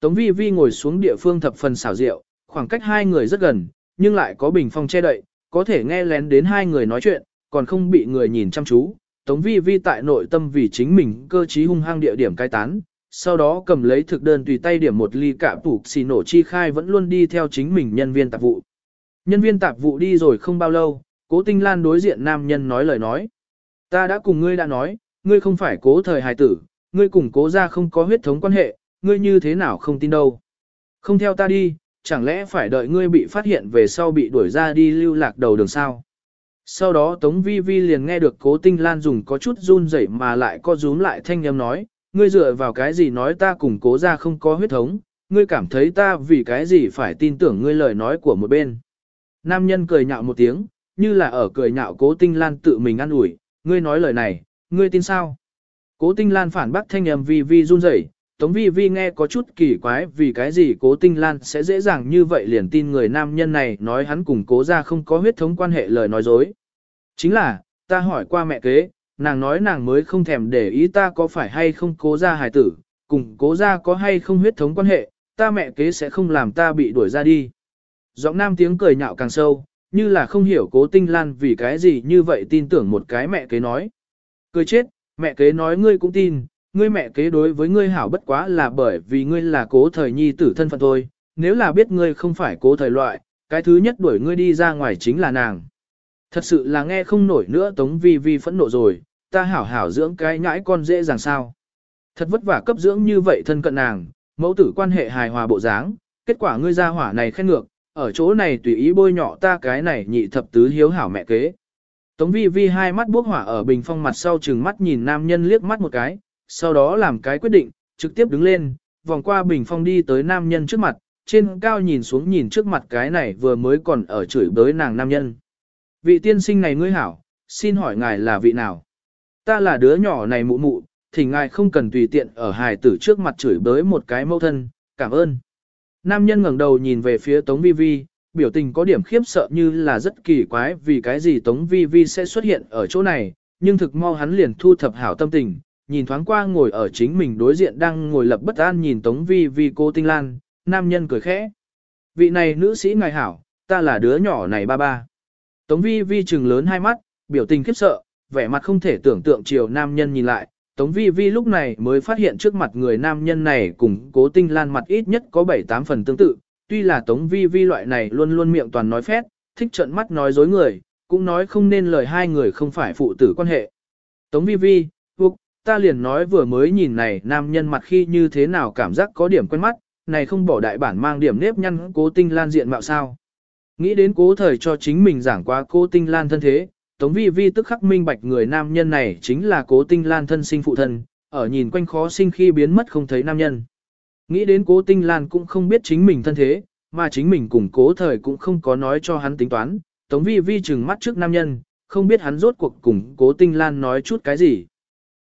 Tống vi vi ngồi xuống địa phương thập phần xảo diệu, khoảng cách hai người rất gần, nhưng lại có bình phong che đậy, có thể nghe lén đến hai người nói chuyện, còn không bị người nhìn chăm chú. Tống vi vi tại nội tâm vì chính mình cơ trí hung hăng địa điểm cai tán, sau đó cầm lấy thực đơn tùy tay điểm một ly cạ tủ xì nổ chi khai vẫn luôn đi theo chính mình nhân viên tạp vụ. Nhân viên tạp vụ đi rồi không bao lâu, cố tinh lan đối diện nam nhân nói lời nói. Ta đã cùng ngươi đã nói, ngươi không phải cố thời hài tử, ngươi cùng cố ra không có huyết thống quan hệ, ngươi như thế nào không tin đâu. Không theo ta đi, chẳng lẽ phải đợi ngươi bị phát hiện về sau bị đuổi ra đi lưu lạc đầu đường sao? Sau đó Tống Vi Vi liền nghe được cố tinh lan dùng có chút run rẩy mà lại co rúm lại thanh âm nói, ngươi dựa vào cái gì nói ta cùng cố ra không có huyết thống, ngươi cảm thấy ta vì cái gì phải tin tưởng ngươi lời nói của một bên. Nam nhân cười nhạo một tiếng, như là ở cười nhạo cố tinh lan tự mình ăn ủi, ngươi nói lời này, ngươi tin sao? Cố tinh lan phản bác thanh âm Vi Vi run rẩy, Tống Vi Vi nghe có chút kỳ quái vì cái gì cố tinh lan sẽ dễ dàng như vậy liền tin người nam nhân này nói hắn cùng cố ra không có huyết thống quan hệ lời nói dối. Chính là, ta hỏi qua mẹ kế, nàng nói nàng mới không thèm để ý ta có phải hay không cố ra hài tử, cùng cố ra có hay không huyết thống quan hệ, ta mẹ kế sẽ không làm ta bị đuổi ra đi. Giọng nam tiếng cười nhạo càng sâu, như là không hiểu cố tinh lan vì cái gì như vậy tin tưởng một cái mẹ kế nói. Cười chết, mẹ kế nói ngươi cũng tin, ngươi mẹ kế đối với ngươi hảo bất quá là bởi vì ngươi là cố thời nhi tử thân phận thôi, nếu là biết ngươi không phải cố thời loại, cái thứ nhất đuổi ngươi đi ra ngoài chính là nàng. Thật sự là nghe không nổi nữa Tống Vi Vi phẫn nộ rồi, ta hảo hảo dưỡng cái nhãi con dễ dàng sao. Thật vất vả cấp dưỡng như vậy thân cận nàng, mẫu tử quan hệ hài hòa bộ dáng, kết quả ngươi ra hỏa này khen ngược, ở chỗ này tùy ý bôi nhọ ta cái này nhị thập tứ hiếu hảo mẹ kế. Tống Vi Vi hai mắt bốc hỏa ở bình phong mặt sau chừng mắt nhìn nam nhân liếc mắt một cái, sau đó làm cái quyết định, trực tiếp đứng lên, vòng qua bình phong đi tới nam nhân trước mặt, trên cao nhìn xuống nhìn trước mặt cái này vừa mới còn ở chửi bới nàng nam nhân. Vị tiên sinh này ngươi hảo, xin hỏi ngài là vị nào? Ta là đứa nhỏ này mụ mụ, thì ngài không cần tùy tiện ở hài tử trước mặt chửi bới một cái mâu thân, cảm ơn. Nam nhân ngẩng đầu nhìn về phía Tống Vi Vi, biểu tình có điểm khiếp sợ như là rất kỳ quái vì cái gì Tống Vi Vi sẽ xuất hiện ở chỗ này, nhưng thực mau hắn liền thu thập hảo tâm tình, nhìn thoáng qua ngồi ở chính mình đối diện đang ngồi lập bất an nhìn Tống Vi Vi cô Tinh Lan, nam nhân cười khẽ. Vị này nữ sĩ ngài hảo, ta là đứa nhỏ này ba ba. Tống Vi Vi trừng lớn hai mắt, biểu tình khiếp sợ, vẻ mặt không thể tưởng tượng chiều nam nhân nhìn lại. Tống Vi Vi lúc này mới phát hiện trước mặt người nam nhân này cùng cố tinh lan mặt ít nhất có 7-8 phần tương tự. Tuy là Tống Vi Vi loại này luôn luôn miệng toàn nói phét, thích trợn mắt nói dối người, cũng nói không nên lời hai người không phải phụ tử quan hệ. Tống Vi Vi, ta liền nói vừa mới nhìn này nam nhân mặt khi như thế nào cảm giác có điểm quen mắt, này không bỏ đại bản mang điểm nếp nhăn cố tinh lan diện mạo sao. Nghĩ đến cố thời cho chính mình giảng qua cố tinh lan thân thế, Tống Vi Vi tức khắc minh bạch người nam nhân này chính là cố tinh lan thân sinh phụ thân, ở nhìn quanh khó sinh khi biến mất không thấy nam nhân. Nghĩ đến cố tinh lan cũng không biết chính mình thân thế, mà chính mình cùng cố thời cũng không có nói cho hắn tính toán, Tống Vi Vi chừng mắt trước nam nhân, không biết hắn rốt cuộc cùng cố tinh lan nói chút cái gì.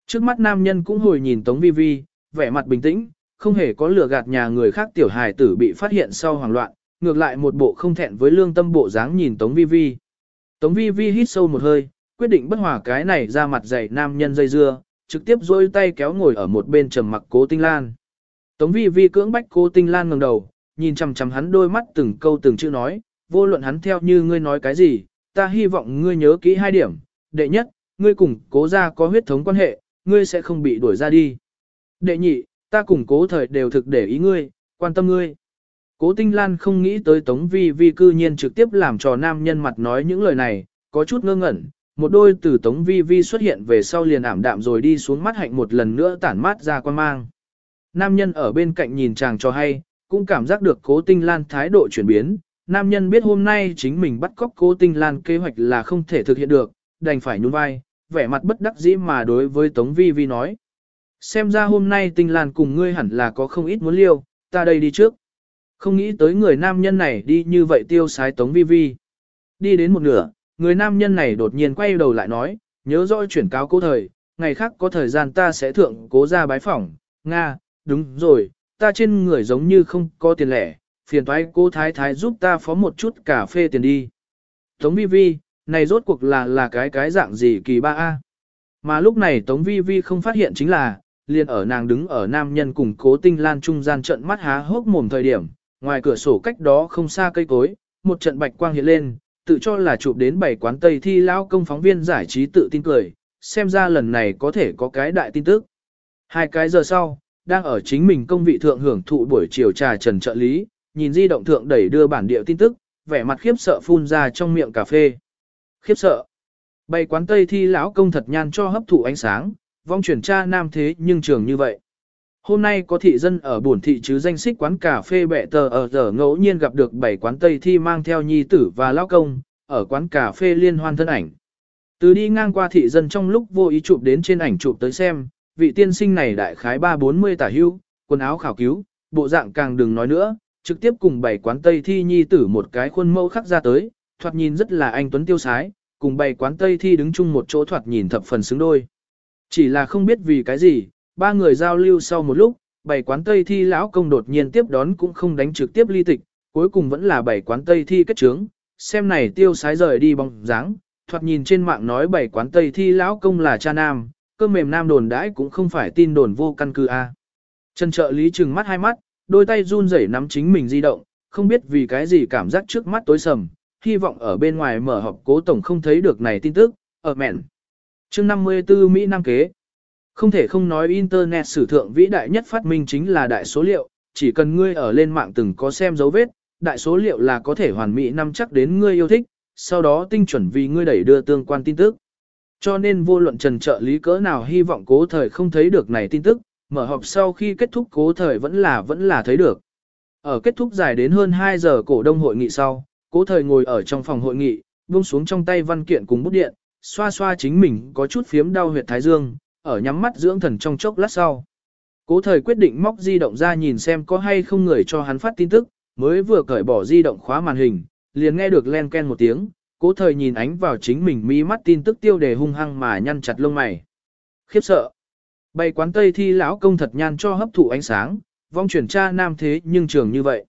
Trước mắt nam nhân cũng hồi nhìn Tống Vi Vi, vẻ mặt bình tĩnh, không hề có lừa gạt nhà người khác tiểu hài tử bị phát hiện sau hoảng loạn, ngược lại một bộ không thẹn với lương tâm bộ dáng nhìn Tống Vi Vi. Tống Vi Vi hít sâu một hơi, quyết định bất hòa cái này ra mặt dày nam nhân dây dưa, trực tiếp dôi tay kéo ngồi ở một bên trầm mặc cố tinh lan. Tống Vi Vi cưỡng bách cố tinh lan ngẩng đầu, nhìn chằm chằm hắn đôi mắt từng câu từng chữ nói, vô luận hắn theo như ngươi nói cái gì, ta hy vọng ngươi nhớ kỹ hai điểm. Đệ nhất, ngươi cùng cố gia có huyết thống quan hệ, ngươi sẽ không bị đuổi ra đi. Đệ nhị, ta cùng cố thời đều thực để ý ngươi, quan tâm ngươi. Cố Tinh Lan không nghĩ tới Tống Vi Vi cư nhiên trực tiếp làm trò nam nhân mặt nói những lời này, có chút ngơ ngẩn, một đôi từ Tống Vi Vi xuất hiện về sau liền ảm đạm rồi đi xuống mắt hạnh một lần nữa tản mát ra quan mang. Nam nhân ở bên cạnh nhìn chàng cho hay, cũng cảm giác được Cố Tinh Lan thái độ chuyển biến, nam nhân biết hôm nay chính mình bắt cóc Cố Tinh Lan kế hoạch là không thể thực hiện được, đành phải nhún vai, vẻ mặt bất đắc dĩ mà đối với Tống Vi Vi nói. Xem ra hôm nay Tinh Lan cùng ngươi hẳn là có không ít muốn liêu, ta đây đi trước. Không nghĩ tới người nam nhân này đi như vậy tiêu sái Tống Vi Vi. Đi đến một nửa, người nam nhân này đột nhiên quay đầu lại nói, nhớ rõ chuyển cáo cố thời, ngày khác có thời gian ta sẽ thượng cố ra bái phỏng, Nga, đúng rồi, ta trên người giống như không có tiền lẻ, phiền thoái cô thái thái giúp ta phó một chút cà phê tiền đi. Tống Vi Vi, này rốt cuộc là là cái cái dạng gì kỳ ba a Mà lúc này Tống Vi Vi không phát hiện chính là, liền ở nàng đứng ở nam nhân cùng cố tinh lan trung gian trận mắt há hốc mồm thời điểm, ngoài cửa sổ cách đó không xa cây cối, một trận bạch quang hiện lên, tự cho là chụp đến bảy quán Tây thi lão công phóng viên giải trí tự tin cười, xem ra lần này có thể có cái đại tin tức. Hai cái giờ sau, đang ở chính mình công vị thượng hưởng thụ buổi chiều trà trần trợ lý, nhìn di động thượng đẩy đưa bản địa tin tức, vẻ mặt khiếp sợ phun ra trong miệng cà phê. Khiếp sợ. Bày quán Tây thi lão công thật nhan cho hấp thụ ánh sáng, vong chuyển tra nam thế nhưng trường như vậy. Hôm nay có thị dân ở buồn thị chứ danh xích quán cà phê bẹ tờ ở giờ ngẫu nhiên gặp được bảy quán Tây thi mang theo nhi tử và lão công, ở quán cà phê liên hoan thân ảnh. Từ đi ngang qua thị dân trong lúc vô ý chụp đến trên ảnh chụp tới xem, vị tiên sinh này đại khái 340 tả hưu, quần áo khảo cứu, bộ dạng càng đừng nói nữa, trực tiếp cùng bảy quán Tây thi nhi tử một cái khuôn mẫu khắc ra tới, thoạt nhìn rất là anh tuấn tiêu sái, cùng bảy quán Tây thi đứng chung một chỗ thoạt nhìn thập phần xứng đôi. Chỉ là không biết vì cái gì, ba người giao lưu sau một lúc, bảy quán Tây thi lão công đột nhiên tiếp đón cũng không đánh trực tiếp ly tịch, cuối cùng vẫn là bảy quán Tây thi kết trướng, xem này tiêu sái rời đi bóng dáng, thoạt nhìn trên mạng nói bảy quán Tây thi lão công là cha nam, cơm mềm nam đồn đãi cũng không phải tin đồn vô căn cứ a. Trần trợ lý trừng mắt hai mắt, đôi tay run rẩy nắm chính mình di động, không biết vì cái gì cảm giác trước mắt tối sầm, hy vọng ở bên ngoài mở họp cố tổng không thấy được này tin tức, ở mẹn. chương 54 Mỹ Nam kế. Không thể không nói Internet sử thượng vĩ đại nhất phát minh chính là đại số liệu, chỉ cần ngươi ở lên mạng từng có xem dấu vết, đại số liệu là có thể hoàn mỹ năm chắc đến ngươi yêu thích, sau đó tinh chuẩn vì ngươi đẩy đưa tương quan tin tức. Cho nên vô luận trần trợ lý cỡ nào hy vọng cố thời không thấy được này tin tức, mở họp sau khi kết thúc cố thời vẫn là vẫn là thấy được. Ở kết thúc dài đến hơn 2 giờ cổ đông hội nghị sau, cố thời ngồi ở trong phòng hội nghị, buông xuống trong tay văn kiện cùng bút điện, xoa xoa chính mình có chút phiếm đau huyệt thái dương, ở nhắm mắt dưỡng thần trong chốc lát sau. Cố thời quyết định móc di động ra nhìn xem có hay không người cho hắn phát tin tức, mới vừa cởi bỏ di động khóa màn hình, liền nghe được len ken một tiếng, cố thời nhìn ánh vào chính mình mi mắt tin tức tiêu đề hung hăng mà nhăn chặt lông mày. Khiếp sợ. Bày quán Tây thi lão công thật nhan cho hấp thụ ánh sáng, vong chuyển tra nam thế nhưng trường như vậy.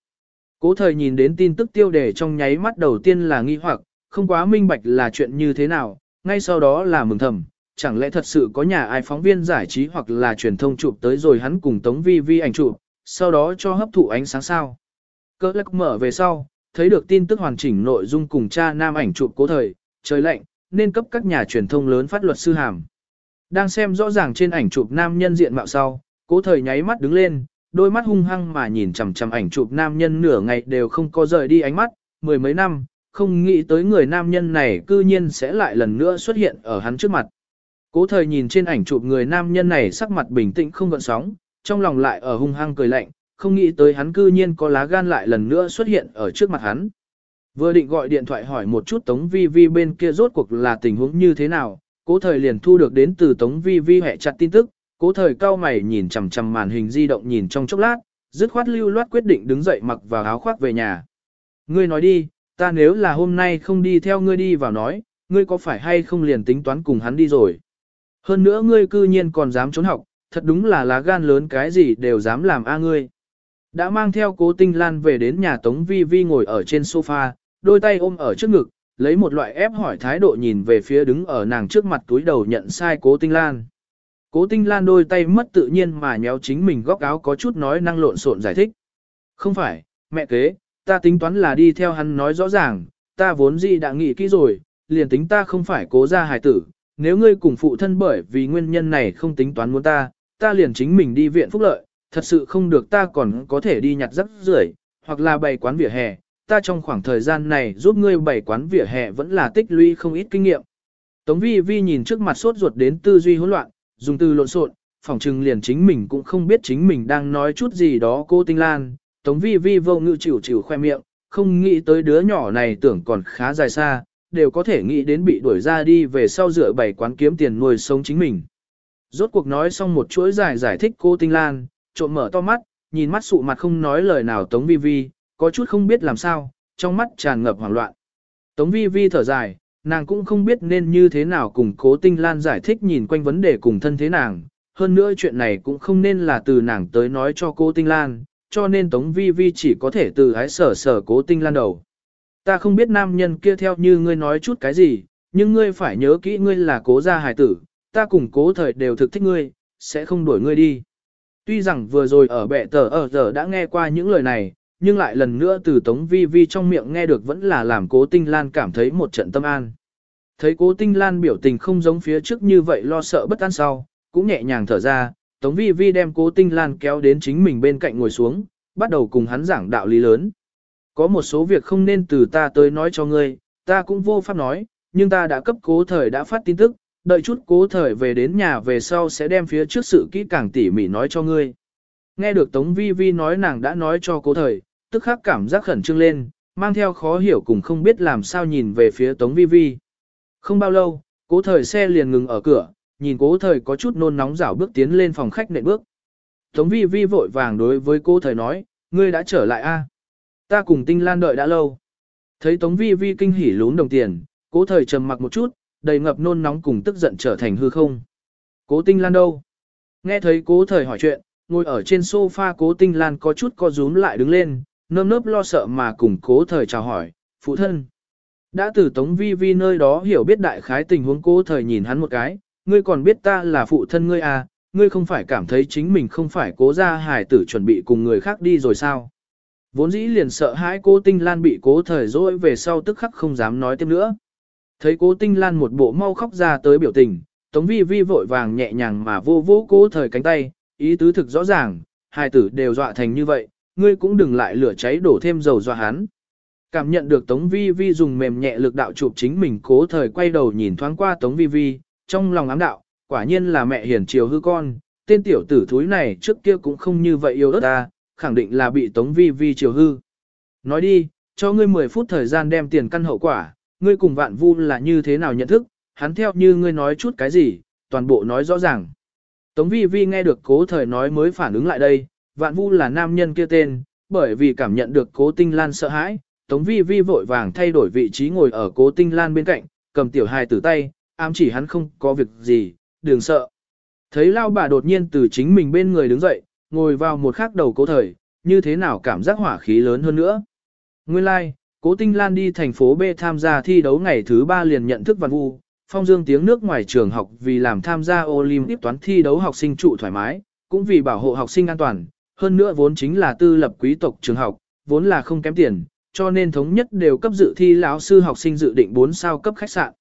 Cố thời nhìn đến tin tức tiêu đề trong nháy mắt đầu tiên là nghi hoặc, không quá minh bạch là chuyện như thế nào, ngay sau đó là mừng thầm, chẳng lẽ thật sự có nhà ai phóng viên giải trí hoặc là truyền thông chụp tới rồi hắn cùng Tống Vi Vi ảnh chụp, sau đó cho hấp thụ ánh sáng sao. Cơ lắc mở về sau, thấy được tin tức hoàn chỉnh nội dung cùng cha nam ảnh chụp cố thời, trời lạnh, nên cấp các nhà truyền thông lớn phát luật sư hàm. Đang xem rõ ràng trên ảnh chụp nam nhân diện mạo sau, cố thời nháy mắt đứng lên, đôi mắt hung hăng mà nhìn chằm chằm ảnh chụp nam nhân nửa ngày đều không có rời đi ánh mắt, mười mấy năm, không nghĩ tới người nam nhân này cư nhiên sẽ lại lần nữa xuất hiện ở hắn trước mặt. Cố thời nhìn trên ảnh chụp người nam nhân này sắc mặt bình tĩnh không gợn sóng, trong lòng lại ở hung hăng cười lạnh, không nghĩ tới hắn cư nhiên có lá gan lại lần nữa xuất hiện ở trước mặt hắn. Vừa định gọi điện thoại hỏi một chút Tống Vi Vi bên kia rốt cuộc là tình huống như thế nào, cố thời liền thu được đến từ Tống Vi Vi hẹ chặt tin tức, cố thời cao mày nhìn chằm chằm màn hình di động nhìn trong chốc lát, dứt khoát lưu loát quyết định đứng dậy mặc vào áo khoác về nhà. Ngươi nói đi, ta nếu là hôm nay không đi theo ngươi đi vào nói, ngươi có phải hay không liền tính toán cùng hắn đi rồi. Hơn nữa ngươi cư nhiên còn dám trốn học, thật đúng là lá gan lớn cái gì đều dám làm a ngươi. Đã mang theo cố tinh lan về đến nhà Tống Vi Vi ngồi ở trên sofa, đôi tay ôm ở trước ngực, lấy một loại ép hỏi thái độ nhìn về phía đứng ở nàng trước mặt túi đầu nhận sai cố tinh lan. Cố tinh lan đôi tay mất tự nhiên mà nhéo chính mình góc áo có chút nói năng lộn xộn giải thích. Không phải, mẹ kế, ta tính toán là đi theo hắn nói rõ ràng, ta vốn gì đã nghĩ kỹ rồi, liền tính ta không phải cố ra hài tử, nếu ngươi cùng phụ thân bởi vì nguyên nhân này không tính toán muốn ta, ta liền chính mình đi viện phúc lợi, thật sự không được ta còn có thể đi nhặt rác rưởi, hoặc là bày quán vỉa hè, ta trong khoảng thời gian này giúp ngươi bày quán vỉa hè vẫn là tích lũy không ít kinh nghiệm. Tống vi vi nhìn trước mặt sốt ruột đến tư duy hỗn loạn, dùng từ lộn xộn, phòng trừng liền chính mình cũng không biết chính mình đang nói chút gì đó cô Tinh Lan. Tống vi vi vô ngự chịu chịu khoe miệng, không nghĩ tới đứa nhỏ này tưởng còn khá dài xa, đều có thể nghĩ đến bị đuổi ra đi về sau rửa bảy quán kiếm tiền nuôi sống chính mình. Rốt cuộc nói xong một chuỗi giải giải thích cô Tinh Lan, trộm mở to mắt, nhìn mắt sụ mặt không nói lời nào Tống Vi Vi, có chút không biết làm sao, trong mắt tràn ngập hoảng loạn. Tống Vi Vi thở dài, nàng cũng không biết nên như thế nào cùng cố tinh lan giải thích nhìn quanh vấn đề cùng thân thế nàng. Hơn nữa chuyện này cũng không nên là từ nàng tới nói cho cô tinh lan, cho nên Tống Vi Vi chỉ có thể từ ái sở sở cố tinh lan đầu. Ta không biết nam nhân kia theo như ngươi nói chút cái gì, nhưng ngươi phải nhớ kỹ ngươi là cố gia hài tử, ta cùng cố thời đều thực thích ngươi, sẽ không đuổi ngươi đi. Tuy rằng vừa rồi ở bệ tờ ở giờ đã nghe qua những lời này, nhưng lại lần nữa từ Tống Vi Vi trong miệng nghe được vẫn là làm cố tinh lan cảm thấy một trận tâm an. Thấy cố tinh lan biểu tình không giống phía trước như vậy lo sợ bất an sau, cũng nhẹ nhàng thở ra, Tống Vi Vi đem cố tinh lan kéo đến chính mình bên cạnh ngồi xuống, bắt đầu cùng hắn giảng đạo lý lớn. Có một số việc không nên từ ta tới nói cho ngươi, ta cũng vô pháp nói, nhưng ta đã cấp cố thời đã phát tin tức, đợi chút cố thời về đến nhà về sau sẽ đem phía trước sự kỹ càng tỉ mỉ nói cho ngươi. Nghe được Tống Vi Vi nói nàng đã nói cho cố thời, tức khắc cảm giác khẩn trương lên, mang theo khó hiểu cùng không biết làm sao nhìn về phía Tống Vi Vi. Không bao lâu, cố thời xe liền ngừng ở cửa, nhìn cố thời có chút nôn nóng rảo bước tiến lên phòng khách nệm bước. Tống Vi Vi vội vàng đối với cố thời nói, ngươi đã trở lại a? Ta cùng tinh lan đợi đã lâu. Thấy Tống Vi Vi kinh hỉ lún đồng tiền, cố thời trầm mặc một chút, đầy ngập nôn nóng cùng tức giận trở thành hư không. Cố tinh lan đâu? Nghe thấy cố thời hỏi chuyện, ngồi ở trên sofa cố tinh lan có chút co rúm lại đứng lên, nơm nớp lo sợ mà cùng cố thời chào hỏi, phụ thân. Đã từ Tống Vi Vi nơi đó hiểu biết đại khái tình huống cố thời nhìn hắn một cái, ngươi còn biết ta là phụ thân ngươi à, ngươi không phải cảm thấy chính mình không phải cố ra hài tử chuẩn bị cùng người khác đi rồi sao. Vốn dĩ liền sợ hãi cố tinh lan bị cố thời dỗi về sau tức khắc không dám nói tiếp nữa. Thấy cố tinh lan một bộ mau khóc ra tới biểu tình, Tống Vi Vi vội vàng nhẹ nhàng mà vô vô cố thời cánh tay, ý tứ thực rõ ràng, hai tử đều dọa thành như vậy, ngươi cũng đừng lại lửa cháy đổ thêm dầu dọa hắn. Cảm nhận được Tống Vi Vi dùng mềm nhẹ lực đạo chụp chính mình cố thời quay đầu nhìn thoáng qua Tống Vi Vi, trong lòng ám đạo, quả nhiên là mẹ hiền chiều hư con, tên tiểu tử thúi này trước kia cũng không như vậy yêu đất ta, khẳng định là bị Tống Vi Vi chiều hư. Nói đi, cho ngươi 10 phút thời gian đem tiền căn hậu quả, ngươi cùng vạn vu là như thế nào nhận thức, hắn theo như ngươi nói chút cái gì, toàn bộ nói rõ ràng. Tống Vi Vi nghe được cố thời nói mới phản ứng lại đây, vạn vu là nam nhân kia tên, bởi vì cảm nhận được cố tinh lan sợ hãi, Tống Vi Vi vội vàng thay đổi vị trí ngồi ở cố tinh lan bên cạnh, cầm tiểu hài tử tay, ám chỉ hắn không có việc gì, đừng sợ. Thấy lao bà đột nhiên từ chính mình bên người đứng dậy, ngồi vào một khắc đầu cố thời, như thế nào cảm giác hỏa khí lớn hơn nữa. Nguyên lai, like, cố tinh lan đi thành phố B tham gia thi đấu ngày thứ ba liền nhận thức văn vu, phong dương tiếng nước ngoài trường học vì làm tham gia Olympic toán thi đấu học sinh trụ thoải mái, cũng vì bảo hộ học sinh an toàn, hơn nữa vốn chính là tư lập quý tộc trường học, vốn là không kém tiền, cho nên thống nhất đều cấp dự thi lão sư học sinh dự định 4 sao cấp khách sạn.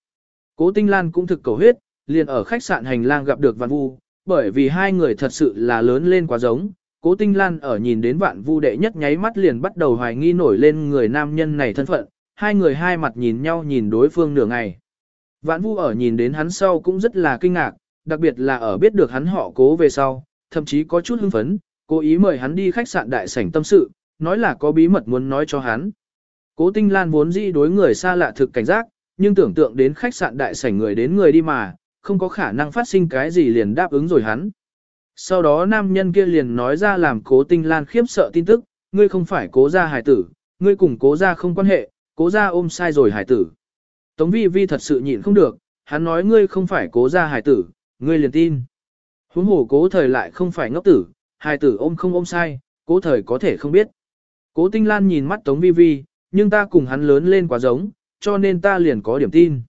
Cố Tinh Lan cũng thực cầu huyết, liền ở khách sạn hành lang gặp được Vạn Vu, bởi vì hai người thật sự là lớn lên quá giống. Cố Tinh Lan ở nhìn đến Vạn Vu đệ nhất nháy mắt liền bắt đầu hoài nghi nổi lên người nam nhân này thân phận, hai người hai mặt nhìn nhau nhìn đối phương nửa ngày. Vạn Vu ở nhìn đến hắn sau cũng rất là kinh ngạc, đặc biệt là ở biết được hắn họ cố về sau, thậm chí có chút hưng phấn, cố ý mời hắn đi khách sạn đại sảnh tâm sự, nói là có bí mật muốn nói cho hắn. Cố Tinh Lan vốn dĩ đối người xa lạ thực cảnh giác, nhưng tưởng tượng đến khách sạn đại sảnh người đến người đi mà, không có khả năng phát sinh cái gì liền đáp ứng rồi hắn. Sau đó nam nhân kia liền nói ra làm cố tinh lan khiếp sợ tin tức, ngươi không phải cố gia hải tử, ngươi cùng cố gia không quan hệ, cố gia ôm sai rồi hải tử. Tống vi vi thật sự nhịn không được, hắn nói ngươi không phải cố gia hải tử, ngươi liền tin. Huống hồ cố thời lại không phải ngốc tử, hài tử ôm không ôm sai, cố thời có thể không biết. Cố tinh lan nhìn mắt tống vi vi, nhưng ta cùng hắn lớn lên quá giống, cho nên ta liền có điểm tin.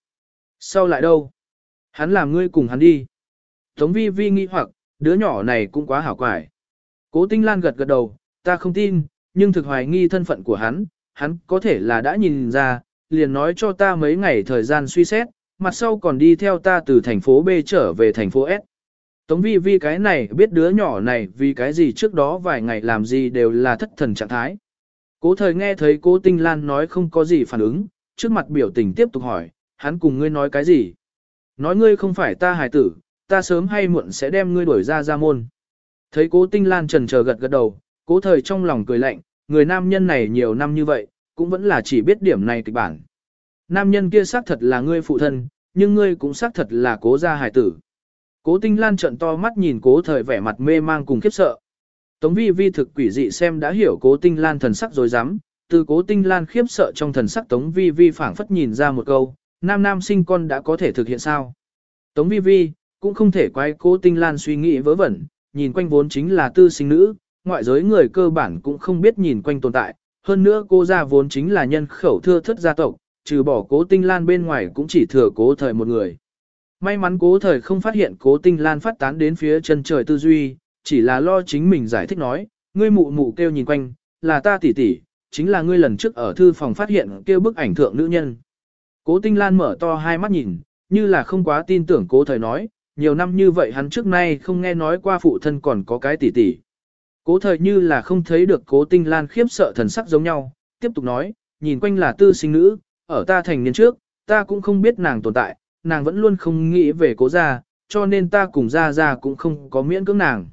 Sau lại đâu? Hắn làm ngươi cùng hắn đi. Tống vi vi nghĩ hoặc, đứa nhỏ này cũng quá hảo quải. Cố tinh lan gật gật đầu, ta không tin, nhưng thực hoài nghi thân phận của hắn, hắn có thể là đã nhìn ra, liền nói cho ta mấy ngày thời gian suy xét, mặt sau còn đi theo ta từ thành phố B trở về thành phố S. Tống vi vi cái này biết đứa nhỏ này vì cái gì trước đó vài ngày làm gì đều là thất thần trạng thái. Cố thời nghe thấy cố tinh lan nói không có gì phản ứng, trước mặt biểu tình tiếp tục hỏi, hắn cùng ngươi nói cái gì? Nói ngươi không phải ta hài tử, ta sớm hay muộn sẽ đem ngươi đuổi ra ra môn. Thấy cố tinh lan trần chờ gật gật đầu, cố thời trong lòng cười lạnh, người nam nhân này nhiều năm như vậy, cũng vẫn là chỉ biết điểm này kịch bản. Nam nhân kia xác thật là ngươi phụ thân, nhưng ngươi cũng xác thật là cố gia hài tử. Cố tinh lan trợn to mắt nhìn cố thời vẻ mặt mê mang cùng khiếp sợ. Tống vi vi thực quỷ dị xem đã hiểu cố tinh lan thần sắc rồi dám, từ cố tinh lan khiếp sợ trong thần sắc Tống Vi Vi phảng phất nhìn ra một câu, nam nam sinh con đã có thể thực hiện sao. Tống Vi Vi, cũng không thể quay cố tinh lan suy nghĩ vớ vẩn, nhìn quanh vốn chính là tư sinh nữ, ngoại giới người cơ bản cũng không biết nhìn quanh tồn tại, hơn nữa cô gia vốn chính là nhân khẩu thưa thất gia tộc, trừ bỏ cố tinh lan bên ngoài cũng chỉ thừa cố thời một người. May mắn cố thời không phát hiện cố tinh lan phát tán đến phía chân trời tư duy, chỉ là lo chính mình giải thích nói, ngươi mụ mụ kêu nhìn quanh, là ta tỷ tỷ, chính là ngươi lần trước ở thư phòng phát hiện kêu bức ảnh thượng nữ nhân. Cố tinh lan mở to hai mắt nhìn, như là không quá tin tưởng cố thời nói, nhiều năm như vậy hắn trước nay không nghe nói qua phụ thân còn có cái tỷ tỷ. Cố thời như là không thấy được cố tinh lan khiếp sợ thần sắc giống nhau, tiếp tục nói, nhìn quanh là tư sinh nữ, ở ta thành niên trước, ta cũng không biết nàng tồn tại, nàng vẫn luôn không nghĩ về cố gia, cho nên ta cùng gia gia cũng không có miễn cưỡng nàng.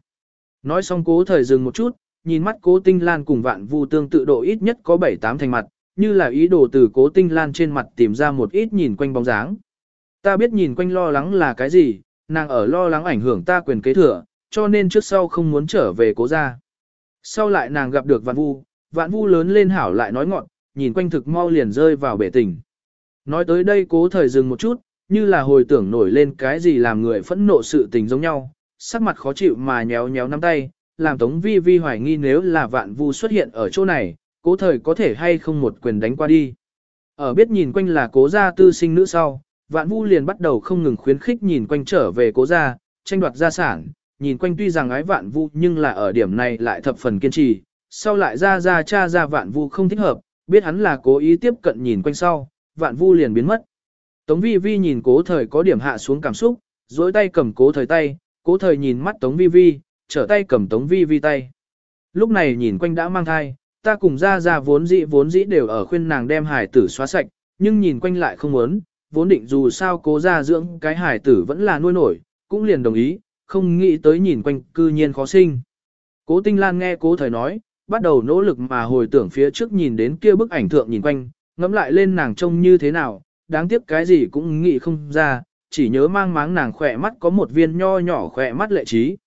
Nói xong cố thời dừng một chút, nhìn mắt cố tinh lan cùng vạn vu tương tự độ ít nhất có 7-8 thành mặt, như là ý đồ từ cố tinh lan trên mặt tìm ra một ít nhìn quanh bóng dáng. Ta biết nhìn quanh lo lắng là cái gì, nàng ở lo lắng ảnh hưởng ta quyền kế thừa, cho nên trước sau không muốn trở về cố gia. Sau lại nàng gặp được vạn vu, vạn vu lớn lên hảo lại nói ngọn, nhìn quanh thực mau liền rơi vào bể tình. Nói tới đây cố thời dừng một chút, như là hồi tưởng nổi lên cái gì làm người phẫn nộ sự tình giống nhau, sắc mặt khó chịu mà nhéo nhéo nắm tay, làm Tống Vi Vi hoài nghi nếu là vạn vu xuất hiện ở chỗ này, cố thời có thể hay không một quyền đánh qua đi. Ở biết nhìn quanh là cố gia tư sinh nữ sau, vạn vu liền bắt đầu không ngừng khuyến khích nhìn quanh trở về cố gia, tranh đoạt gia sản, nhìn quanh tuy rằng ái vạn vu nhưng là ở điểm này lại thập phần kiên trì, sau lại ra ra cha ra vạn vu không thích hợp, biết hắn là cố ý tiếp cận nhìn quanh sau, vạn vu liền biến mất. Tống vi vi nhìn cố thời có điểm hạ xuống cảm xúc, dối tay cầm cố thời tay, cố thời nhìn mắt tống vi vi, trở tay cầm tống vi vi tay. Lúc này nhìn quanh đã mang thai, ta cùng ra ra vốn dĩ vốn dĩ đều ở khuyên nàng đem hải tử xóa sạch, nhưng nhìn quanh lại không muốn, vốn định dù sao cố ra dưỡng cái hải tử vẫn là nuôi nổi, cũng liền đồng ý, không nghĩ tới nhìn quanh cư nhiên khó sinh. Cố tinh lan nghe cố thời nói, bắt đầu nỗ lực mà hồi tưởng phía trước nhìn đến kia bức ảnh thượng nhìn quanh, ngẫm lại lên nàng trông như thế nào, đáng tiếc cái gì cũng nghĩ không ra, chỉ nhớ mang máng nàng khỏe mắt có một viên nho nhỏ khỏe mắt lệ trí.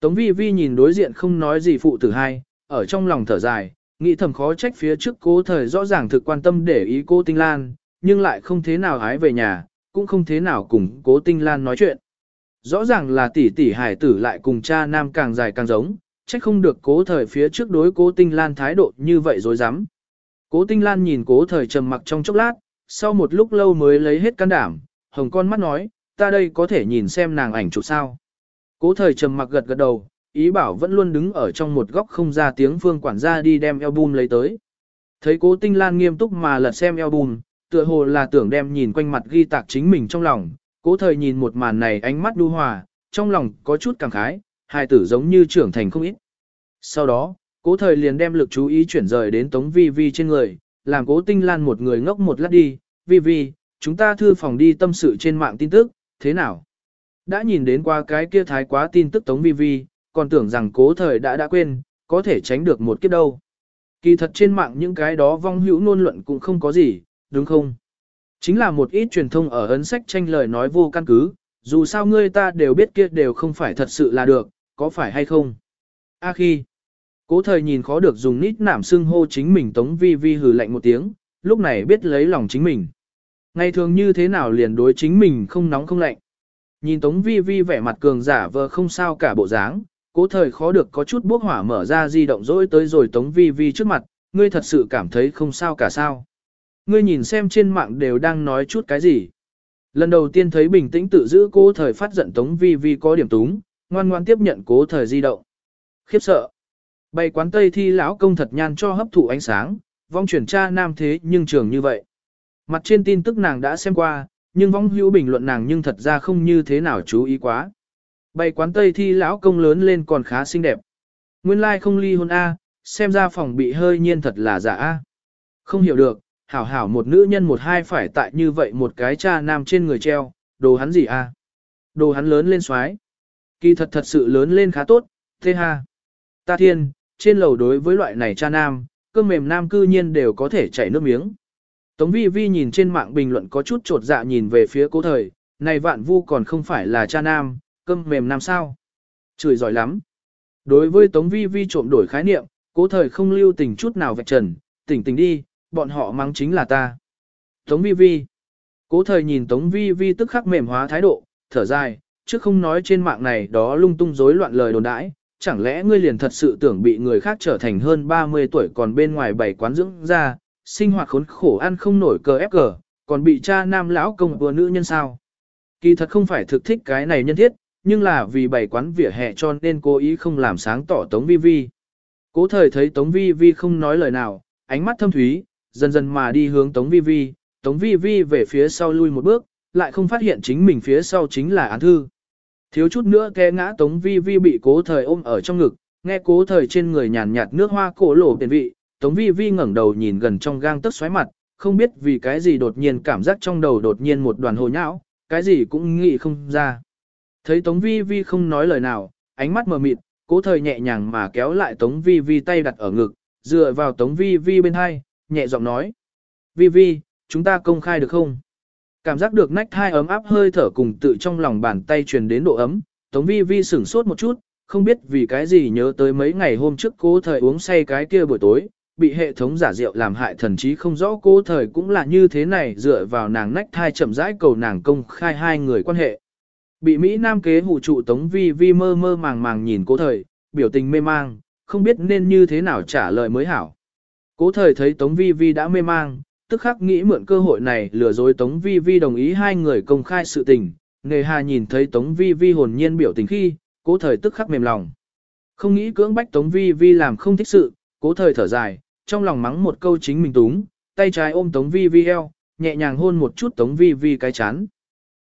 Tống vi vi nhìn đối diện không nói gì phụ tử hai, ở trong lòng thở dài, nghĩ thầm khó trách phía trước cố thời rõ ràng thực quan tâm để ý cô Tinh Lan, nhưng lại không thế nào hái về nhà, cũng không thế nào cùng cố Tinh Lan nói chuyện. Rõ ràng là tỷ tỷ hải tử lại cùng cha nam càng dài càng giống, trách không được cố thời phía trước đối cố Tinh Lan thái độ như vậy dối rắm Cố Tinh Lan nhìn cố thời trầm mặc trong chốc lát, sau một lúc lâu mới lấy hết can đảm, hồng con mắt nói, ta đây có thể nhìn xem nàng ảnh chụp sao. Cố thời trầm mặc gật gật đầu, ý bảo vẫn luôn đứng ở trong một góc không ra tiếng phương quản gia đi đem album lấy tới. Thấy cố tinh lan nghiêm túc mà lật xem album, tựa hồ là tưởng đem nhìn quanh mặt ghi tạc chính mình trong lòng, cố thời nhìn một màn này ánh mắt đu hòa, trong lòng có chút cảm khái, hai tử giống như trưởng thành không ít. Sau đó, cố thời liền đem lực chú ý chuyển rời đến tống vi vi trên người, làm cố tinh lan một người ngốc một lát đi, vi vi, chúng ta thư phòng đi tâm sự trên mạng tin tức, thế nào? Đã nhìn đến qua cái kia thái quá tin tức tống vi vi, còn tưởng rằng cố thời đã đã quên, có thể tránh được một kiếp đâu. Kỳ thật trên mạng những cái đó vong hữu nôn luận cũng không có gì, đúng không? Chính là một ít truyền thông ở ấn sách tranh lời nói vô căn cứ, dù sao ngươi ta đều biết kia đều không phải thật sự là được, có phải hay không? A khi, cố thời nhìn khó được dùng nít nảm xưng hô chính mình tống vi vi hừ lạnh một tiếng, lúc này biết lấy lòng chính mình. Ngày thường như thế nào liền đối chính mình không nóng không lạnh. Nhìn tống vi vi vẻ mặt cường giả vờ không sao cả bộ dáng, cố thời khó được có chút bốc hỏa mở ra di động dỗi tới rồi tống vi vi trước mặt, ngươi thật sự cảm thấy không sao cả sao. Ngươi nhìn xem trên mạng đều đang nói chút cái gì. Lần đầu tiên thấy bình tĩnh tự giữ cố thời phát giận tống vi vi có điểm túng, ngoan ngoan tiếp nhận cố thời di động. Khiếp sợ. Bày quán tây thi lão công thật nhan cho hấp thụ ánh sáng, vong chuyển tra nam thế nhưng trường như vậy. Mặt trên tin tức nàng đã xem qua, nhưng vong hữu bình luận nàng nhưng thật ra không như thế nào chú ý quá. Bày quán tây thi lão công lớn lên còn khá xinh đẹp. Nguyên lai like không ly hôn A, xem ra phòng bị hơi nhiên thật là giả A. Không hiểu được, hảo hảo một nữ nhân một hai phải tại như vậy một cái cha nam trên người treo, đồ hắn gì A. Đồ hắn lớn lên xoái. Kỳ thật thật sự lớn lên khá tốt, thế ha. Ta thiên, trên lầu đối với loại này cha nam, cơm mềm nam cư nhiên đều có thể chảy nước miếng. Tống vi vi nhìn trên mạng bình luận có chút trột dạ nhìn về phía cố thời, này vạn vu còn không phải là cha nam, cơm mềm nam sao. Chửi giỏi lắm. Đối với Tống Vi Vi trộm đổi khái niệm, cố thời không lưu tình chút nào vạch trần, tỉnh tỉnh đi, bọn họ mắng chính là ta. Tống Vi Vi. Cố thời nhìn Tống Vi Vi tức khắc mềm hóa thái độ, thở dài, chứ không nói trên mạng này đó lung tung rối loạn lời đồn đãi, chẳng lẽ ngươi liền thật sự tưởng bị người khác trở thành hơn 30 tuổi còn bên ngoài bảy quán dưỡng ra, sinh hoạt khốn khổ ăn không nổi cờ ép cờ, còn bị cha nam lão công vừa nữ nhân sao? Kỳ thật không phải thực thích cái này nhân thiết, nhưng là vì bày quán vỉa hè cho nên cố ý không làm sáng tỏ Tống Vi Vi. Cố thời thấy Tống Vi Vi không nói lời nào, ánh mắt thâm thúy, dần dần mà đi hướng Tống Vi Vi, Tống Vi Vi về phía sau lui một bước, lại không phát hiện chính mình phía sau chính là án thư. Thiếu chút nữa té ngã Tống Vi Vi bị cố thời ôm ở trong ngực, nghe cố thời trên người nhàn nhạt nước hoa cổ lổ tiền vị, Tống Vi Vi ngẩng đầu nhìn gần trong gang tức xoáy mặt, không biết vì cái gì đột nhiên cảm giác trong đầu đột nhiên một đoàn hồ nhão, cái gì cũng nghĩ không ra. Thấy Tống Vi Vi không nói lời nào, ánh mắt mờ mịt, cố thời nhẹ nhàng mà kéo lại Tống Vi Vi tay đặt ở ngực, dựa vào Tống Vi Vi bên hai, nhẹ giọng nói. Vi Vi, chúng ta công khai được không? Cảm giác được nách thai ấm áp hơi thở cùng tự trong lòng bàn tay truyền đến độ ấm, Tống Vi Vi sửng sốt một chút, không biết vì cái gì nhớ tới mấy ngày hôm trước cố thời uống say cái kia buổi tối, bị hệ thống giả rượu làm hại thần trí không rõ cố thời cũng là như thế này dựa vào nàng nách thai chậm rãi cầu nàng công khai hai người quan hệ. Bị Mỹ Nam kế hủ trụ Tống Vi Vi mơ mơ màng màng nhìn cố thời, biểu tình mê mang, không biết nên như thế nào trả lời mới hảo. Cố thời thấy Tống Vi Vi đã mê mang, tức khắc nghĩ mượn cơ hội này lừa dối Tống Vi Vi đồng ý hai người công khai sự tình. nghề hà nhìn thấy Tống Vi Vi hồn nhiên biểu tình khi, cố thời tức khắc mềm lòng. Không nghĩ cưỡng bách Tống Vi Vi làm không thích sự, cố thời thở dài, trong lòng mắng một câu chính mình túng, tay trái ôm Tống Vi Vi eo, nhẹ nhàng hôn một chút Tống Vi Vi cái chán.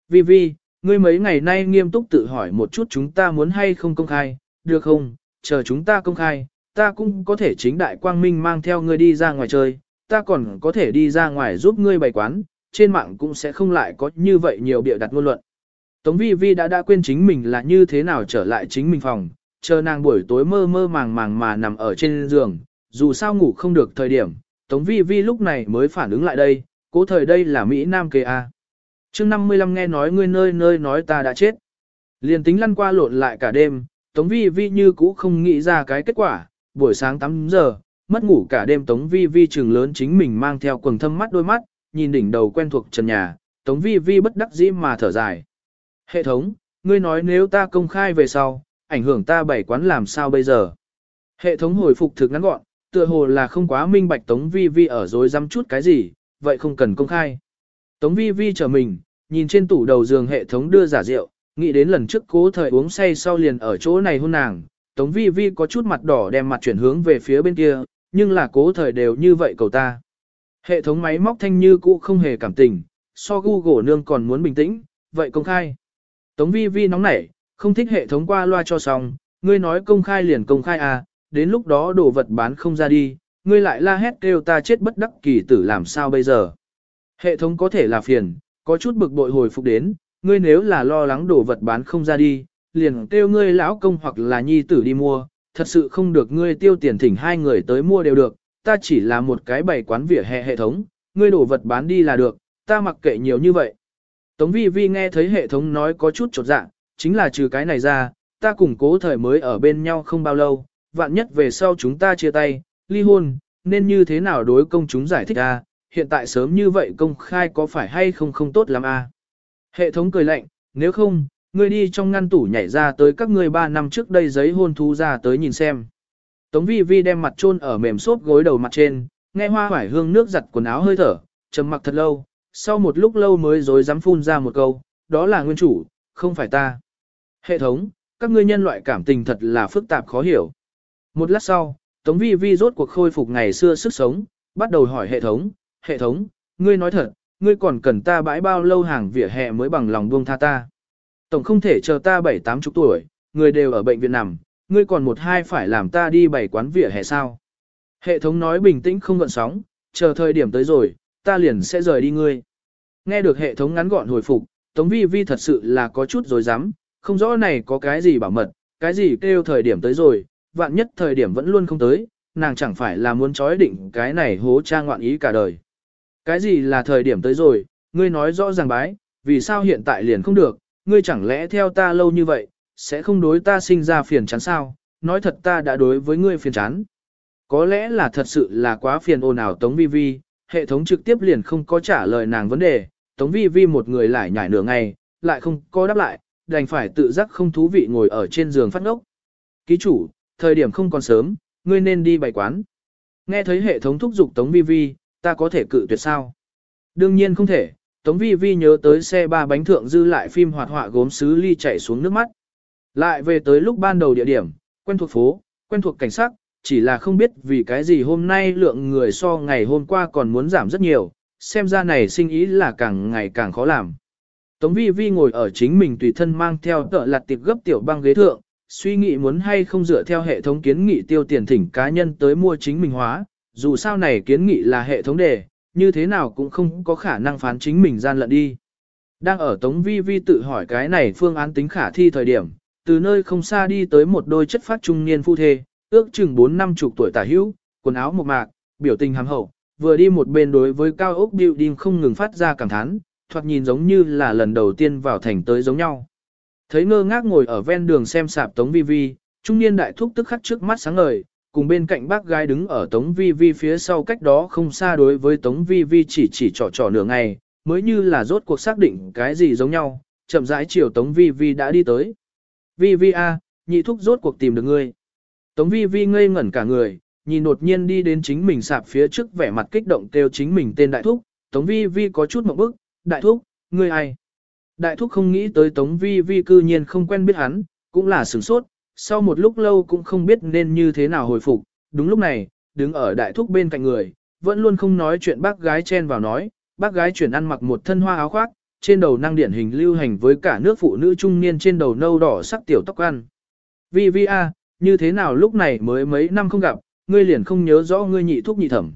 Vi Vi, ngươi mấy ngày nay nghiêm túc tự hỏi một chút chúng ta muốn hay không công khai, được không, chờ chúng ta công khai, ta cũng có thể chính đại quang minh mang theo ngươi đi ra ngoài chơi, ta còn có thể đi ra ngoài giúp ngươi bày quán, trên mạng cũng sẽ không lại có như vậy nhiều bịa đặt ngôn luận. Tống Vi Vi đã đã quên chính mình là như thế nào trở lại chính mình phòng, chờ nàng buổi tối mơ mơ màng màng mà nằm ở trên giường, dù sao ngủ không được thời điểm, Tống Vi Vi lúc này mới phản ứng lại đây, cố thời đây là Mỹ Nam kê A. chương 55 nghe nói ngươi nơi nơi nói ta đã chết. Liền tính lăn qua lộn lại cả đêm, Tống Vi Vi như cũ không nghĩ ra cái kết quả, buổi sáng 8 giờ, mất ngủ cả đêm Tống Vi Vi trừng lớn chính mình mang theo quần thâm mắt đôi mắt, nhìn đỉnh đầu quen thuộc trần nhà, Tống Vi Vi bất đắc dĩ mà thở dài. Hệ thống, ngươi nói nếu ta công khai về sau, ảnh hưởng ta bảy quán làm sao bây giờ? Hệ thống hồi phục thực ngắn gọn, tựa hồ là không quá minh bạch Tống Vi Vi ở dối dăm chút cái gì, vậy không cần công khai. Tống Vi Vi chờ mình, nhìn trên tủ đầu giường hệ thống đưa giả rượu, nghĩ đến lần trước cố thời uống say sau liền ở chỗ này hôn nàng, Tống Vi Vi có chút mặt đỏ đem mặt chuyển hướng về phía bên kia, nhưng là cố thời đều như vậy cầu ta. Hệ thống máy móc thanh như cũ không hề cảm tình, so Google nương còn muốn bình tĩnh, vậy công khai. Tống Vi Vi nóng nảy, không thích hệ thống qua loa cho xong, ngươi nói công khai liền công khai à, đến lúc đó đồ vật bán không ra đi, ngươi lại la hét kêu ta chết bất đắc kỳ tử làm sao bây giờ. Hệ thống có thể là phiền, có chút bực bội hồi phục đến, ngươi nếu là lo lắng đồ vật bán không ra đi, liền kêu ngươi lão công hoặc là nhi tử đi mua, thật sự không được ngươi tiêu tiền thỉnh hai người tới mua đều được, ta chỉ là một cái bày quán vỉa hè hệ thống, ngươi đổ vật bán đi là được, ta mặc kệ nhiều như vậy. Tống vi vi nghe thấy hệ thống nói có chút chột dạ, chính là trừ cái này ra, ta cùng cố thời mới ở bên nhau không bao lâu, vạn nhất về sau chúng ta chia tay, ly hôn, nên như thế nào đối công chúng giải thích a? hiện tại sớm như vậy công khai có phải hay không không tốt lắm a? Hệ thống cười lạnh, nếu không, ngươi đi trong ngăn tủ nhảy ra tới các ngươi ba năm trước đây giấy hôn thú ra tới nhìn xem. Tống vi vi đem mặt chôn ở mềm xốp gối đầu mặt trên, nghe hoa hoải hương nước giặt quần áo hơi thở, trầm mặc thật lâu, sau một lúc lâu mới rồi dám phun ra một câu, đó là nguyên chủ, không phải ta. Hệ thống, các ngươi nhân loại cảm tình thật là phức tạp khó hiểu. Một lát sau, Tống Vi Vi rốt cuộc khôi phục ngày xưa sức sống, bắt đầu hỏi hệ thống, hệ thống, ngươi nói thật, ngươi còn cần ta bãi bao lâu hàng vỉa hè mới bằng lòng buông tha ta. Tổng không thể chờ ta bảy tám chục tuổi, người đều ở bệnh viện nằm, ngươi còn một hai phải làm ta đi bảy quán vỉa hè sao. Hệ thống nói bình tĩnh không gợn sóng, chờ thời điểm tới rồi, ta liền sẽ rời đi ngươi. Nghe được hệ thống ngắn gọn hồi phục, Tống Vi Vi thật sự là có chút rồi dám, không rõ này có cái gì bảo mật, cái gì kêu thời điểm tới rồi, vạn nhất thời điểm vẫn luôn không tới, nàng chẳng phải là muốn trói định cái này hố cha ngoạn ý cả đời. Cái gì là thời điểm tới rồi, ngươi nói rõ ràng bái, vì sao hiện tại liền không được, ngươi chẳng lẽ theo ta lâu như vậy, sẽ không đối ta sinh ra phiền chán sao, nói thật ta đã đối với ngươi phiền chán. Có lẽ là thật sự là quá phiền ồn ào Tống Vi Vi, hệ thống trực tiếp liền không có trả lời nàng vấn đề, Tống Vi Vi một người lại nhảy nửa ngày, lại không có đáp lại, đành phải tự giác không thú vị ngồi ở trên giường phát ngốc. Ký chủ, thời điểm không còn sớm, ngươi nên đi bày quán. Nghe thấy hệ thống thúc giục Tống Vi Vi, ta có thể cự tuyệt sao? Đương nhiên không thể, Tống Vi Vi nhớ tới xe ba bánh thượng dư lại phim hoạt họa gốm sứ ly chảy xuống nước mắt. Lại về tới lúc ban đầu địa điểm, quen thuộc phố, quen thuộc cảnh sắc, chỉ là không biết vì cái gì hôm nay lượng người so ngày hôm qua còn muốn giảm rất nhiều, xem ra này sinh ý là càng ngày càng khó làm. Tống Vi Vi ngồi ở chính mình tùy thân mang theo tợ lặt tiệp gấp tiểu băng ghế thượng, suy nghĩ muốn hay không dựa theo hệ thống kiến nghị tiêu tiền thỉnh cá nhân tới mua chính mình hóa, dù sao này kiến nghị là hệ thống đề, như thế nào cũng không có khả năng phán chính mình gian lận đi. Đang ở Tống Vi Vi tự hỏi cái này phương án tính khả thi thời điểm, từ nơi không xa đi tới một đôi chất phát trung niên phu thê, ước chừng 4 năm chục tuổi tả hữu, quần áo mộc mạc, biểu tình hàm hậu, vừa đi một bên đối với cao ốc building không ngừng phát ra cảm thán, thoạt nhìn giống như là lần đầu tiên vào thành tới giống nhau. Thấy ngơ ngác ngồi ở ven đường xem sạp Tống Vi Vi, trung niên đại thúc tức khắc trước mắt sáng ngời, cùng bên cạnh bác gái đứng ở Tống Vi Vi phía sau cách đó không xa đối với Tống Vi Vi chỉ chỉ trò trò nửa ngày, mới như là rốt cuộc xác định cái gì giống nhau, chậm rãi chiều Tống Vi Vi đã đi tới. Vi Vi a, nhị thúc rốt cuộc tìm được ngươi. Tống Vi Vi ngây ngẩn cả người, nhìn đột nhiên đi đến chính mình sạp phía trước vẻ mặt kích động kêu chính mình tên đại thúc, Tống Vi Vi có chút một bức, đại thúc, ngươi ai? Đại thúc không nghĩ tới Tống Vi Vi cư nhiên không quen biết hắn, cũng là sửng sốt, sau một lúc lâu cũng không biết nên như thế nào hồi phục. Đúng lúc này, đứng ở đại thúc bên cạnh người, vẫn luôn không nói chuyện bác gái chen vào nói, bác gái chuyển ăn mặc một thân hoa áo khoác, trên đầu năng điển hình lưu hành với cả nước phụ nữ trung niên trên đầu nâu đỏ sắc tiểu tóc ăn. Vi Vi a, như thế nào lúc này mới mấy năm không gặp, ngươi liền không nhớ rõ ngươi nhị thúc nhị thẩm.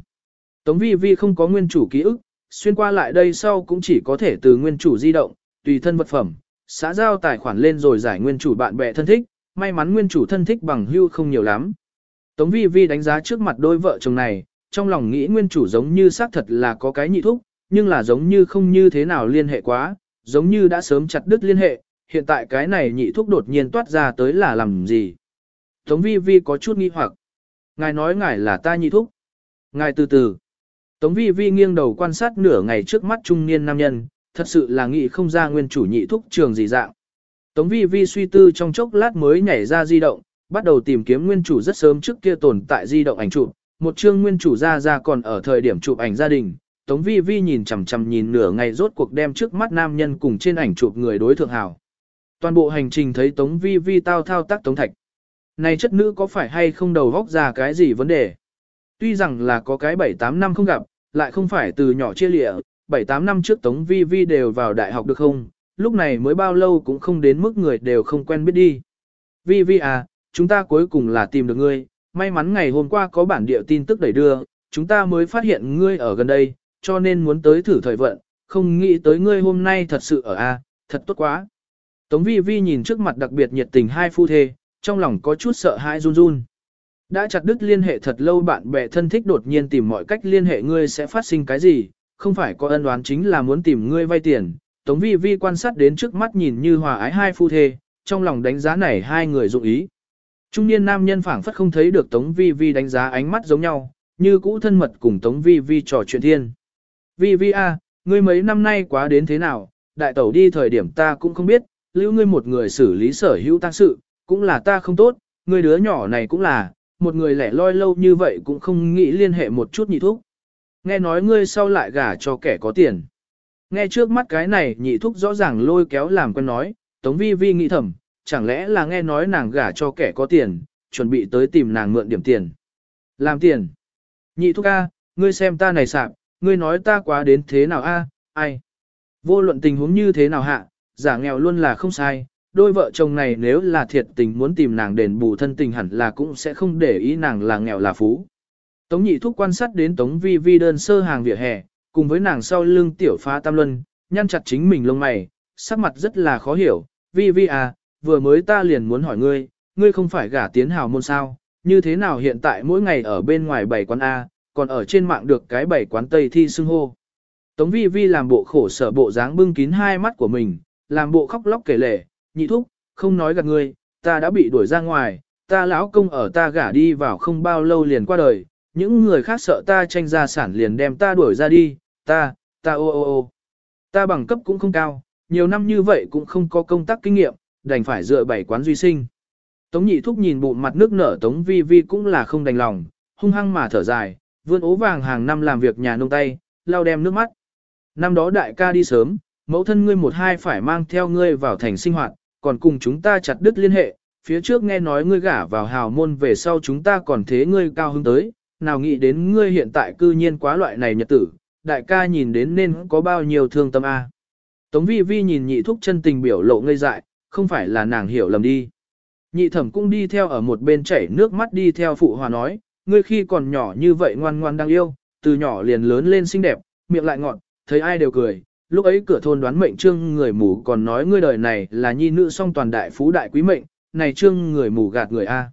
Tống Vi Vi không có nguyên chủ ký ức, xuyên qua lại đây sau cũng chỉ có thể từ nguyên chủ di động, tùy thân vật phẩm, xã giao tài khoản lên rồi giải nguyên chủ bạn bè thân thích, may mắn nguyên chủ thân thích bằng hưu không nhiều lắm. Tống vi vi đánh giá trước mặt đôi vợ chồng này, trong lòng nghĩ nguyên chủ giống như xác thật là có cái nhị thúc, nhưng là giống như không như thế nào liên hệ quá, giống như đã sớm chặt đứt liên hệ, hiện tại cái này nhị thúc đột nhiên toát ra tới là làm gì. Tống vi vi có chút nghi hoặc. Ngài nói ngài là ta nhị thúc. Ngài từ từ. Tống vi vi nghiêng đầu quan sát nửa ngày trước mắt trung niên nam nhân, thật sự là nghĩ không ra nguyên chủ nhị thúc trường gì dạng. Tống vi vi suy tư trong chốc lát mới nhảy ra di động, bắt đầu tìm kiếm nguyên chủ rất sớm trước kia tồn tại di động ảnh chụp, một chương nguyên chủ ra ra còn ở thời điểm chụp ảnh gia đình. Tống vi vi nhìn chằm chằm nhìn nửa ngày rốt cuộc đem trước mắt nam nhân cùng trên ảnh chụp người đối thượng hảo. Toàn bộ hành trình thấy Tống vi vi tao thao tác Tống Thạch. Này chất nữ có phải hay không đầu vóc ra cái gì vấn đề? Tuy rằng là có cái 7-8 năm không gặp, lại không phải từ nhỏ chia lịa, 7-8 năm trước Tống Vi Vi đều vào đại học được không, lúc này mới bao lâu cũng không đến mức người đều không quen biết đi. Vi Vi à, chúng ta cuối cùng là tìm được ngươi, may mắn ngày hôm qua có bản địa tin tức đẩy đưa, chúng ta mới phát hiện ngươi ở gần đây, cho nên muốn tới thử thời vận, không nghĩ tới ngươi hôm nay thật sự ở A, thật tốt quá. Tống Vi Vi nhìn trước mặt đặc biệt nhiệt tình hai phu thê, trong lòng có chút sợ hãi run run. Đã chặt đứt liên hệ thật lâu bạn bè thân thích đột nhiên tìm mọi cách liên hệ ngươi sẽ phát sinh cái gì, không phải có ân đoán chính là muốn tìm ngươi vay tiền. Tống vi vi quan sát đến trước mắt nhìn như hòa ái hai phu thê, trong lòng đánh giá này hai người dụng ý. Trung niên nam nhân phảng phất không thấy được Tống vi vi đánh giá ánh mắt giống nhau, như cũ thân mật cùng Tống vi vi trò chuyện thiên. Vi vi a, ngươi mấy năm nay quá đến thế nào, đại tẩu đi thời điểm ta cũng không biết, lưu ngươi một người xử lý sở hữu tăng sự, cũng là ta không tốt, ngươi đứa nhỏ này cũng là, một người lẻ loi lâu như vậy cũng không nghĩ liên hệ một chút nhị thúc. Nghe nói ngươi sau lại gả cho kẻ có tiền. Nghe trước mắt cái này nhị thúc rõ ràng lôi kéo làm quen nói, Tống Vi Vi nghĩ thầm, chẳng lẽ là nghe nói nàng gả cho kẻ có tiền, chuẩn bị tới tìm nàng mượn điểm tiền. Làm tiền. Nhị thúc A, ngươi xem ta này sạp, ngươi nói ta quá đến thế nào A, ai. Vô luận tình huống như thế nào hạ, giả nghèo luôn là không sai, đôi vợ chồng này nếu là thiệt tình muốn tìm nàng đền bù thân tình hẳn là cũng sẽ không để ý nàng là nghèo là phú. Tống nhị thúc quan sát đến Tống vi vi đơn sơ hàng vỉa hè, cùng với nàng sau lưng tiểu phá tam luân, nhăn chặt chính mình lông mày, sắc mặt rất là khó hiểu, vi vi à, vừa mới ta liền muốn hỏi ngươi, ngươi không phải gả tiến hào môn sao, như thế nào hiện tại mỗi ngày ở bên ngoài bảy quán A, còn ở trên mạng được cái bảy quán Tây thi xưng hô. Tống vi vi làm bộ khổ sở bộ dáng bưng kín hai mắt của mình, làm bộ khóc lóc kể lể, nhị thúc, không nói gạt ngươi, ta đã bị đuổi ra ngoài, ta lão công ở ta gả đi vào không bao lâu liền qua đời, những người khác sợ ta tranh gia sản liền đem ta đuổi ra đi, ta, ta ô ô ô. Ta bằng cấp cũng không cao, nhiều năm như vậy cũng không có công tác kinh nghiệm, đành phải dựa bảy quán duy sinh. Tống nhị thúc nhìn bụng mặt nước nở tống vi vi cũng là không đành lòng, hung hăng mà thở dài, vươn ố vàng hàng năm làm việc nhà nông tay, lau đem nước mắt. Năm đó đại ca đi sớm, mẫu thân ngươi một hai phải mang theo ngươi vào thành sinh hoạt, còn cùng chúng ta chặt đứt liên hệ, phía trước nghe nói ngươi gả vào hào môn về sau chúng ta còn thế ngươi cao hứng tới, nào nghĩ đến ngươi hiện tại cư nhiên quá loại này nhật tử, đại ca nhìn đến nên có bao nhiêu thương tâm a. Tống vi vi nhìn nhị thúc chân tình biểu lộ ngây dại, không phải là nàng hiểu lầm đi. Nhị thẩm cũng đi theo ở một bên chảy nước mắt đi theo phụ hòa nói, ngươi khi còn nhỏ như vậy ngoan ngoan đang yêu, từ nhỏ liền lớn lên xinh đẹp, miệng lại ngọn, thấy ai đều cười. Lúc ấy cửa thôn đoán mệnh trương người mù còn nói ngươi đời này là nhi nữ song toàn đại phú đại quý mệnh, này trương người mù gạt người A.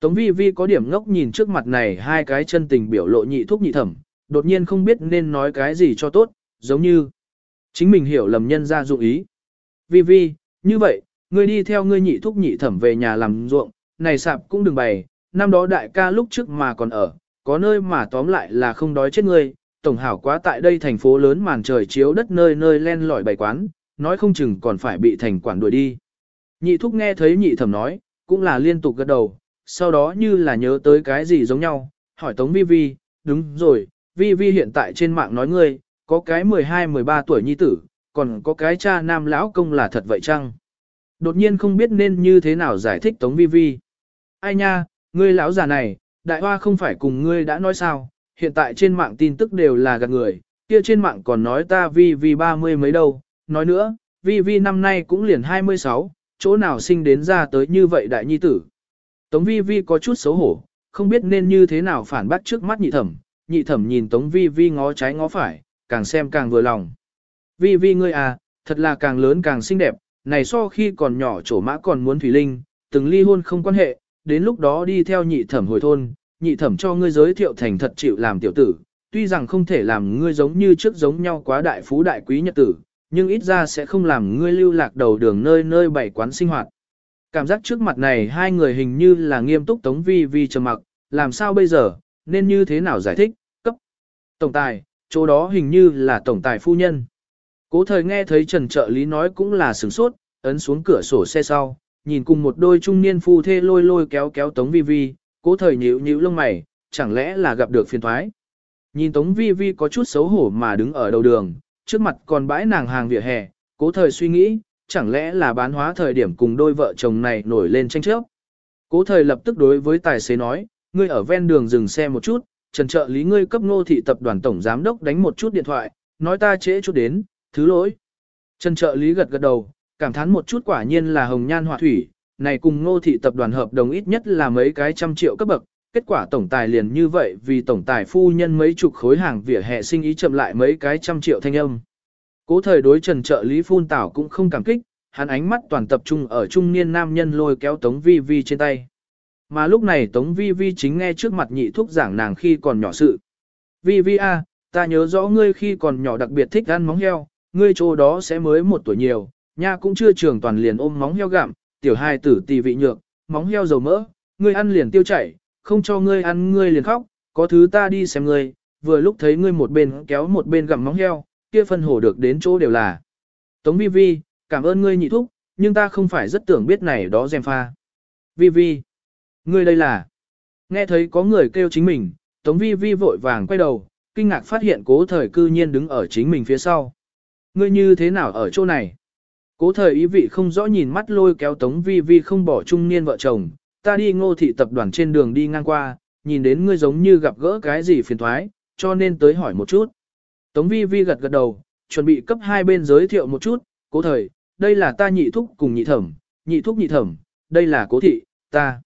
Tống vi vi có điểm ngốc nhìn trước mặt này hai cái chân tình biểu lộ nhị thúc nhị thẩm, đột nhiên không biết nên nói cái gì cho tốt, giống như chính mình hiểu lầm nhân ra dụng ý. Vi vi, như vậy, ngươi đi theo ngươi nhị thúc nhị thẩm về nhà làm ruộng, này sạp cũng đừng bày, năm đó đại ca lúc trước mà còn ở, có nơi mà tóm lại là không đói chết ngươi, tổng hảo quá tại đây thành phố lớn màn trời chiếu đất nơi nơi len lỏi bày quán, nói không chừng còn phải bị thành quản đuổi đi. Nhị thúc nghe thấy nhị thẩm nói, cũng là liên tục gật đầu, sau đó như là nhớ tới cái gì giống nhau, hỏi Tống Vi Vi, đúng rồi, Vi Vi hiện tại trên mạng nói ngươi, có cái 12-13 tuổi nhi tử, còn có cái cha nam lão công là thật vậy chăng? Đột nhiên không biết nên như thế nào giải thích Tống Vi Vi. Ai nha, ngươi lão già này, đại hoa không phải cùng ngươi đã nói sao, hiện tại trên mạng tin tức đều là gạt người, kia trên mạng còn nói ta Vi Vi ba mươi mấy đâu, nói nữa, Vi Vi năm nay cũng liền 26, chỗ nào sinh đến ra tới như vậy đại nhi tử. Tống Vi Vi có chút xấu hổ, không biết nên như thế nào phản bác trước mắt nhị thẩm, nhị thẩm nhìn Tống Vi Vi ngó trái ngó phải, càng xem càng vừa lòng. Vi Vi ngươi à, thật là càng lớn càng xinh đẹp, này so khi còn nhỏ chỗ mã còn muốn Thủy Linh, từng ly hôn không quan hệ, đến lúc đó đi theo nhị thẩm hồi thôn, nhị thẩm cho ngươi giới thiệu thành thật chịu làm tiểu tử, tuy rằng không thể làm ngươi giống như trước giống nhau quá đại phú đại quý nhật tử, nhưng ít ra sẽ không làm ngươi lưu lạc đầu đường nơi nơi bảy quán sinh hoạt. Cảm giác trước mặt này hai người hình như là nghiêm túc tống vi vi trầm mặc, làm sao bây giờ, nên như thế nào giải thích, cấp. Tổng tài, chỗ đó hình như là tổng tài phu nhân. Cố thời nghe thấy Trần trợ lý nói cũng là sửng sốt, ấn xuống cửa sổ xe sau, nhìn cùng một đôi trung niên phu thê lôi lôi kéo kéo tống vi vi, cố thời nhíu nhíu lông mày, chẳng lẽ là gặp được phiền thoái. Nhìn tống vi vi có chút xấu hổ mà đứng ở đầu đường, trước mặt còn bãi nàng hàng vỉa hè, cố thời suy nghĩ, chẳng lẽ là bán hóa thời điểm cùng đôi vợ chồng này nổi lên tranh chấp. Cố thời lập tức đối với tài xế nói, ngươi ở ven đường dừng xe một chút, trần trợ lý ngươi cấp ngô thị tập đoàn tổng giám đốc đánh một chút điện thoại, nói ta trễ chút đến, thứ lỗi. Trần trợ lý gật gật đầu, cảm thán một chút quả nhiên là hồng nhan họa thủy, này cùng ngô thị tập đoàn hợp đồng ít nhất là mấy cái trăm triệu cấp bậc, kết quả tổng tài liền như vậy vì tổng tài phu nhân mấy chục khối hàng vỉa hè sinh ý chậm lại mấy cái trăm triệu thanh âm. Cố thời đối trần trợ lý phun tảo cũng không cảm kích, hắn ánh mắt toàn tập trung ở trung niên nam nhân lôi kéo Tống Vi Vi trên tay. Mà lúc này Tống Vi Vi chính nghe trước mặt nhị thúc giảng nàng khi còn nhỏ sự. Vi Vi a, à, ta nhớ rõ ngươi khi còn nhỏ đặc biệt thích ăn móng heo, ngươi chỗ đó sẽ mới một tuổi nhiều, nha cũng chưa trường toàn liền ôm móng heo gặm, tiểu hai tử tỳ vị nhược, móng heo dầu mỡ, ngươi ăn liền tiêu chảy, không cho ngươi ăn ngươi liền khóc, có thứ ta đi xem ngươi, vừa lúc thấy ngươi một bên kéo một bên gặm móng heo, kia phân hổ được đến chỗ đều là. Tống vi vi, cảm ơn ngươi nhị thúc, nhưng ta không phải rất tưởng biết này đó dèm pha. Vi vi, ngươi đây là. Nghe thấy có người kêu chính mình, Tống vi vi vội vàng quay đầu, kinh ngạc phát hiện cố thời cư nhiên đứng ở chính mình phía sau. Ngươi như thế nào ở chỗ này? Cố thời ý vị không rõ nhìn mắt lôi kéo Tống Vi Vi không bỏ trung niên vợ chồng, ta đi ngô thị tập đoàn trên đường đi ngang qua, nhìn đến ngươi giống như gặp gỡ cái gì phiền thoái, cho nên tới hỏi một chút. Tống Vi Vi gật gật đầu, chuẩn bị cấp hai bên giới thiệu một chút, cố thời, đây là ta nhị thúc cùng nhị thẩm, nhị thúc nhị thẩm, đây là cố thị, ta.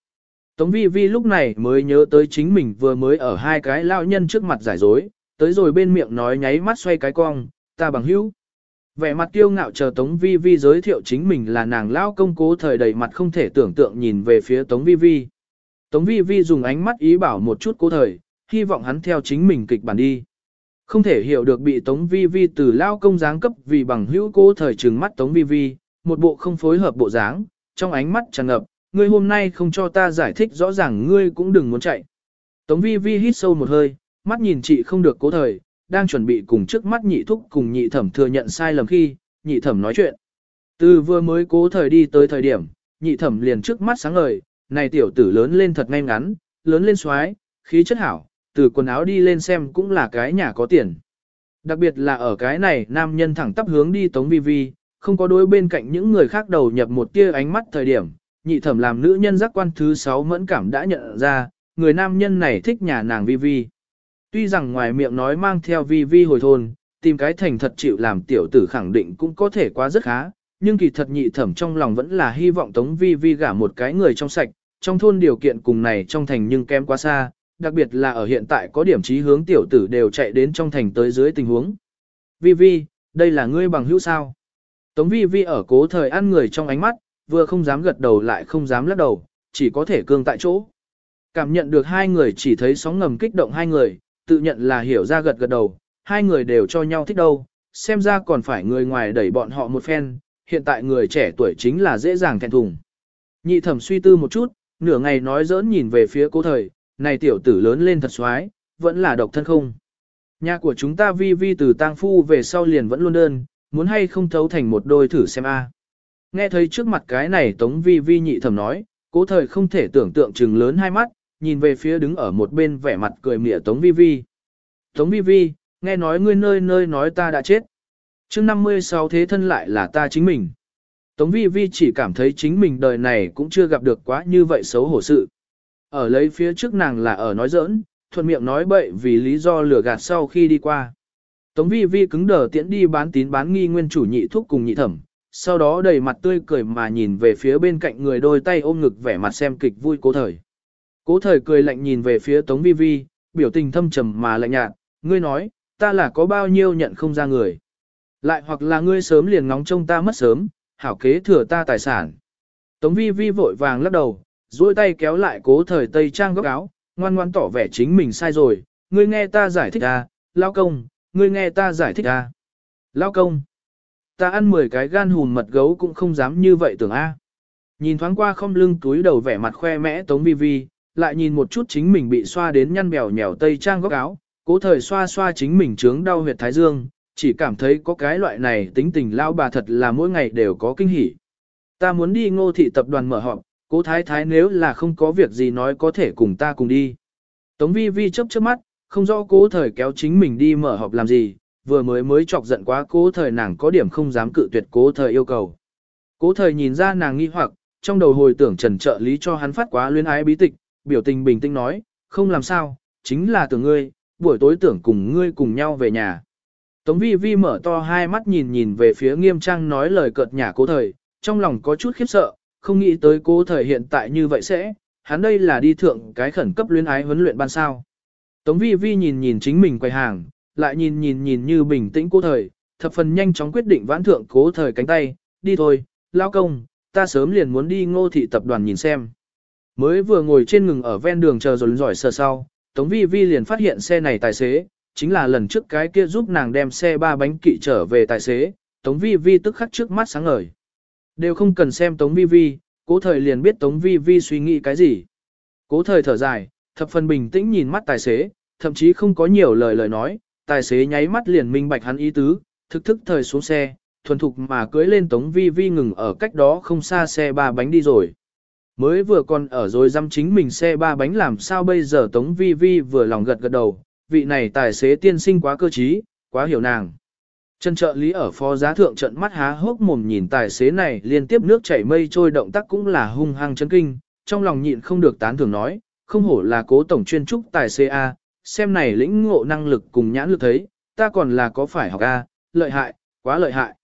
Tống Vi Vi lúc này mới nhớ tới chính mình vừa mới ở hai cái lao nhân trước mặt giải dối, tới rồi bên miệng nói nháy mắt xoay cái cong, ta bằng hữu. Vẻ mặt kiêu ngạo chờ Tống Vi Vi giới thiệu chính mình là nàng lao công cố thời đầy mặt không thể tưởng tượng nhìn về phía Tống Vi Vi. Tống Vi Vi dùng ánh mắt ý bảo một chút cố thời, hy vọng hắn theo chính mình kịch bản đi. Không thể hiểu được bị Tống Vi Vi từ lao công giáng cấp vì bằng hữu cố thời trừng mắt Tống Vi Vi, một bộ không phối hợp bộ dáng, trong ánh mắt tràn ngập, ngươi hôm nay không cho ta giải thích rõ ràng ngươi cũng đừng muốn chạy. Tống Vi Vi hít sâu một hơi, mắt nhìn chị không được cố thời, đang chuẩn bị cùng trước mắt nhị thúc cùng nhị thẩm thừa nhận sai lầm khi, nhị thẩm nói chuyện. Từ vừa mới cố thời đi tới thời điểm, nhị thẩm liền trước mắt sáng ngời, này tiểu tử lớn lên thật ngay ngắn, lớn lên xoái, khí chất hảo, từ quần áo đi lên xem cũng là cái nhà có tiền. Đặc biệt là ở cái này nam nhân thẳng tắp hướng đi Tống Vi Vi, không có đối bên cạnh những người khác đầu nhập một tia ánh mắt thời điểm, nhị thẩm làm nữ nhân giác quan thứ 6 mẫn cảm đã nhận ra, người nam nhân này thích nhà nàng Vi Vi. Tuy rằng ngoài miệng nói mang theo Vi Vi hồi thôn, tìm cái thành thật chịu làm tiểu tử khẳng định cũng có thể quá rất khá, nhưng kỳ thật nhị thẩm trong lòng vẫn là hy vọng Tống Vi Vi gả một cái người trong sạch, trong thôn điều kiện cùng này trong thành nhưng kém quá xa, đặc biệt là ở hiện tại có điểm chí hướng tiểu tử đều chạy đến trong thành tới dưới tình huống. Vi Vi, đây là ngươi bằng hữu sao? Tống Vi Vi ở cố thời ăn người trong ánh mắt, vừa không dám gật đầu lại không dám lắc đầu, chỉ có thể cương tại chỗ. Cảm nhận được hai người chỉ thấy sóng ngầm kích động hai người, tự nhận là hiểu ra gật gật đầu, hai người đều cho nhau thích đâu, xem ra còn phải người ngoài đẩy bọn họ một phen, hiện tại người trẻ tuổi chính là dễ dàng thẹn thùng. Nhị thẩm suy tư một chút, nửa ngày nói giỡn nhìn về phía cố thời, này tiểu tử lớn lên thật xoái, vẫn là độc thân không. Nhà của chúng ta vi vi từ tang phu về sau liền vẫn luôn đơn, muốn hay không thấu thành một đôi thử xem a. Nghe thấy trước mặt cái này tống vi vi nhị thẩm nói, cố thời không thể tưởng tượng chừng lớn hai mắt, nhìn về phía đứng ở một bên vẻ mặt cười mỉa tống vi vi. Tống vi vi, nghe nói ngươi nơi nơi nói ta đã chết. Trước 56 thế thân lại là ta chính mình. Tống vi vi chỉ cảm thấy chính mình đời này cũng chưa gặp được quá như vậy xấu hổ sự. Ở lấy phía trước nàng là ở nói giỡn, thuận miệng nói bậy vì lý do lừa gạt sau khi đi qua. Tống vi vi cứng đờ tiễn đi bán tín bán nghi nguyên chủ nhị thuốc cùng nhị thẩm, sau đó đầy mặt tươi cười mà nhìn về phía bên cạnh người đôi tay ôm ngực vẻ mặt xem kịch vui cố thời. Cố thời cười lạnh nhìn về phía Tống vi vi, biểu tình thâm trầm mà lạnh nhạt, ngươi nói, ta là có bao nhiêu nhận không ra người. Lại hoặc là ngươi sớm liền ngóng trông ta mất sớm, hảo kế thừa ta tài sản. Tống vi vi vội vàng lắc đầu, duỗi tay kéo lại cố thời tây trang góc áo, ngoan ngoan tỏ vẻ chính mình sai rồi, ngươi nghe ta giải thích à, lao công, ngươi nghe ta giải thích à. Lao công, ta ăn 10 cái gan hùn mật gấu cũng không dám như vậy tưởng a. Nhìn thoáng qua không lưng túi đầu vẻ mặt khoe mẽ tống vi vi, lại nhìn một chút chính mình bị xoa đến nhăn bèo nhèo tây trang góc áo, cố thời xoa xoa chính mình trướng đau huyệt thái dương, chỉ cảm thấy có cái loại này tính tình lao bà thật là mỗi ngày đều có kinh hỉ. Ta muốn đi ngô thị tập đoàn mở họp, cố thái thái nếu là không có việc gì nói có thể cùng ta cùng đi. Tống vi vi chớp chớp mắt, không rõ cố thời kéo chính mình đi mở họp làm gì, vừa mới mới chọc giận quá cố thời nàng có điểm không dám cự tuyệt cố thời yêu cầu. Cố thời nhìn ra nàng nghi hoặc, trong đầu hồi tưởng trần trợ lý cho hắn phát quá luyến ái bí tịch, biểu tình bình tĩnh nói, không làm sao, chính là tưởng ngươi, buổi tối tưởng cùng ngươi cùng nhau về nhà. Tống vi vi mở to hai mắt nhìn nhìn về phía nghiêm trang nói lời cợt nhả cố thời, trong lòng có chút khiếp sợ, không nghĩ tới cố thời hiện tại như vậy sẽ, hắn đây là đi thượng cái khẩn cấp luyến ái huấn luyện ban sao. Tống vi vi nhìn nhìn chính mình quay hàng, lại nhìn nhìn nhìn như bình tĩnh cố thời, thập phần nhanh chóng quyết định vãn thượng cố thời cánh tay, đi thôi, lao công, ta sớm liền muốn đi ngô thị tập đoàn nhìn xem. Mới vừa ngồi trên ngừng ở ven đường chờ rồi giỏi sờ sau, Tống Vi Vi liền phát hiện xe này tài xế, chính là lần trước cái kia giúp nàng đem xe ba bánh kỵ trở về tài xế, Tống Vi Vi tức khắc trước mắt sáng ngời. Đều không cần xem Tống Vi Vi, cố thời liền biết Tống Vi Vi suy nghĩ cái gì. Cố thời thở dài, thập phần bình tĩnh nhìn mắt tài xế, thậm chí không có nhiều lời lời nói, tài xế nháy mắt liền minh bạch hắn ý tứ, thực thức thời xuống xe, thuần thục mà cưới lên Tống Vi Vi ngừng ở cách đó không xa xe ba bánh đi rồi. Mới vừa còn ở rồi dăm chính mình xe ba bánh làm sao bây giờ Tống Vi Vi vừa lòng gật gật đầu, vị này tài xế tiên sinh quá cơ trí, quá hiểu nàng. Chân trợ lý ở phó giá thượng trận mắt há hốc mồm nhìn tài xế này liên tiếp nước chảy mây trôi động tác cũng là hung hăng chấn kinh, trong lòng nhịn không được tán thưởng nói, không hổ là cố tổng chuyên trúc tài xế A, xem này lĩnh ngộ năng lực cùng nhãn lực thấy, ta còn là có phải học A, lợi hại, quá lợi hại.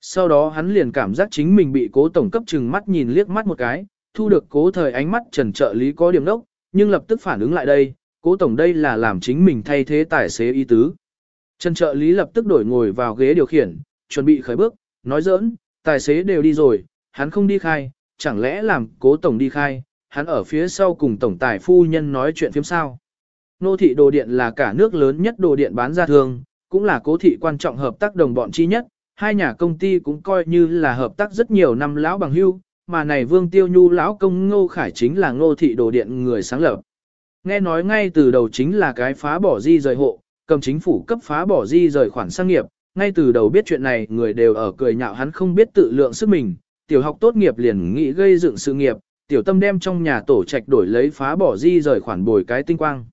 Sau đó hắn liền cảm giác chính mình bị cố tổng cấp chừng mắt nhìn liếc mắt một cái, thu được cố thời ánh mắt trần trợ lý có điểm đốc, nhưng lập tức phản ứng lại đây, cố tổng đây là làm chính mình thay thế tài xế y tứ. Trần trợ lý lập tức đổi ngồi vào ghế điều khiển, chuẩn bị khởi bước, nói giỡn, tài xế đều đi rồi, hắn không đi khai, chẳng lẽ làm cố tổng đi khai, hắn ở phía sau cùng tổng tài phu nhân nói chuyện phiếm sao. Nô thị đồ điện là cả nước lớn nhất đồ điện bán ra thường, cũng là cố thị quan trọng hợp tác đồng bọn chi nhất, hai nhà công ty cũng coi như là hợp tác rất nhiều năm lão bằng hưu, mà này Vương Tiêu Nhu lão công Ngô Khải chính là Ngô thị đồ điện người sáng lập. Nghe nói ngay từ đầu chính là cái phá bỏ di rời hộ, cầm chính phủ cấp phá bỏ di rời khoản sang nghiệp, ngay từ đầu biết chuyện này người đều ở cười nhạo hắn không biết tự lượng sức mình, tiểu học tốt nghiệp liền nghĩ gây dựng sự nghiệp, tiểu tâm đem trong nhà tổ trạch đổi lấy phá bỏ di rời khoản bồi cái tinh quang.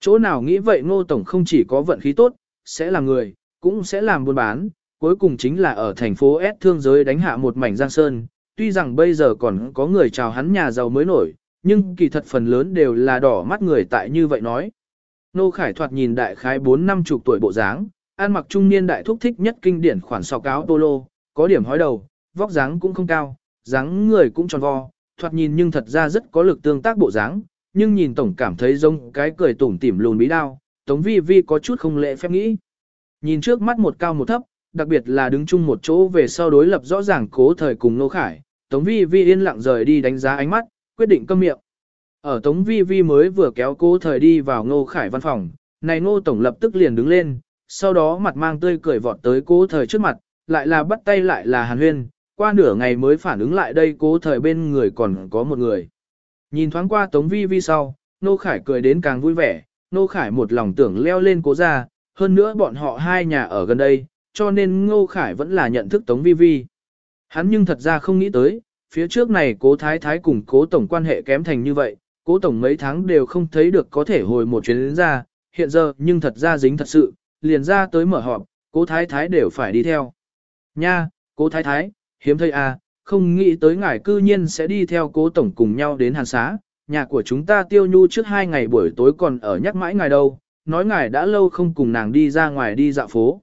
Chỗ nào nghĩ vậy ngô tổng không chỉ có vận khí tốt, sẽ là người, cũng sẽ làm buôn bán, cuối cùng chính là ở thành phố S thương giới đánh hạ một mảnh giang sơn, tuy rằng bây giờ còn có người chào hắn nhà giàu mới nổi, nhưng kỳ thật phần lớn đều là đỏ mắt người tại như vậy nói. Nô Khải thoạt nhìn đại khái 4 năm chục tuổi bộ dáng, ăn mặc trung niên đại thúc thích nhất kinh điển khoản sọc áo polo, có điểm hói đầu, vóc dáng cũng không cao, dáng người cũng tròn vo, thoạt nhìn nhưng thật ra rất có lực tương tác bộ dáng, nhưng nhìn tổng cảm thấy giống cái cười tủm tỉm lùn bí đao, Tống Vi Vi có chút không lệ phép nghĩ. Nhìn trước mắt một cao một thấp, đặc biệt là đứng chung một chỗ về sau đối lập rõ ràng cố thời cùng Nô Khải, Tống Vi Vi yên lặng rời đi đánh giá ánh mắt, quyết định câm miệng. Ở Tống Vi Vi mới vừa kéo cố thời đi vào Ngô Khải văn phòng, này Ngô Tổng lập tức liền đứng lên, sau đó mặt mang tươi cười vọt tới cố thời trước mặt, lại là bắt tay lại là hàn huyên, qua nửa ngày mới phản ứng lại đây cố thời bên người còn có một người. Nhìn thoáng qua Tống Vi Vi sau, Ngô Khải cười đến càng vui vẻ, Ngô Khải một lòng tưởng leo lên cố ra, hơn nữa bọn họ hai nhà ở gần đây, cho nên Ngô Khải vẫn là nhận thức Tống Vi Vi. Hắn nhưng thật ra không nghĩ tới, phía trước này cố thái thái cùng cố tổng quan hệ kém thành như vậy, cố tổng mấy tháng đều không thấy được có thể hồi một chuyến đến ra, hiện giờ nhưng thật ra dính thật sự, liền ra tới mở họp, cố thái thái đều phải đi theo. Nha, cố thái thái, hiếm thấy à, không nghĩ tới ngài cư nhiên sẽ đi theo cố tổng cùng nhau đến hàn xá, nhà của chúng ta tiêu nhu trước hai ngày buổi tối còn ở nhắc mãi ngài đâu, nói ngài đã lâu không cùng nàng đi ra ngoài đi dạo phố.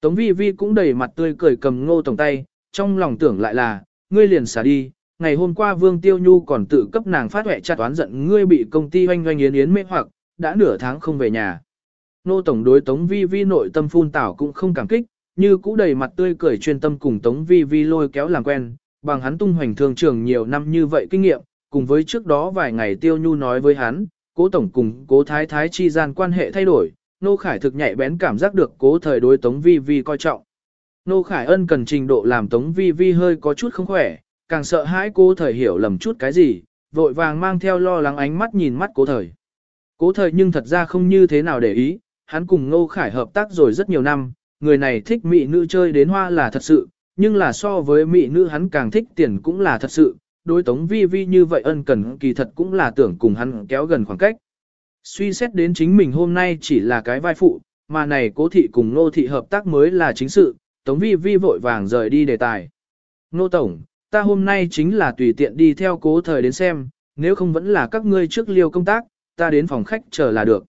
Tống vi vi cũng đầy mặt tươi cười cầm ngô tổng tay, trong lòng tưởng lại là, ngươi liền xả đi, ngày hôm qua Vương Tiêu Nhu còn tự cấp nàng phát huệ chặt toán giận ngươi bị công ty hoanh hoanh yến yến mê hoặc, đã nửa tháng không về nhà. Nô Tổng đối Tống Vi Vi nội tâm phun tảo cũng không cảm kích, như cũ đầy mặt tươi cười chuyên tâm cùng Tống Vi Vi lôi kéo làm quen, bằng hắn tung hoành thương trường nhiều năm như vậy kinh nghiệm, cùng với trước đó vài ngày Tiêu Nhu nói với hắn, cố Tổng cùng cố Thái Thái chi gian quan hệ thay đổi, Nô Khải thực nhạy bén cảm giác được cố thời đối Tống Vi Vi coi trọng. Nô Khải Ân cần trình độ làm Tống Vi Vi hơi có chút không khỏe, càng sợ hãi cố thời hiểu lầm chút cái gì, vội vàng mang theo lo lắng ánh mắt nhìn mắt cố thời. Cố thời nhưng thật ra không như thế nào để ý, hắn cùng Ngô Khải hợp tác rồi rất nhiều năm, người này thích mỹ nữ chơi đến hoa là thật sự, nhưng là so với mỹ nữ hắn càng thích tiền cũng là thật sự, đối tống vi vi như vậy ân cần kỳ thật cũng là tưởng cùng hắn kéo gần khoảng cách. Suy xét đến chính mình hôm nay chỉ là cái vai phụ, mà này cố thị cùng nô thị hợp tác mới là chính sự, tống vi vi vội vàng rời đi đề tài. nô Tổng, ta hôm nay chính là tùy tiện đi theo cố thời đến xem, nếu không vẫn là các ngươi trước liêu công tác, ta đến phòng khách chờ là được.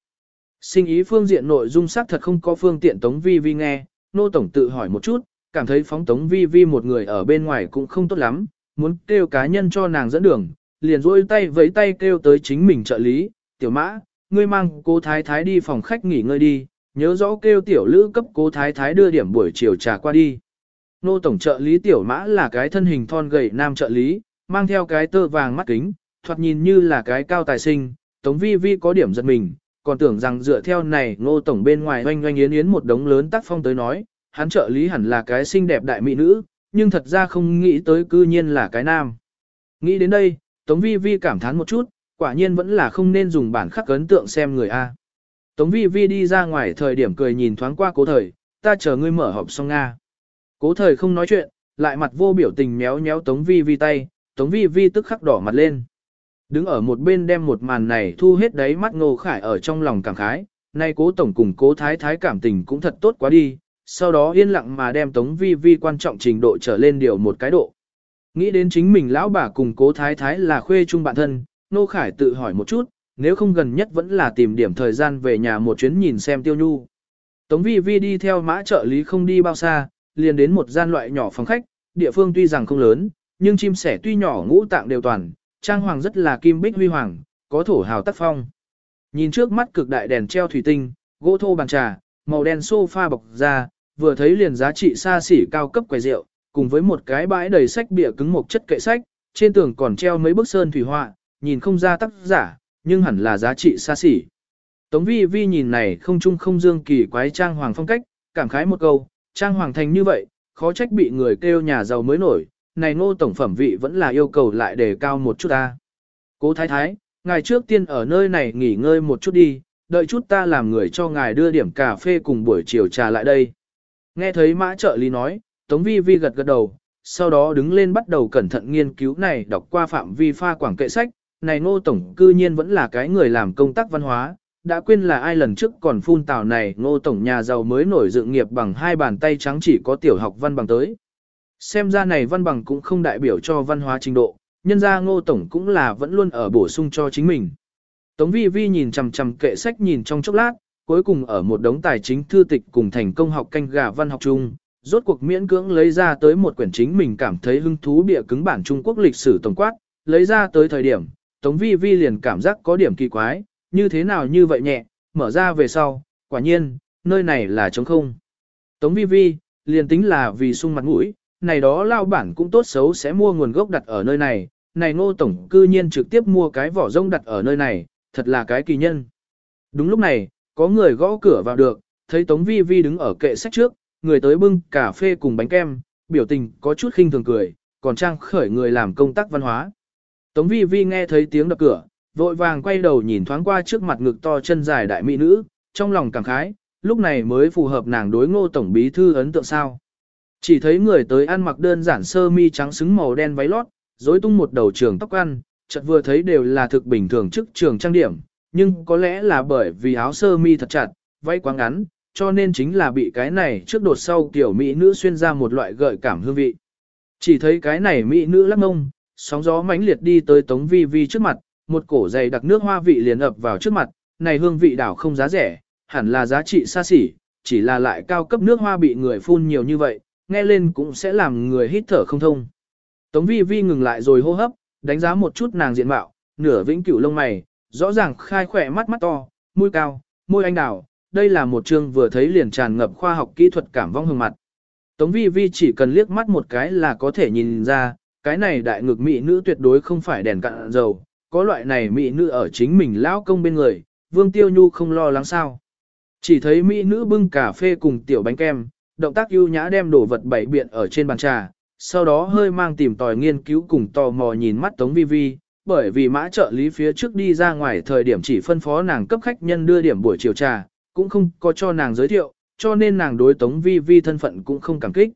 Sinh ý phương diện nội dung xác thật không có phương tiện Tống Vi Vi nghe, nô tổng tự hỏi một chút, cảm thấy phóng Tống Vi Vi một người ở bên ngoài cũng không tốt lắm, muốn kêu cá nhân cho nàng dẫn đường, liền rôi tay với tay kêu tới chính mình trợ lý, tiểu mã, ngươi mang cô thái thái đi phòng khách nghỉ ngơi đi, nhớ rõ kêu tiểu lữ cấp cô thái thái đưa điểm buổi chiều trà qua đi. Nô tổng trợ lý tiểu mã là cái thân hình thon gầy nam trợ lý, mang theo cái tơ vàng mắt kính, thoạt nhìn như là cái cao tài sinh, tống vi vi có điểm giật mình, còn tưởng rằng dựa theo này ngô tổng bên ngoài oanh oanh yến yến một đống lớn tác phong tới nói, hắn trợ lý hẳn là cái xinh đẹp đại mỹ nữ, nhưng thật ra không nghĩ tới cư nhiên là cái nam. Nghĩ đến đây, Tống Vi Vi cảm thán một chút, quả nhiên vẫn là không nên dùng bản khắc ấn tượng xem người A. Tống Vi Vi đi ra ngoài thời điểm cười nhìn thoáng qua cố thời, ta chờ ngươi mở họp xong Nga. Cố thời không nói chuyện, lại mặt vô biểu tình méo méo Tống Vi Vi tay, Tống Vi Vi tức khắc đỏ mặt lên. Đứng ở một bên đem một màn này thu hết đáy mắt Ngô Khải ở trong lòng cảm khái, nay cố tổng cùng cố thái thái cảm tình cũng thật tốt quá đi, sau đó yên lặng mà đem Tống Vi Vi quan trọng trình độ trở lên điều một cái độ. Nghĩ đến chính mình lão bà cùng cố thái thái là khuê chung bạn thân, nô Khải tự hỏi một chút, nếu không gần nhất vẫn là tìm điểm thời gian về nhà một chuyến nhìn xem tiêu nhu. Tống Vi Vi đi theo mã trợ lý không đi bao xa, liền đến một gian loại nhỏ phòng khách, địa phương tuy rằng không lớn, nhưng chim sẻ tuy nhỏ ngũ tạng đều toàn, trang hoàng rất là kim bích huy hoàng, có thổ hào tác phong. Nhìn trước mắt cực đại đèn treo thủy tinh, gỗ thô bàn trà, màu đen sofa bọc ra, vừa thấy liền giá trị xa xỉ cao cấp quầy rượu, cùng với một cái bãi đầy sách bìa cứng một chất kệ sách, trên tường còn treo mấy bức sơn thủy họa, nhìn không ra tác giả, nhưng hẳn là giá trị xa xỉ. Tống vi vi nhìn này không trung không dương kỳ quái trang hoàng phong cách, cảm khái một câu, trang hoàng thành như vậy, khó trách bị người kêu nhà giàu mới nổi, này ngô tổng phẩm vị vẫn là yêu cầu lại đề cao một chút ta. Cố thái thái, ngài trước tiên ở nơi này nghỉ ngơi một chút đi, đợi chút ta làm người cho ngài đưa điểm cà phê cùng buổi chiều trà lại đây. Nghe thấy mã trợ lý nói, Tống Vi Vi gật gật đầu, sau đó đứng lên bắt đầu cẩn thận nghiên cứu này đọc qua phạm vi pha quảng kệ sách, này ngô tổng cư nhiên vẫn là cái người làm công tác văn hóa, đã quên là ai lần trước còn phun tào này ngô tổng nhà giàu mới nổi dựng nghiệp bằng hai bàn tay trắng chỉ có tiểu học văn bằng tới. Xem ra này văn bằng cũng không đại biểu cho văn hóa trình độ, nhân ra ngô tổng cũng là vẫn luôn ở bổ sung cho chính mình. Tống vi vi nhìn chằm chằm kệ sách nhìn trong chốc lát, cuối cùng ở một đống tài chính thư tịch cùng thành công học canh gà văn học chung, rốt cuộc miễn cưỡng lấy ra tới một quyển chính mình cảm thấy hứng thú bịa cứng bản Trung Quốc lịch sử tổng quát, lấy ra tới thời điểm, Tống Vi Vi liền cảm giác có điểm kỳ quái, như thế nào như vậy nhẹ, mở ra về sau, quả nhiên, nơi này là trống không. Tống Vi Vi, liền tính là vì sung mặt mũi, này đó lao bản cũng tốt xấu sẽ mua nguồn gốc đặt ở nơi này, này ngô tổng cư nhiên trực tiếp mua cái vỏ rông đặt ở nơi này, thật là cái kỳ nhân. Đúng lúc này, có người gõ cửa vào được, thấy Tống Vi Vi đứng ở kệ sách trước, người tới bưng cà phê cùng bánh kem, biểu tình có chút khinh thường cười, còn trang khởi người làm công tác văn hóa. Tống Vi Vi nghe thấy tiếng đập cửa, vội vàng quay đầu nhìn thoáng qua trước mặt ngực to chân dài đại mỹ nữ, trong lòng cảm khái, lúc này mới phù hợp nàng đối ngô tổng bí thư ấn tượng sao. Chỉ thấy người tới ăn mặc đơn giản sơ mi trắng xứng màu đen váy lót, rối tung một đầu trường tóc ăn, chợt vừa thấy đều là thực bình thường trước trường trang điểm, nhưng có lẽ là bởi vì áo sơ mi thật chặt, váy quá ngắn, cho nên chính là bị cái này trước đột sau tiểu mỹ nữ xuyên ra một loại gợi cảm hương vị. Chỉ thấy cái này mỹ nữ lắc mông, sóng gió mãnh liệt đi tới Tống Vi Vi trước mặt, một cổ dày đặc nước hoa vị liền ập vào trước mặt, này hương vị đảo không giá rẻ, hẳn là giá trị xa xỉ, chỉ là lại cao cấp nước hoa bị người phun nhiều như vậy, nghe lên cũng sẽ làm người hít thở không thông. Tống Vi Vi ngừng lại rồi hô hấp, đánh giá một chút nàng diện mạo, nửa vĩnh cửu lông mày, rõ ràng khai khỏe mắt mắt to, môi cao, môi anh đào, đây là một chương vừa thấy liền tràn ngập khoa học kỹ thuật cảm vong hương mặt. Tống vi vi chỉ cần liếc mắt một cái là có thể nhìn ra, cái này đại ngực mỹ nữ tuyệt đối không phải đèn cạn dầu, có loại này mỹ nữ ở chính mình lão công bên người, vương tiêu nhu không lo lắng sao. Chỉ thấy mỹ nữ bưng cà phê cùng tiểu bánh kem, động tác ưu nhã đem đồ vật bảy biện ở trên bàn trà, sau đó hơi mang tìm tòi nghiên cứu cùng tò mò nhìn mắt Tống Vi Vi, bởi vì mã trợ lý phía trước đi ra ngoài thời điểm chỉ phân phó nàng cấp khách nhân đưa điểm buổi chiều trà, cũng không có cho nàng giới thiệu, cho nên nàng đối Tống Vi Vi thân phận cũng không cảm kích.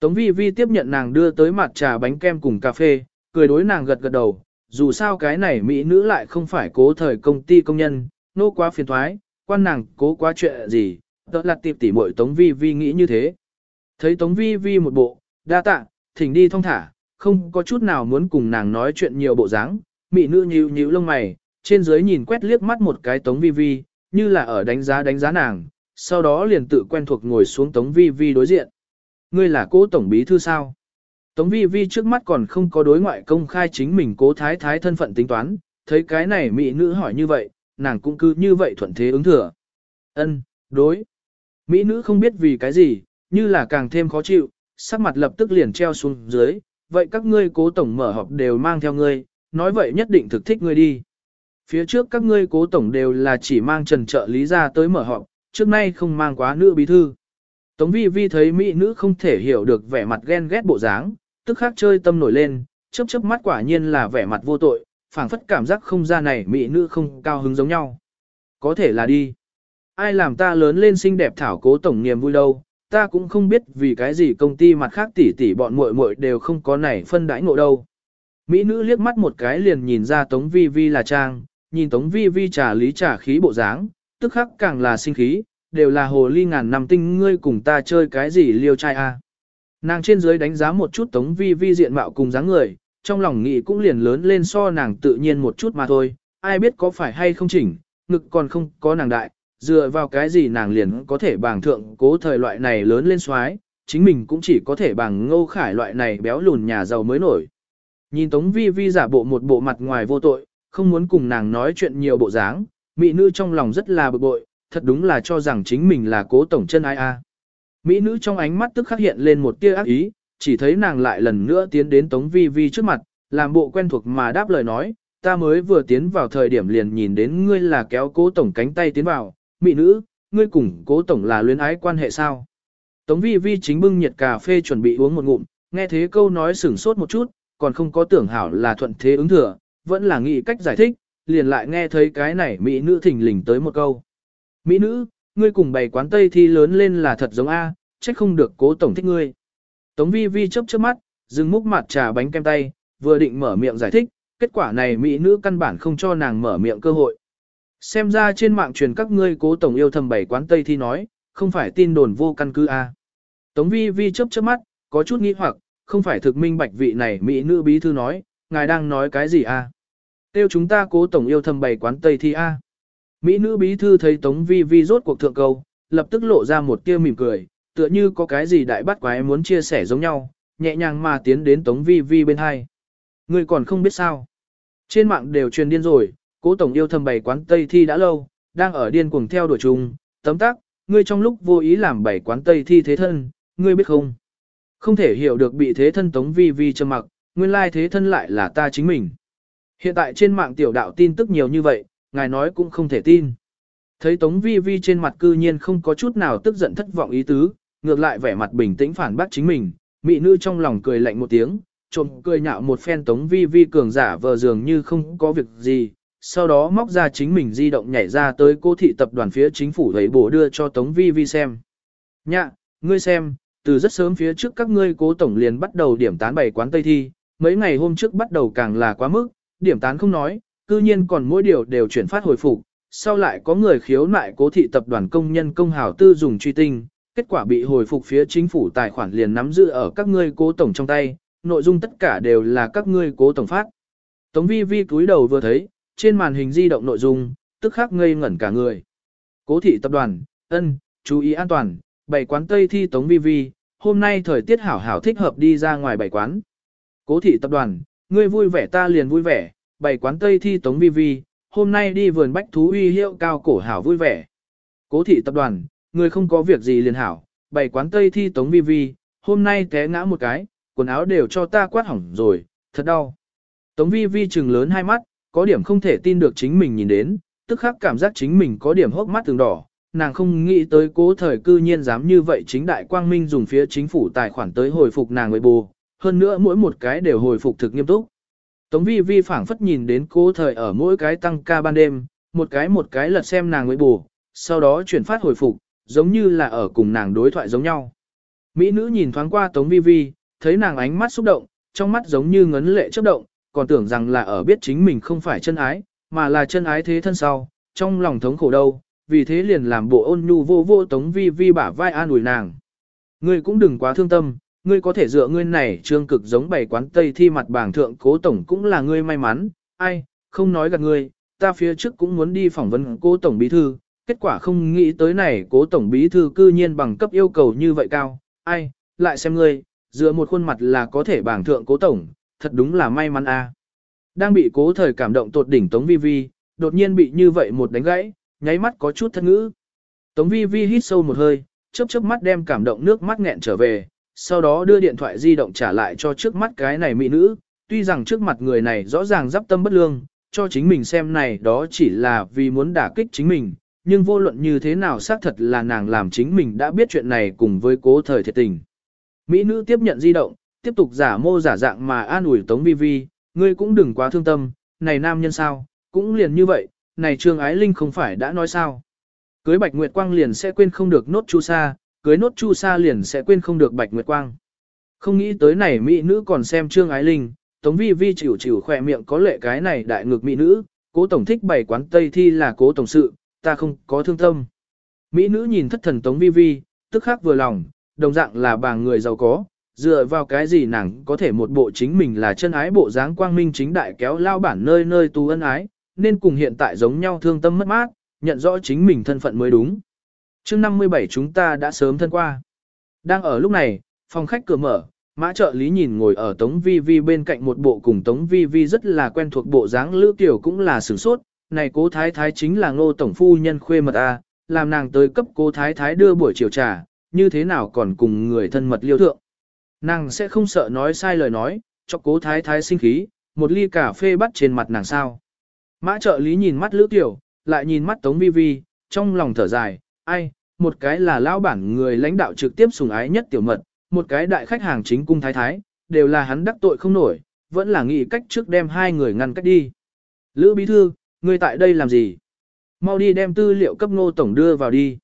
Tống Vi Vi tiếp nhận nàng đưa tới mặt trà bánh kem cùng cà phê, cười đối nàng gật gật đầu, dù sao cái này mỹ nữ lại không phải cố thời công ty công nhân, nô quá phiền thoái, quan nàng cố quá chuyện gì, đó là tiệp tỉ mội Tống Vi Vi nghĩ như thế. Thấy Tống Vi Vi một bộ, đa tạ, thỉnh đi thong thả, không có chút nào muốn cùng nàng nói chuyện nhiều bộ dáng, mỹ nữ nhíu nhíu lông mày, trên dưới nhìn quét liếc mắt một cái Tống Vi Vi, như là ở đánh giá đánh giá nàng, sau đó liền tự quen thuộc ngồi xuống Tống Vi Vi đối diện. Ngươi là cố tổng bí thư sao? Tống Vi Vi trước mắt còn không có đối ngoại công khai chính mình cố thái thái thân phận tính toán, thấy cái này mỹ nữ hỏi như vậy, nàng cũng cứ như vậy thuận thế ứng thừa. Ân, đối. Mỹ nữ không biết vì cái gì, như là càng thêm khó chịu, sắc mặt lập tức liền treo xuống dưới, vậy các ngươi cố tổng mở họp đều mang theo ngươi, nói vậy nhất định thực thích ngươi đi. Phía trước các ngươi cố tổng đều là chỉ mang trần trợ lý ra tới mở họp, trước nay không mang quá nữ bí thư. Tống vi vi thấy mỹ nữ không thể hiểu được vẻ mặt ghen ghét bộ dáng, tức khắc chơi tâm nổi lên, chớp chớp mắt quả nhiên là vẻ mặt vô tội, phảng phất cảm giác không ra này mỹ nữ không cao hứng giống nhau. Có thể là đi. Ai làm ta lớn lên xinh đẹp thảo cố tổng niềm vui đâu, ta cũng không biết vì cái gì công ty mặt khác tỷ tỷ bọn muội muội đều không có này phân đãi ngộ đâu. Mỹ nữ liếc mắt một cái liền nhìn ra Tống Vi Vi là trang, nhìn Tống Vi Vi trả lý trả khí bộ dáng, tức khắc càng là sinh khí, đều là hồ ly ngàn năm tinh ngươi cùng ta chơi cái gì liêu trai a. Nàng trên dưới đánh giá một chút Tống Vi Vi diện mạo cùng dáng người, trong lòng nghĩ cũng liền lớn lên so nàng tự nhiên một chút mà thôi, ai biết có phải hay không chỉnh, ngực còn không có nàng đại, dựa vào cái gì nàng liền có thể bàng thượng cố thời loại này lớn lên xoái, chính mình cũng chỉ có thể bằng ngô khải loại này béo lùn nhà giàu mới nổi. Nhìn Tống Vi Vi giả bộ một bộ mặt ngoài vô tội, không muốn cùng nàng nói chuyện nhiều bộ dáng, mỹ nữ trong lòng rất là bực bội, thật đúng là cho rằng chính mình là cố tổng chân ai a. Mỹ nữ trong ánh mắt tức khắc hiện lên một tia ác ý, chỉ thấy nàng lại lần nữa tiến đến Tống Vi Vi trước mặt, làm bộ quen thuộc mà đáp lời nói, ta mới vừa tiến vào thời điểm liền nhìn đến ngươi là kéo cố tổng cánh tay tiến vào, Mị nữ, ngươi cùng cố tổng là luyến ái quan hệ sao? Tống vi vi chính bưng nhiệt cà phê chuẩn bị uống một ngụm, nghe thế câu nói sửng sốt một chút, còn không có tưởng hảo là thuận thế ứng thừa, vẫn là nghĩ cách giải thích, liền lại nghe thấy cái này mỹ nữ thình lình tới một câu. Mỹ nữ, ngươi cùng bày quán Tây thi lớn lên là thật giống A, trách không được cố tổng thích ngươi. Tống vi vi chớp chớp mắt, dừng múc mặt trà bánh kem tay, vừa định mở miệng giải thích, kết quả này mỹ nữ căn bản không cho nàng mở miệng cơ hội. Xem ra trên mạng truyền các ngươi cố tổng yêu thầm bảy quán Tây thi nói, không phải tin đồn vô căn cứ a. À. Tống vi vi chớp chớp mắt, có chút nghi hoặc, không phải thực minh bạch vị này mỹ nữ bí thư nói, ngài đang nói cái gì a? À? Tiêu chúng ta cố tổng yêu thầm bảy quán Tây thi a. À. Mỹ nữ bí thư thấy Tống vi vi rốt cuộc thượng câu, lập tức lộ ra một tia mỉm cười, tựa như có cái gì đại bắt quái muốn chia sẻ giống nhau, nhẹ nhàng mà tiến đến Tống vi vi bên hai. Ngươi còn không biết sao. Trên mạng đều truyền điên rồi, cố tổng yêu thầm bảy quán Tây thi đã lâu, đang ở điên cuồng theo đuổi chung, tấm tắc, ngươi trong lúc vô ý làm bảy quán Tây thi thế thân, ngươi biết không? Không thể hiểu được bị thế thân tống vi vi trầm mặc, nguyên lai thế thân lại là ta chính mình. Hiện tại trên mạng tiểu đạo tin tức nhiều như vậy, ngài nói cũng không thể tin. Thấy tống vi vi trên mặt cư nhiên không có chút nào tức giận thất vọng ý tứ, ngược lại vẻ mặt bình tĩnh phản bác chính mình, mị nữ trong lòng cười lạnh một tiếng, trộm cười nhạo một phen tống vi vi cường giả vờ dường như không có việc gì, sau đó móc ra chính mình di động nhảy ra tới cô thị tập đoàn phía chính phủ thấy bổ đưa cho tống vi vi xem. Nhạ, ngươi xem, từ rất sớm phía trước các ngươi cố tổng liền bắt đầu điểm tán bày quán Tây Thi, mấy ngày hôm trước bắt đầu càng là quá mức, điểm tán không nói, cư nhiên còn mỗi điều đều chuyển phát hồi phục, sau lại có người khiếu nại cố thị tập đoàn công nhân công hào tư dùng truy tinh, kết quả bị hồi phục phía chính phủ tài khoản liền nắm giữ ở các ngươi cố tổng trong tay, nội dung tất cả đều là các ngươi cố tổng phát. Tống vi vi cúi đầu vừa thấy, trên màn hình di động nội dung, tức khắc ngây ngẩn cả người. Cố thị tập đoàn, ân, chú ý an toàn, bảy quán Tây thi Tống vi vi, hôm nay thời tiết hảo hảo thích hợp đi ra ngoài bảy quán. Cố thị tập đoàn, ngươi vui vẻ ta liền vui vẻ, bảy quán Tây thi Tống vi vi, hôm nay đi vườn bách thú uy hiệu cao cổ hảo vui vẻ. Cố thị tập đoàn, ngươi không có việc gì liền hảo, bảy quán Tây thi Tống vi vi, hôm nay té ngã một cái, quần áo đều cho ta quát hỏng rồi, thật đau. Tống vi vi trừng lớn hai mắt, có điểm không thể tin được chính mình nhìn đến, tức khắc cảm giác chính mình có điểm hốc mắt từng đỏ, nàng không nghĩ tới cố thời cư nhiên dám như vậy chính đại quang minh dùng phía chính phủ tài khoản tới hồi phục nàng người bù, hơn nữa mỗi một cái đều hồi phục thực nghiêm túc. Tống vi vi phảng phất nhìn đến cố thời ở mỗi cái tăng ca ban đêm, một cái một cái lật xem nàng người bù, sau đó chuyển phát hồi phục, giống như là ở cùng nàng đối thoại giống nhau. Mỹ nữ nhìn thoáng qua Tống vi vi, thấy nàng ánh mắt xúc động, trong mắt giống như ngấn lệ chớp động, còn tưởng rằng là ở biết chính mình không phải chân ái, mà là chân ái thế thân sau, trong lòng thống khổ đâu, vì thế liền làm bộ ôn nhu vô vô tống vi vi bả vai an ủi nàng. Ngươi cũng đừng quá thương tâm, ngươi có thể dựa ngươi này trương cực giống bảy quán tây thi mặt bảng thượng cố tổng cũng là ngươi may mắn, ai, không nói gạt ngươi, ta phía trước cũng muốn đi phỏng vấn cố tổng bí thư, kết quả không nghĩ tới này cố tổng bí thư cư nhiên bằng cấp yêu cầu như vậy cao, ai, lại xem ngươi, dựa một khuôn mặt là có thể bảng thượng cố tổng, thật đúng là may mắn a. Đang bị cố thời cảm động tột đỉnh Tống Vi Vi, đột nhiên bị như vậy một đánh gãy, nháy mắt có chút thân ngữ. Tống Vi Vi hít sâu một hơi, chớp chớp mắt đem cảm động nước mắt nghẹn trở về, sau đó đưa điện thoại di động trả lại cho trước mắt cái này mỹ nữ, tuy rằng trước mặt người này rõ ràng giáp tâm bất lương, cho chính mình xem này đó chỉ là vì muốn đả kích chính mình, nhưng vô luận như thế nào xác thật là nàng làm chính mình đã biết chuyện này cùng với cố thời thiệt tình. Mỹ nữ tiếp nhận di động, tiếp tục giả mô giả dạng mà an ủi Tống Vi Vi, ngươi cũng đừng quá thương tâm, này nam nhân sao, cũng liền như vậy, này Trương Ái Linh không phải đã nói sao. Cưới Bạch Nguyệt Quang liền sẽ quên không được nốt chu sa, cưới nốt chu sa liền sẽ quên không được Bạch Nguyệt Quang. Không nghĩ tới này mỹ nữ còn xem Trương Ái Linh, Tống Vi Vi chịu chịu khỏe miệng có lệ cái này đại ngược mỹ nữ, cố tổng thích bày quán Tây thi là cố tổng sự, ta không có thương tâm. Mỹ nữ nhìn thất thần Tống Vi Vi, tức khắc vừa lòng, đồng dạng là bà người giàu có, dựa vào cái gì nàng có thể một bộ chính mình là chân ái bộ dáng quang minh chính đại kéo lao bản nơi nơi tu ân ái, nên cùng hiện tại giống nhau thương tâm mất mát, nhận rõ chính mình thân phận mới đúng. chương 57 chúng ta đã sớm thân qua. Đang ở lúc này, phòng khách cửa mở, mã trợ lý nhìn ngồi ở Tống Vi Vi bên cạnh một bộ cùng Tống Vi Vi rất là quen thuộc bộ dáng lữ tiểu cũng là sửng sốt, này cố thái thái chính là ngô tổng phu nhân khuê mật A, làm nàng tới cấp cố thái thái đưa buổi chiều trà, như thế nào còn cùng người thân mật liêu thượng. Nàng sẽ không sợ nói sai lời nói, cho cố thái thái sinh khí, một ly cà phê bắt trên mặt nàng sao. Mã trợ lý nhìn mắt Lữ Tiểu, lại nhìn mắt Tống Vi Vi, trong lòng thở dài, ai, một cái là lão bản người lãnh đạo trực tiếp sùng ái nhất tiểu mật, một cái đại khách hàng chính cung thái thái, đều là hắn đắc tội không nổi, vẫn là nghĩ cách trước đem hai người ngăn cách đi. Lữ Bí Thư, người tại đây làm gì? Mau đi đem tư liệu cấp ngô tổng đưa vào đi.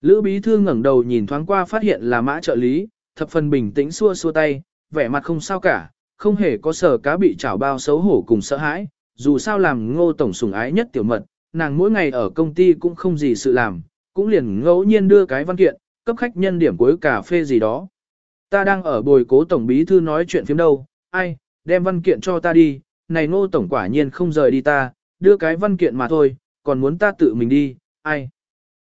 Lữ Bí Thư ngẩng đầu nhìn thoáng qua phát hiện là mã trợ lý, thập phần bình tĩnh xua xua tay, vẻ mặt không sao cả, không hề có sở cá bị chảo bao xấu hổ cùng sợ hãi, dù sao làm ngô tổng sủng ái nhất tiểu mật, nàng mỗi ngày ở công ty cũng không gì sự làm, cũng liền ngẫu nhiên đưa cái văn kiện, cấp khách nhân điểm cuối cà phê gì đó. Ta đang ở bồi cố tổng bí thư nói chuyện phiếm đâu, ai, đem văn kiện cho ta đi, này ngô tổng quả nhiên không rời đi ta, đưa cái văn kiện mà thôi, còn muốn ta tự mình đi, ai.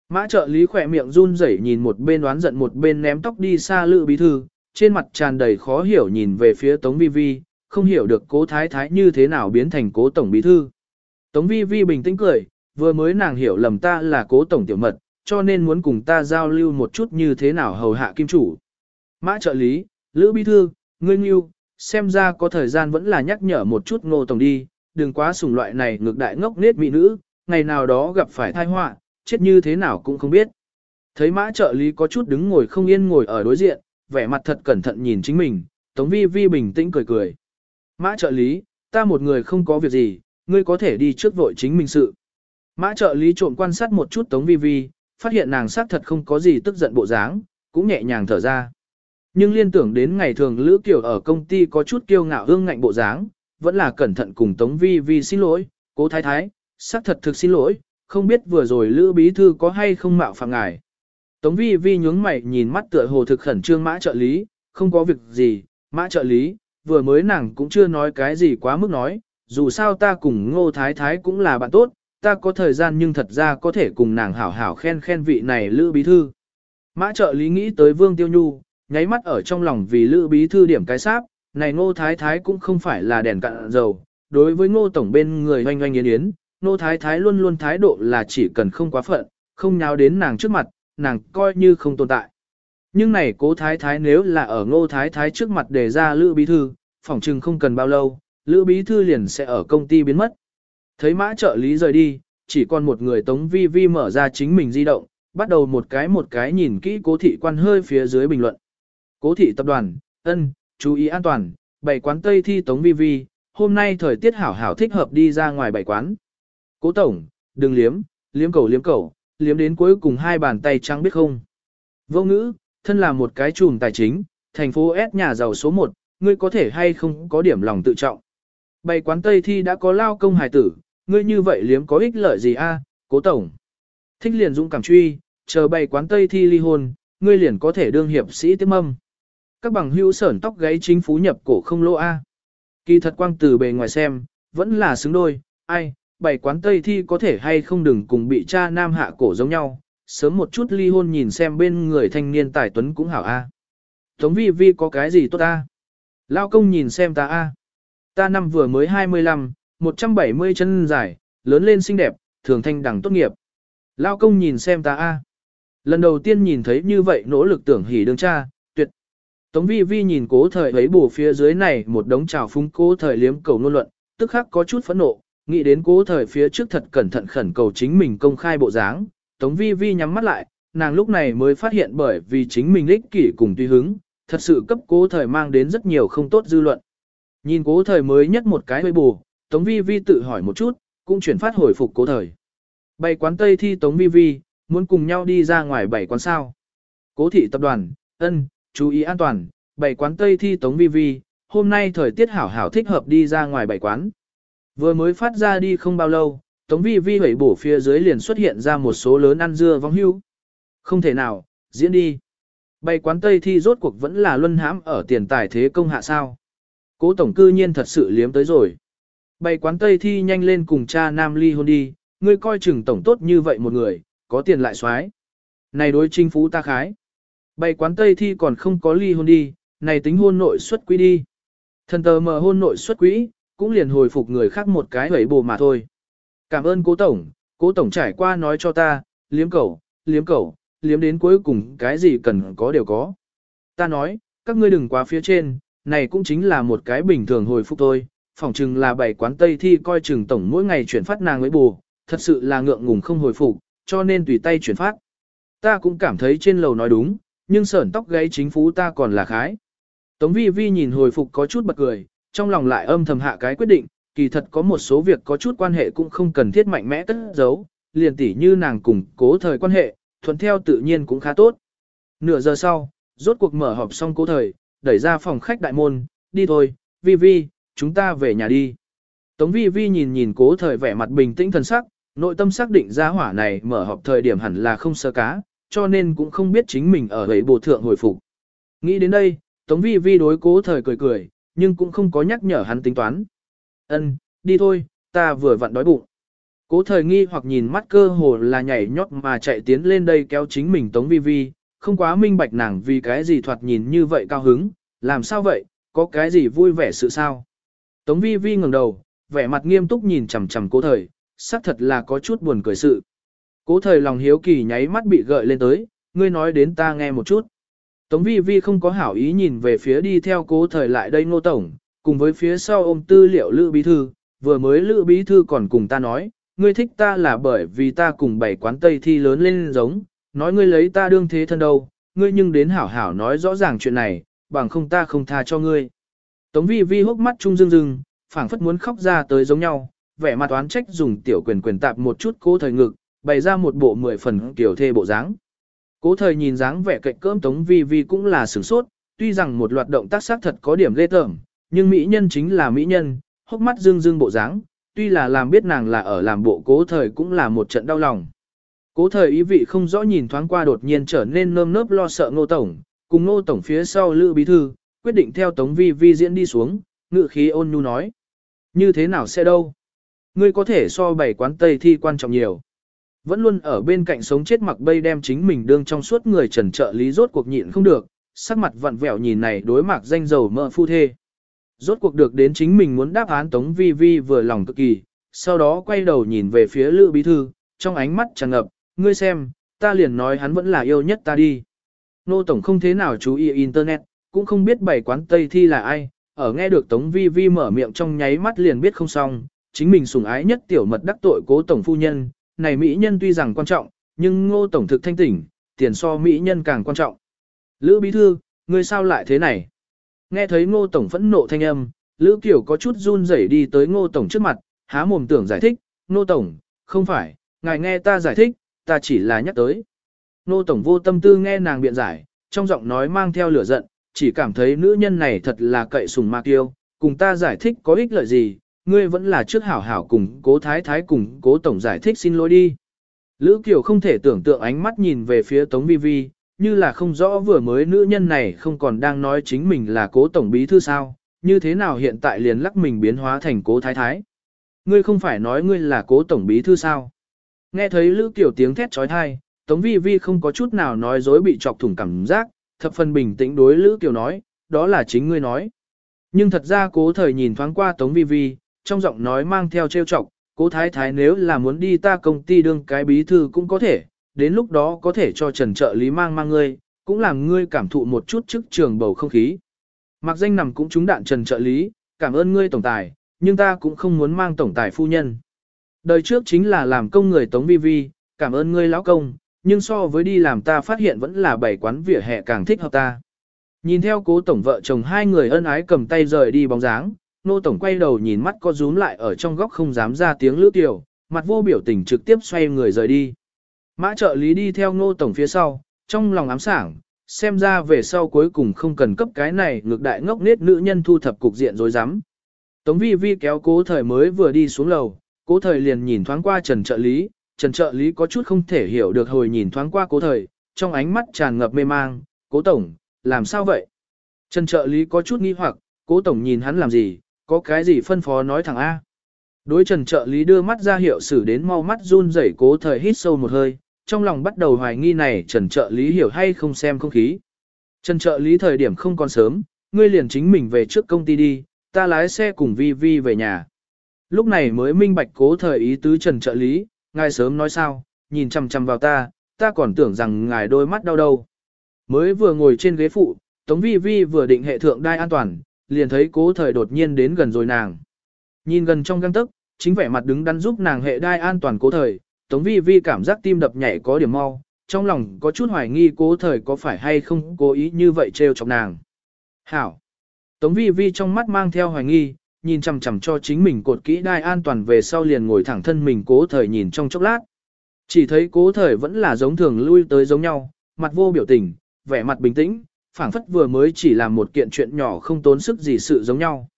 Mã trợ lý khỏe miệng run rẩy nhìn một bên đoán giận một bên ném tóc đi xa lự bí thư, trên mặt tràn đầy khó hiểu nhìn về phía Tống Vi Vi, không hiểu được cố thái thái như thế nào biến thành cố tổng bí thư. Tống Vi Vi bình tĩnh cười, vừa mới nàng hiểu lầm ta là cố tổng tiểu mật, cho nên muốn cùng ta giao lưu một chút như thế nào hầu hạ kim chủ. Mã trợ lý, Lữ Bí Thư, ngươi nghiêu, xem ra có thời gian vẫn là nhắc nhở một chút ngô tổng đi, đừng quá sùng loại này ngược đại ngốc nết mỹ nữ, ngày nào đó gặp phải tai họa, chết như thế nào cũng không biết. Thấy mã trợ lý có chút đứng ngồi không yên ngồi ở đối diện, vẻ mặt thật cẩn thận nhìn chính mình, Tống Vi Vi bình tĩnh cười cười. Mã trợ lý, ta một người không có việc gì, ngươi có thể đi trước vội chính mình sự. Mã trợ lý trộm quan sát một chút Tống Vi Vi, phát hiện nàng xác thật không có gì tức giận bộ dáng, cũng nhẹ nhàng thở ra. Nhưng liên tưởng đến ngày thường Lữ Kiều ở công ty có chút kiêu ngạo hương ngạnh bộ dáng, vẫn là cẩn thận cùng Tống Vi Vi xin lỗi, cố thái thái, xác thật thực xin lỗi, không biết vừa rồi Lữ Bí Thư có hay không mạo phạm ngài. Tống Vi Vi nhướng mày nhìn mắt tựa hồ thực khẩn trương mã trợ lý, không có việc gì, mã trợ lý, vừa mới nàng cũng chưa nói cái gì quá mức nói, dù sao ta cùng ngô thái thái cũng là bạn tốt, ta có thời gian nhưng thật ra có thể cùng nàng hảo hảo khen khen vị này Lữ Bí Thư. Mã trợ lý nghĩ tới Vương Tiêu Nhu, nháy mắt ở trong lòng vì Lữ Bí Thư điểm cái sáp, này ngô thái thái cũng không phải là đèn cạn dầu, đối với ngô tổng bên người hoanh hoanh yến yến, Nô thái thái luôn luôn thái độ là chỉ cần không quá phận, không nháo đến nàng trước mặt, nàng coi như không tồn tại. Nhưng này cố thái thái nếu là ở ngô thái thái trước mặt đề ra Lữ Bí Thư, phỏng chừng không cần bao lâu, Lữ Bí Thư liền sẽ ở công ty biến mất. Thấy mã trợ lý rời đi, chỉ còn một người tống vi vi mở ra chính mình di động, bắt đầu một cái một cái nhìn kỹ cố thị quan hơi phía dưới bình luận. Cố thị tập đoàn, ân, chú ý an toàn, bảy quán Tây thi tống vi vi, hôm nay thời tiết hảo hảo thích hợp đi ra ngoài bảy quán. Cố tổng, đừng liếm, liếm cầu liếm cầu, liếm đến cuối cùng hai bàn tay trắng biết không. Vô ngữ, thân là một cái chùm tài chính, thành phố S nhà giàu số 1, ngươi có thể hay không có điểm lòng tự trọng. Bày quán Tây thi đã có lao công hài tử, ngươi như vậy liếm có ích lợi gì a? cố tổng. Thích liền dũng cảm truy, chờ bày quán Tây thi ly hôn, ngươi liền có thể đương hiệp sĩ tiếp mâm. Các bằng hữu sởn tóc gáy chính phú nhập cổ không lỗ a. Kỳ thật quang từ bề ngoài xem, vẫn là xứng đôi, ai, bảy quán Tây thi có thể hay không đừng cùng bị cha nam hạ cổ giống nhau, sớm một chút ly hôn nhìn xem bên người thanh niên tài tuấn cũng hảo a. Tống vi vi có cái gì tốt a? Lao công nhìn xem ta a. Ta năm vừa mới 25, 170 chân dài, lớn lên xinh đẹp, thường thanh đẳng tốt nghiệp. Lao công nhìn xem ta a. Lần đầu tiên nhìn thấy như vậy nỗ lực tưởng hỉ đương cha, tuyệt. Tống vi vi nhìn cố thời ấy bù phía dưới này một đống trào phúng cố thời liếm cầu nôn luận, tức khắc có chút phẫn nộ, nghĩ đến cố thời phía trước thật cẩn thận khẩn cầu chính mình công khai bộ dáng. Tống vi vi nhắm mắt lại, nàng lúc này mới phát hiện bởi vì chính mình ích kỷ cùng tùy hứng, thật sự cấp cố thời mang đến rất nhiều không tốt dư luận. Nhìn cố thời mới nhất một cái hơi bù, Tống Vi Vi tự hỏi một chút, cũng chuyển phát hồi phục cố thời. Bảy quán Tây thi Tống Vi Vi, muốn cùng nhau đi ra ngoài bảy quán sao. Cố thị tập đoàn, ân, chú ý an toàn, bảy quán Tây thi Tống Vi Vi, hôm nay thời tiết hảo hảo thích hợp đi ra ngoài bảy quán. Vừa mới phát ra đi không bao lâu, Tống Vi Vi hủy bổ phía dưới liền xuất hiện ra một số lớn ăn dưa vong hưu. Không thể nào, diễn đi. Bày quán Tây thi rốt cuộc vẫn là luân hãm ở tiền tài thế công hạ sao. Cố tổng cư nhiên thật sự liếm tới rồi. Bày quán Tây thi nhanh lên cùng cha nam ly hôn đi, ngươi coi chừng tổng tốt như vậy một người, có tiền lại xoái. Này đối chính phú ta khái. Bày quán Tây thi còn không có ly hôn đi, này tính hôn nội xuất quỹ đi. Thần tờ mờ hôn nội xuất quỹ, cũng liền hồi phục người khác một cái hẩy bồ mà thôi. Cảm ơn cố tổng, cố tổng trải qua nói cho ta, liếm cẩu, liếm cẩu, liếm đến cuối cùng cái gì cần có đều có. Ta nói, các ngươi đừng quá phía trên, này cũng chính là một cái bình thường hồi phục thôi, phỏng chừng là bảy quán Tây thi coi chừng tổng mỗi ngày chuyển phát nàng với bù, thật sự là ngượng ngùng không hồi phục, cho nên tùy tay chuyển phát. Ta cũng cảm thấy trên lầu nói đúng, nhưng sởn tóc gáy chính phú ta còn là khái. Tống vi vi nhìn hồi phục có chút bật cười, trong lòng lại âm thầm hạ cái quyết định, kỳ thật có một số việc có chút quan hệ cũng không cần thiết mạnh mẽ tất giấu, liền tỉ như nàng cùng cố thời quan hệ, thuận theo tự nhiên cũng khá tốt. Nửa giờ sau, rốt cuộc mở họp xong cố thời, đẩy ra phòng khách đại môn, đi thôi, vi vi, chúng ta về nhà đi. Tống vi vi nhìn nhìn cố thời vẻ mặt bình tĩnh thần sắc, Nội tâm xác định ra hỏa này mở họp thời điểm hẳn là không sơ cá, cho nên cũng không biết chính mình ở ấy bộ thượng hồi phục. Nghĩ đến đây, Tống Vi Vi đối cố thời cười cười, nhưng cũng không có nhắc nhở hắn tính toán. Ân, đi thôi, ta vừa vặn đói bụng. Cố thời nghi hoặc nhìn mắt cơ hồ là nhảy nhót mà chạy tiến lên đây kéo chính mình Tống Vi Vi, không quá minh bạch nàng vì cái gì thoạt nhìn như vậy cao hứng, làm sao vậy, có cái gì vui vẻ sự sao. Tống Vi Vi ngẩng đầu, vẻ mặt nghiêm túc nhìn chằm chằm cố thời, xác thật là có chút buồn cười sự. Cố thời lòng hiếu kỳ nháy mắt bị gợi lên tới, ngươi nói đến ta nghe một chút. Tống vi vi không có hảo ý nhìn về phía đi theo cố thời lại đây ngô tổng, cùng với phía sau ôm tư liệu lữ bí thư, vừa mới lữ bí thư còn cùng ta nói, ngươi thích ta là bởi vì ta cùng bảy quán tây thi lớn lên giống, nói ngươi lấy ta đương thế thân đâu, ngươi nhưng đến hảo hảo nói rõ ràng chuyện này, bằng không ta không tha cho ngươi. Tống vi vi hốc mắt trung rưng rưng, phảng phất muốn khóc ra tới giống nhau, vẻ mặt oán trách dùng tiểu quyền quyền tạp một chút cố thời ngực, bày ra một bộ mười phần tiểu thê bộ dáng. Cố thời nhìn dáng vẻ cạnh cơm Tống Vi Vi cũng là sửng sốt, tuy rằng một loạt động tác xác thật có điểm ghê tởm, nhưng mỹ nhân chính là mỹ nhân, hốc mắt dương dương bộ dáng, tuy là làm biết nàng là ở làm bộ cố thời cũng là một trận đau lòng. Cố thời ý vị không rõ nhìn thoáng qua đột nhiên trở nên nơm nớp lo sợ ngô tổng, cùng ngô tổng phía sau lữ bí thư, quyết định theo Tống Vi Vi diễn đi xuống, ngự khí ôn nhu nói. Như thế nào sẽ đâu? Ngươi có thể so bảy quán Tây thi quan trọng nhiều. Vẫn luôn ở bên cạnh sống chết mặc bay đem chính mình đương trong suốt người trần trợ lý rốt cuộc nhịn không được, sắc mặt vặn vẹo nhìn này đối mặt danh dầu mỡ phu thê. Rốt cuộc được đến chính mình muốn đáp án Tống Vi Vi vừa lòng cực kỳ, sau đó quay đầu nhìn về phía Lữ Bí Thư, trong ánh mắt tràn ngập, ngươi xem, ta liền nói hắn vẫn là yêu nhất ta đi. Nô Tổng không thế nào chú ý Internet, cũng không biết bảy quán Tây thi là ai, ở nghe được Tống Vi Vi mở miệng trong nháy mắt liền biết không xong, chính mình sủng ái nhất tiểu mật đắc tội cố Tổng Phu Nhân, này Mỹ nhân tuy rằng quan trọng, nhưng ngô Tổng thực thanh tỉnh, tiền so Mỹ nhân càng quan trọng. Lữ Bí Thư, ngươi sao lại thế này? Nghe thấy ngô Tổng phẫn nộ thanh âm, Lữ Kiều có chút run rẩy đi tới ngô Tổng trước mặt, há mồm tưởng giải thích, ngô Tổng, không phải, ngài nghe ta giải thích, ta chỉ là nhắc tới. Ngô Tổng vô tâm tư nghe nàng biện giải, trong giọng nói mang theo lửa giận, chỉ cảm thấy nữ nhân này thật là cậy sùng ma kiêu, cùng ta giải thích có ích lợi gì, ngươi vẫn là trước hảo hảo cùng cố thái thái cùng cố tổng giải thích xin lỗi đi. Lữ Kiều không thể tưởng tượng ánh mắt nhìn về phía Tống Vi Vi, như là không rõ vừa mới nữ nhân này không còn đang nói chính mình là cố tổng bí thư sao, như thế nào hiện tại liền lắc mình biến hóa thành cố thái thái. Ngươi không phải nói ngươi là cố tổng bí thư sao. Nghe thấy Lữ Kiều tiếng thét trói thai, Tống Vi Vi không có chút nào nói dối bị chọc thủng cảm giác, thập phần bình tĩnh đối Lữ Kiều nói, đó là chính ngươi nói. Nhưng thật ra cố thời nhìn thoáng qua Tống Vi Vi, trong giọng nói mang theo trêu chọc, cố thái thái nếu là muốn đi ta công ty đương cái bí thư cũng có thể, đến lúc đó có thể cho trần trợ lý mang mang ngươi, cũng làm ngươi cảm thụ một chút trước trường bầu không khí. Mặc danh nằm cũng trúng đạn trần trợ lý, cảm ơn ngươi tổng tài, nhưng ta cũng không muốn mang tổng tài phu nhân. Đời trước chính là làm công người tống vi vi, cảm ơn ngươi lão công, nhưng so với đi làm ta phát hiện vẫn là bảy quán vỉa hè càng thích hợp ta. Nhìn theo cố tổng vợ chồng hai người ân ái cầm tay rời đi bóng dáng, nô tổng quay đầu nhìn mắt có rúm lại ở trong góc không dám ra tiếng lữ tiểu, mặt vô biểu tình trực tiếp xoay người rời đi. Mã trợ lý đi theo nô tổng phía sau, trong lòng ám sảng, xem ra về sau cuối cùng không cần cấp cái này ngược đại ngốc nết nữ nhân thu thập cục diện rồi dám. Tống vi vi kéo cố thời mới vừa đi xuống lầu, cố thời liền nhìn thoáng qua trần trợ lý, trần trợ lý có chút không thể hiểu được hồi nhìn thoáng qua cố thời, trong ánh mắt tràn ngập mê mang, cố tổng, làm sao vậy? Trần trợ lý có chút nghi hoặc, cố tổng nhìn hắn làm gì, có cái gì phân phó nói thẳng A. Đối trần trợ lý đưa mắt ra hiệu xử đến mau mắt run rẩy cố thời hít sâu một hơi, trong lòng bắt đầu hoài nghi này trần trợ lý hiểu hay không xem không khí. Trần trợ lý thời điểm không còn sớm, ngươi liền chính mình về trước công ty đi, ta lái xe cùng Vi Vi về nhà. Lúc này mới minh bạch cố thời ý tứ trần trợ lý, ngài sớm nói sao, nhìn chằm chằm vào ta, ta còn tưởng rằng ngài đôi mắt đau đâu. Mới vừa ngồi trên ghế phụ, Tống Vi Vi vừa định hệ thượng đai an toàn, liền thấy cố thời đột nhiên đến gần rồi nàng. Nhìn gần trong găng tức, chính vẻ mặt đứng đắn giúp nàng hệ đai an toàn cố thời, Tống Vi Vi cảm giác tim đập nhảy có điểm mau, trong lòng có chút hoài nghi cố thời có phải hay không cố ý như vậy trêu chọc nàng. Hảo! Tống Vi Vi trong mắt mang theo hoài nghi, nhìn chằm chằm cho chính mình cột kỹ đai an toàn về sau liền ngồi thẳng thân mình cố thời nhìn trong chốc lát. Chỉ thấy cố thời vẫn là giống thường lui tới giống nhau, mặt vô biểu tình, vẻ mặt bình tĩnh, phảng phất vừa mới chỉ làm một kiện chuyện nhỏ không tốn sức gì sự giống nhau.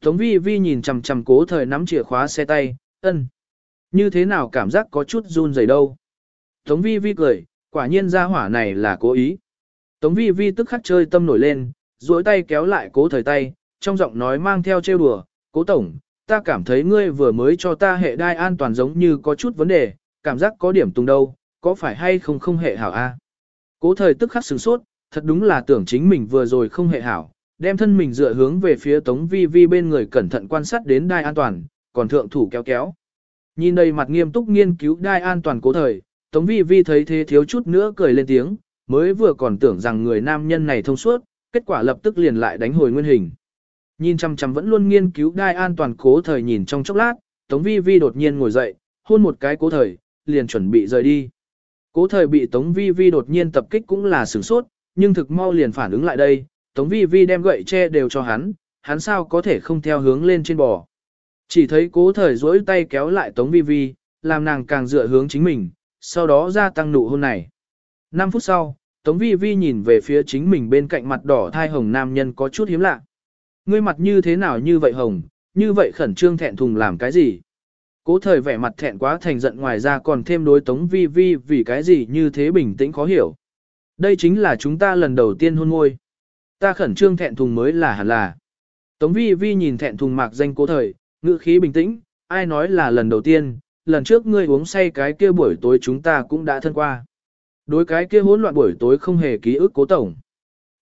Tống vi vi nhìn chằm chằm cố thời nắm chìa khóa xe tay, ân. Như thế nào cảm giác có chút run rẩy đâu. Tống vi vi cười, quả nhiên ra hỏa này là cố ý. Tống vi vi tức khắc chơi tâm nổi lên, duỗi tay kéo lại cố thời tay, trong giọng nói mang theo trêu đùa, cố tổng, ta cảm thấy ngươi vừa mới cho ta hệ đai an toàn giống như có chút vấn đề, cảm giác có điểm tung đâu, có phải hay không không hệ hảo a? Cố thời tức khắc sửng sốt, thật đúng là tưởng chính mình vừa rồi không hề hảo, đem thân mình dựa hướng về phía Tống Vi Vi bên người cẩn thận quan sát đến đai an toàn, còn thượng thủ kéo kéo. Nhìn đây mặt nghiêm túc nghiên cứu đai an toàn cố thời, Tống Vi Vi thấy thế thiếu chút nữa cười lên tiếng, mới vừa còn tưởng rằng người nam nhân này thông suốt, kết quả lập tức liền lại đánh hồi nguyên hình. Nhìn chăm chăm vẫn luôn nghiên cứu đai an toàn cố thời nhìn trong chốc lát, Tống Vi Vi đột nhiên ngồi dậy, hôn một cái cố thời, liền chuẩn bị rời đi. Cố thời bị Tống Vi Vi đột nhiên tập kích cũng là sửng sốt, nhưng thực mau liền phản ứng lại đây, Tống Vi Vi đem gậy che đều cho hắn, hắn sao có thể không theo hướng lên trên bò. Chỉ thấy cố thời duỗi tay kéo lại Tống Vi Vi, làm nàng càng dựa hướng chính mình, sau đó gia tăng nụ hôn này. 5 phút sau, Tống Vi Vi nhìn về phía chính mình bên cạnh mặt đỏ thai hồng nam nhân có chút hiếm lạ. Ngươi mặt như thế nào như vậy hồng, như vậy khẩn trương thẹn thùng làm cái gì? Cố thời vẻ mặt thẹn quá thành giận ngoài ra còn thêm đối Tống Vi Vi vì cái gì như thế bình tĩnh khó hiểu. Đây chính là chúng ta lần đầu tiên hôn môi. Ta khẩn trương thẹn thùng mới là hẳn là. Tống Vi Vi nhìn thẹn thùng mạc danh cố thời, ngữ khí bình tĩnh, ai nói là lần đầu tiên, lần trước ngươi uống say cái kia buổi tối chúng ta cũng đã thân qua. Đối cái kia hỗn loạn buổi tối không hề ký ức cố tổng.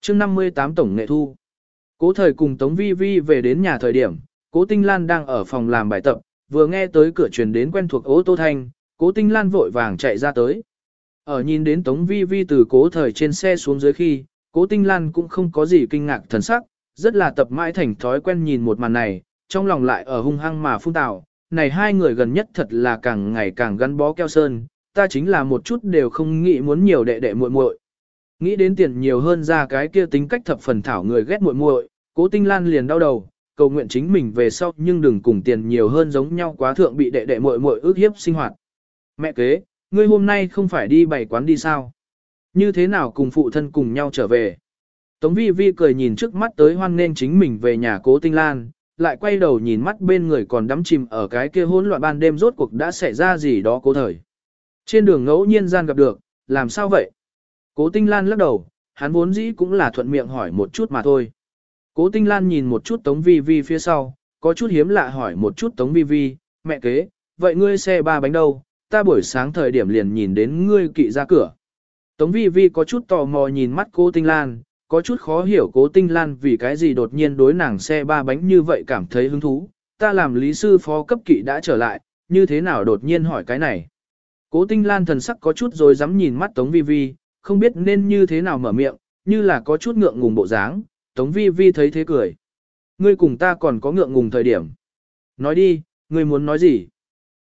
chương 58 tổng nghệ thu. Cố thời cùng Tống Vi Vi về đến nhà thời điểm, cố Tinh Lan đang ở phòng làm bài tập, vừa nghe tới cửa truyền đến quen thuộc ô tô thanh, cố Tinh Lan vội vàng chạy ra tới. Ở nhìn đến Tống Vi Vi từ cố thời trên xe xuống dưới khi, cố Tinh Lan cũng không có gì kinh ngạc thần sắc, rất là tập mãi thành thói quen nhìn một màn này, trong lòng lại ở hung hăng mà phun tạo, này hai người gần nhất thật là càng ngày càng gắn bó keo sơn, ta chính là một chút đều không nghĩ muốn nhiều đệ đệ muội muội. Nghĩ đến tiền nhiều hơn ra cái kia tính cách thập phần thảo người ghét muội muội, Cố Tinh Lan liền đau đầu, cầu nguyện chính mình về sau nhưng đừng cùng tiền nhiều hơn giống nhau quá thượng bị đệ đệ muội muội ước hiếp sinh hoạt. Mẹ kế, ngươi hôm nay không phải đi bày quán đi sao? Như thế nào cùng phụ thân cùng nhau trở về? Tống Vi Vi cười nhìn trước mắt tới hoan nên chính mình về nhà Cố Tinh Lan, lại quay đầu nhìn mắt bên người còn đắm chìm ở cái kia hỗn loạn ban đêm rốt cuộc đã xảy ra gì đó cố thời. Trên đường ngẫu nhiên gian gặp được, làm sao vậy? Cố Tinh Lan lắc đầu, hắn vốn dĩ cũng là thuận miệng hỏi một chút mà thôi. Cố Tinh Lan nhìn một chút Tống Vi Vi phía sau, có chút hiếm lạ hỏi một chút Tống Vi Vi, mẹ kế, vậy ngươi xe ba bánh đâu, ta buổi sáng thời điểm liền nhìn đến ngươi kỵ ra cửa. Tống Vi Vi có chút tò mò nhìn mắt cố Tinh Lan, có chút khó hiểu cố Tinh Lan vì cái gì đột nhiên đối nàng xe ba bánh như vậy cảm thấy hứng thú, ta làm lý sư phó cấp kỵ đã trở lại, như thế nào đột nhiên hỏi cái này. Cố Tinh Lan thần sắc có chút rồi dám nhìn mắt Tống Vi Vi, không biết nên như thế nào mở miệng, như là có chút ngượng ngùng bộ dáng, Tống Vi Vi thấy thế cười. Ngươi cùng ta còn có ngượng ngùng thời điểm. Nói đi, ngươi muốn nói gì?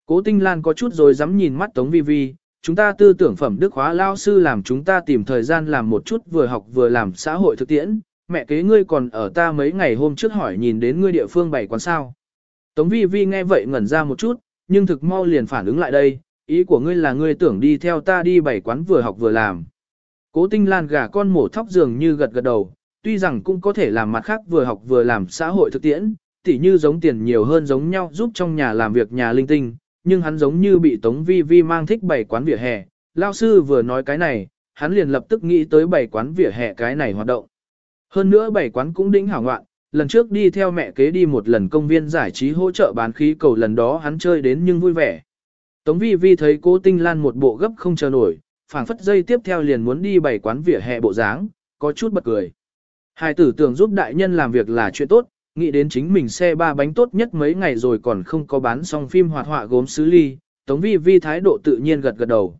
Cố Tinh Lan có chút rồi dám nhìn mắt Tống Vi Vi, chúng ta tư tưởng phẩm đức hóa lao sư làm chúng ta tìm thời gian làm một chút vừa học vừa làm xã hội thực tiễn. Mẹ kế ngươi còn ở ta mấy ngày hôm trước hỏi nhìn đến ngươi địa phương bảy quán sao. Tống Vi Vi nghe vậy ngẩn ra một chút, nhưng thực mau liền phản ứng lại đây, ý của ngươi là ngươi tưởng đi theo ta đi bảy quán vừa học vừa làm. Cố Tinh Lan gà con mổ thóc dường như gật gật đầu, tuy rằng cũng có thể làm mặt khác vừa học vừa làm xã hội thực tiễn, tỉ như giống tiền nhiều hơn giống nhau giúp trong nhà làm việc nhà linh tinh, nhưng hắn giống như bị Tống Vi Vi mang thích bảy quán vỉa hè. Lao sư vừa nói cái này, hắn liền lập tức nghĩ tới bảy quán vỉa hè cái này hoạt động. Hơn nữa bảy quán cũng đỉnh hảo ngoạn, lần trước đi theo mẹ kế đi một lần công viên giải trí hỗ trợ bán khí cầu lần đó hắn chơi đến nhưng vui vẻ. Tống Vi Vi thấy cố Tinh Lan một bộ gấp không chờ nổi, phảng phất dây tiếp theo liền muốn đi bảy quán vỉa hè bộ dáng, có chút bật cười. Hai tử tưởng giúp đại nhân làm việc là chuyện tốt, nghĩ đến chính mình xe ba bánh tốt nhất mấy ngày rồi còn không có bán xong phim hoạt họa gốm xứ ly, Tống Vi Vi thái độ tự nhiên gật gật đầu.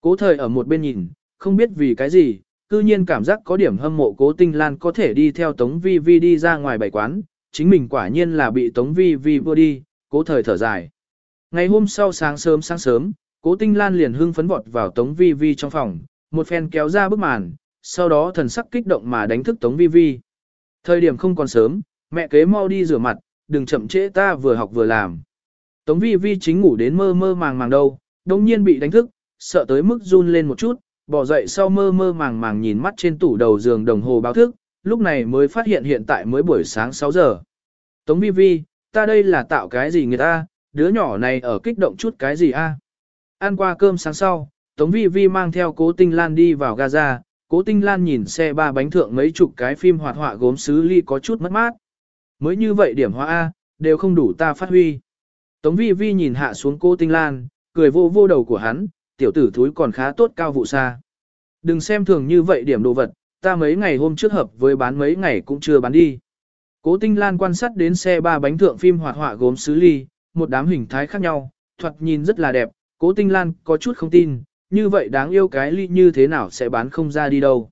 Cố thời ở một bên nhìn, không biết vì cái gì, cư nhiên cảm giác có điểm hâm mộ cố tinh lan có thể đi theo Tống Vi Vi đi ra ngoài bảy quán, chính mình quả nhiên là bị Tống Vi Vi vua đi, cố thời thở dài. Ngày hôm sau sáng sớm sáng sớm, cố tinh lan liền hưng phấn vọt vào Tống Vi Vi trong phòng, một phen kéo ra bức màn, sau đó thần sắc kích động mà đánh thức Tống Vi Vi. Thời điểm không còn sớm, mẹ kế mau đi rửa mặt, đừng chậm trễ ta vừa học vừa làm. Tống Vi Vi chính ngủ đến mơ mơ màng màng đâu, đồng nhiên bị đánh thức, sợ tới mức run lên một chút, bỏ dậy sau mơ mơ màng màng nhìn mắt trên tủ đầu giường đồng hồ báo thức, lúc này mới phát hiện hiện tại mới buổi sáng 6 giờ. Tống Vi Vi, ta đây là tạo cái gì người ta, đứa nhỏ này ở kích động chút cái gì a? Ăn qua cơm sáng sau, Tống Vi Vi mang theo Cố Tinh Lan đi vào Gaza, Cố Tinh Lan nhìn xe ba bánh thượng mấy chục cái phim hoạt họa gốm sứ ly có chút mất mát. Mới như vậy điểm hóa A, đều không đủ ta phát huy. Tống Vi Vi nhìn hạ xuống Cố Tinh Lan, cười vô vô đầu của hắn, tiểu tử thúi còn khá tốt cao vụ xa. Đừng xem thường như vậy điểm đồ vật, ta mấy ngày hôm trước hợp với bán mấy ngày cũng chưa bán đi. Cố Tinh Lan quan sát đến xe ba bánh thượng phim hoạt họa gốm sứ ly, một đám hình thái khác nhau, thoạt nhìn rất là đẹp, Cố Tinh Lan có chút không tin, như vậy đáng yêu cái ly như thế nào sẽ bán không ra đi đâu.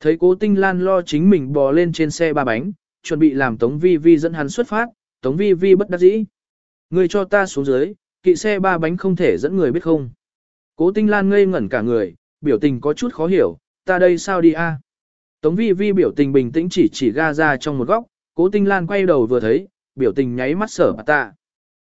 Thấy Cố Tinh Lan lo chính mình bò lên trên xe ba bánh, chuẩn bị làm Tống Vi Vi dẫn hắn xuất phát, Tống Vi Vi bất đắc dĩ. Người cho ta xuống dưới, kỵ xe ba bánh không thể dẫn người biết không. Cố Tinh Lan ngây ngẩn cả người, biểu tình có chút khó hiểu, ta đây sao đi a? Tống Vi Vi biểu tình bình tĩnh chỉ chỉ ga ra trong một góc, Cố Tinh Lan quay đầu vừa thấy, biểu tình nháy mắt sở bà ta.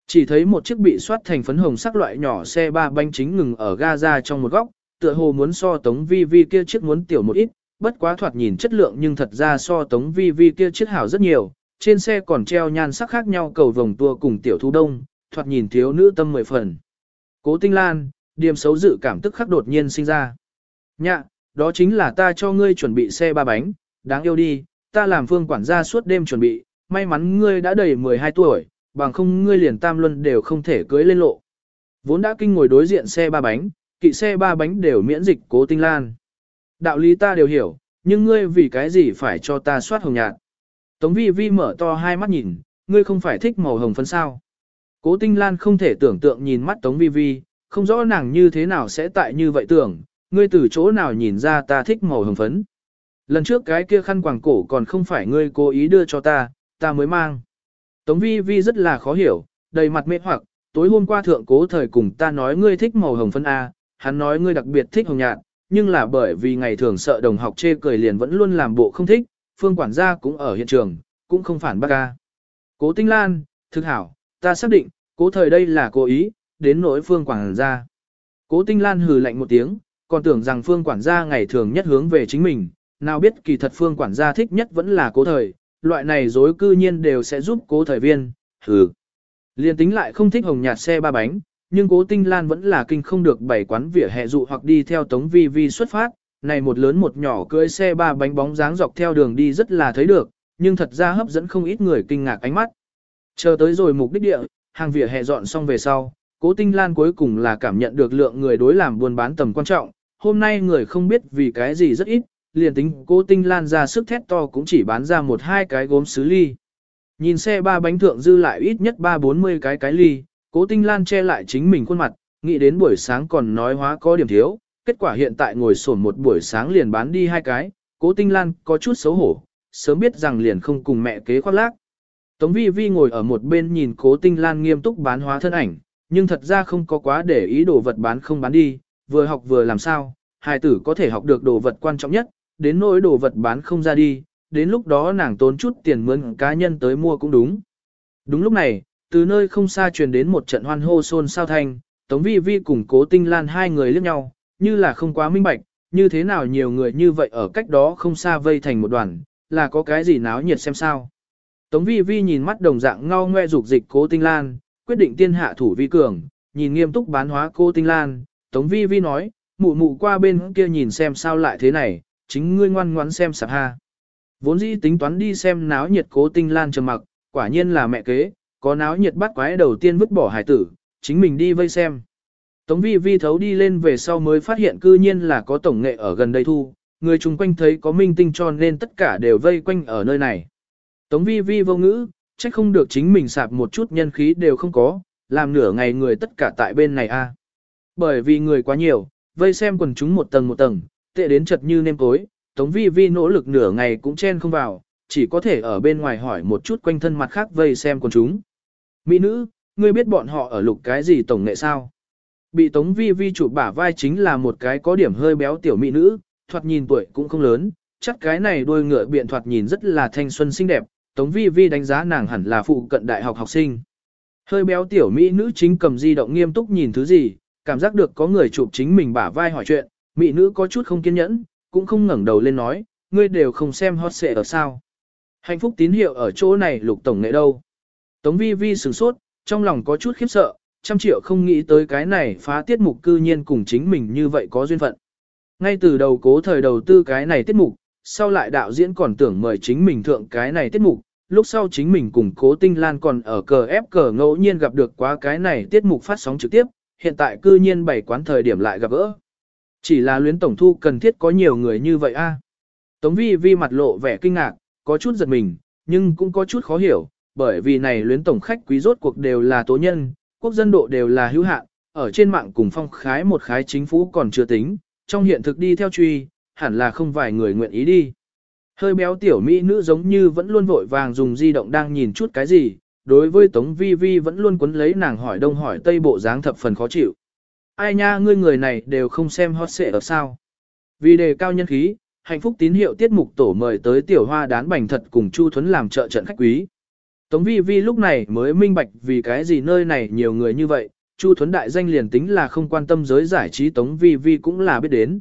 Chỉ thấy một chiếc bị soát thành phấn hồng sắc loại nhỏ xe ba bánh chính ngừng ở ga ra trong một góc, tựa hồ muốn so Tống Vi Vi kia chiếc muốn tiểu một ít, bất quá thoạt nhìn chất lượng nhưng thật ra so Tống Vi Vi kia chiếc hảo rất nhiều, trên xe còn treo nhan sắc khác nhau cầu vòng tua cùng tiểu thu đông, thoạt nhìn thiếu nữ tâm mười phần. Cố Tinh Lan, điểm xấu dự cảm tức khắc đột nhiên sinh ra. Nhạ, đó chính là ta cho ngươi chuẩn bị xe ba bánh, đáng yêu đi, ta làm phương quản gia suốt đêm chuẩn bị, may mắn ngươi đã đầy 12 tuổi, bằng không ngươi liền tam luân đều không thể cưới lên lộ. Vốn đã kinh ngồi đối diện xe ba bánh, kỵ xe ba bánh đều miễn dịch cố tinh lan. Đạo lý ta đều hiểu, nhưng ngươi vì cái gì phải cho ta soát hồng nhạt. Tống vi vi mở to hai mắt nhìn, ngươi không phải thích màu hồng phấn sao. Cố tinh lan không thể tưởng tượng nhìn mắt tống vi vi, không rõ nàng như thế nào sẽ tại như vậy tưởng, ngươi từ chỗ nào nhìn ra ta thích màu hồng phấn. Lần trước cái kia khăn quàng cổ còn không phải ngươi cố ý đưa cho ta, ta mới mang. Tống vi vi rất là khó hiểu, đầy mặt mê hoặc, tối hôm qua thượng cố thời cùng ta nói ngươi thích màu hồng phấn A, hắn nói ngươi đặc biệt thích hồng nhạt, nhưng là bởi vì ngày thường sợ đồng học chê cười liền vẫn luôn làm bộ không thích, phương quản gia cũng ở hiện trường, cũng không phản bác ca. Cố tinh lan, thực hảo, ta xác định, cố thời đây là cố ý, đến nỗi phương quản gia. Cố tinh lan hừ lạnh một tiếng, còn tưởng rằng phương quản gia ngày thường nhất hướng về chính mình, nào biết kỳ thật phương quản gia thích nhất vẫn là cố thời, loại này dối cư nhiên đều sẽ giúp cố thời viên, hừ. Liên tính lại không thích hồng nhạt xe ba bánh, nhưng cố tinh lan vẫn là kinh không được bảy quán vỉa hè dụ hoặc đi theo tống vi vi xuất phát, này một lớn một nhỏ cưỡi xe ba bánh bóng dáng dọc theo đường đi rất là thấy được, nhưng thật ra hấp dẫn không ít người kinh ngạc ánh mắt. Chờ tới rồi mục đích địa, hàng vỉa hè dọn xong về sau, cố tinh lan cuối cùng là cảm nhận được lượng người đối làm buôn bán tầm quan trọng, hôm nay người không biết vì cái gì rất ít, liền tính cố tinh lan ra sức thét to cũng chỉ bán ra một hai cái gốm sứ ly. Nhìn xe ba bánh thượng dư lại ít nhất ba bốn mươi cái cái ly, cố tinh lan che lại chính mình khuôn mặt, nghĩ đến buổi sáng còn nói hóa có điểm thiếu, kết quả hiện tại ngồi sổn một buổi sáng liền bán đi hai cái, cố tinh lan có chút xấu hổ, sớm biết rằng liền không cùng mẹ kế khoác lác. Tống vi vi ngồi ở một bên nhìn cố tinh lan nghiêm túc bán hóa thân ảnh, nhưng thật ra không có quá để ý đồ vật bán không bán đi, vừa học vừa làm sao, hài tử có thể học được đồ vật quan trọng nhất, đến nỗi đồ vật bán không ra đi, đến lúc đó nàng tốn chút tiền mướn cá nhân tới mua cũng đúng. Đúng lúc này, từ nơi không xa truyền đến một trận hoan hô xôn sao thanh, Tống Vi Vi cùng Cố Tinh Lan hai người liếc nhau, như là không quá minh bạch, như thế nào nhiều người như vậy ở cách đó không xa vây thành một đoàn, là có cái gì náo nhiệt xem sao. Tống Vi Vi nhìn mắt đồng dạng ngao ngoe dục dịch Cố Tinh Lan, quyết định tiên hạ thủ vi cường, nhìn nghiêm túc bán hóa Cố Tinh Lan, Tống Vi Vi nói, mụ mụ qua bên kia nhìn xem sao lại thế này, chính ngươi ngoan ngoãn xem sạp ha. Vốn dĩ tính toán đi xem náo nhiệt cố tinh lan trầm mặc, quả nhiên là mẹ kế, có náo nhiệt bắt quái đầu tiên vứt bỏ hải tử, chính mình đi vây xem. Tống vi vi thấu đi lên về sau mới phát hiện cư nhiên là có tổng nghệ ở gần đây thu, người chung quanh thấy có minh tinh cho nên tất cả đều vây quanh ở nơi này. Tống vi vi vô ngữ, chắc không được chính mình sạp một chút nhân khí đều không có, làm nửa ngày người tất cả tại bên này a. Bởi vì người quá nhiều, vây xem quần chúng một tầng một tầng, tệ đến chật như nêm tối, Tống Vi Vi nỗ lực nửa ngày cũng chen không vào, chỉ có thể ở bên ngoài hỏi một chút quanh thân mặt khác vây xem quần chúng. Mỹ nữ, ngươi biết bọn họ ở lục cái gì tổng nghệ sao? Bị Tống Vi Vi chụp bả vai chính là một cái có điểm hơi béo tiểu mỹ nữ, thoạt nhìn tuổi cũng không lớn, chắc cái này đôi ngựa biện thoạt nhìn rất là thanh xuân xinh đẹp, Tống Vi Vi đánh giá nàng hẳn là phụ cận đại học học sinh. Hơi béo tiểu mỹ nữ chính cầm di động nghiêm túc nhìn thứ gì, cảm giác được có người chụp chính mình bả vai hỏi chuyện, Mỹ nữ có chút không kiên nhẫn, cũng không ngẩng đầu lên nói, ngươi đều không xem hot xệ ở sao. Hạnh phúc tín hiệu ở chỗ này lục tổng nghệ đâu. Tống vi vi sửng sốt, trong lòng có chút khiếp sợ, trăm triệu không nghĩ tới cái này phá tiết mục cư nhiên cùng chính mình như vậy có duyên phận. Ngay từ đầu cố thời đầu tư cái này tiết mục, sau lại đạo diễn còn tưởng mời chính mình thượng cái này tiết mục, lúc sau chính mình cùng cố tinh lan còn ở cờ ép cờ ngẫu nhiên gặp được quá cái này tiết mục phát sóng trực tiếp, hiện tại cư nhiên bảy quán thời điểm lại gặp gỡ. Chỉ là luyến tổng thu cần thiết có nhiều người như vậy a. Tống vi vi mặt lộ vẻ kinh ngạc, có chút giật mình, nhưng cũng có chút khó hiểu, bởi vì này luyến tổng khách quý rốt cuộc đều là tố nhân, quốc dân độ đều là hữu hạn, ở trên mạng cùng phong khái một khái chính phủ còn chưa tính, trong hiện thực đi theo truy, hẳn là không vài người nguyện ý đi. Hơi béo tiểu mỹ nữ giống như vẫn luôn vội vàng dùng di động đang nhìn chút cái gì, đối với Tống Vi Vi vẫn luôn quấn lấy nàng hỏi đông hỏi tây bộ dáng thập phần khó chịu. Ai nha ngươi người này đều không xem hot xệ ở sao. Vì đề cao nhân khí, hạnh phúc tín hiệu tiết mục tổ mời tới tiểu hoa đán bành thật cùng Chu Thuấn làm trợ trận khách quý. Tống Vi Vi lúc này mới minh bạch vì cái gì nơi này nhiều người như vậy, Chu Thuấn đại danh liền tính là không quan tâm giới giải trí Tống Vi Vi cũng là biết đến.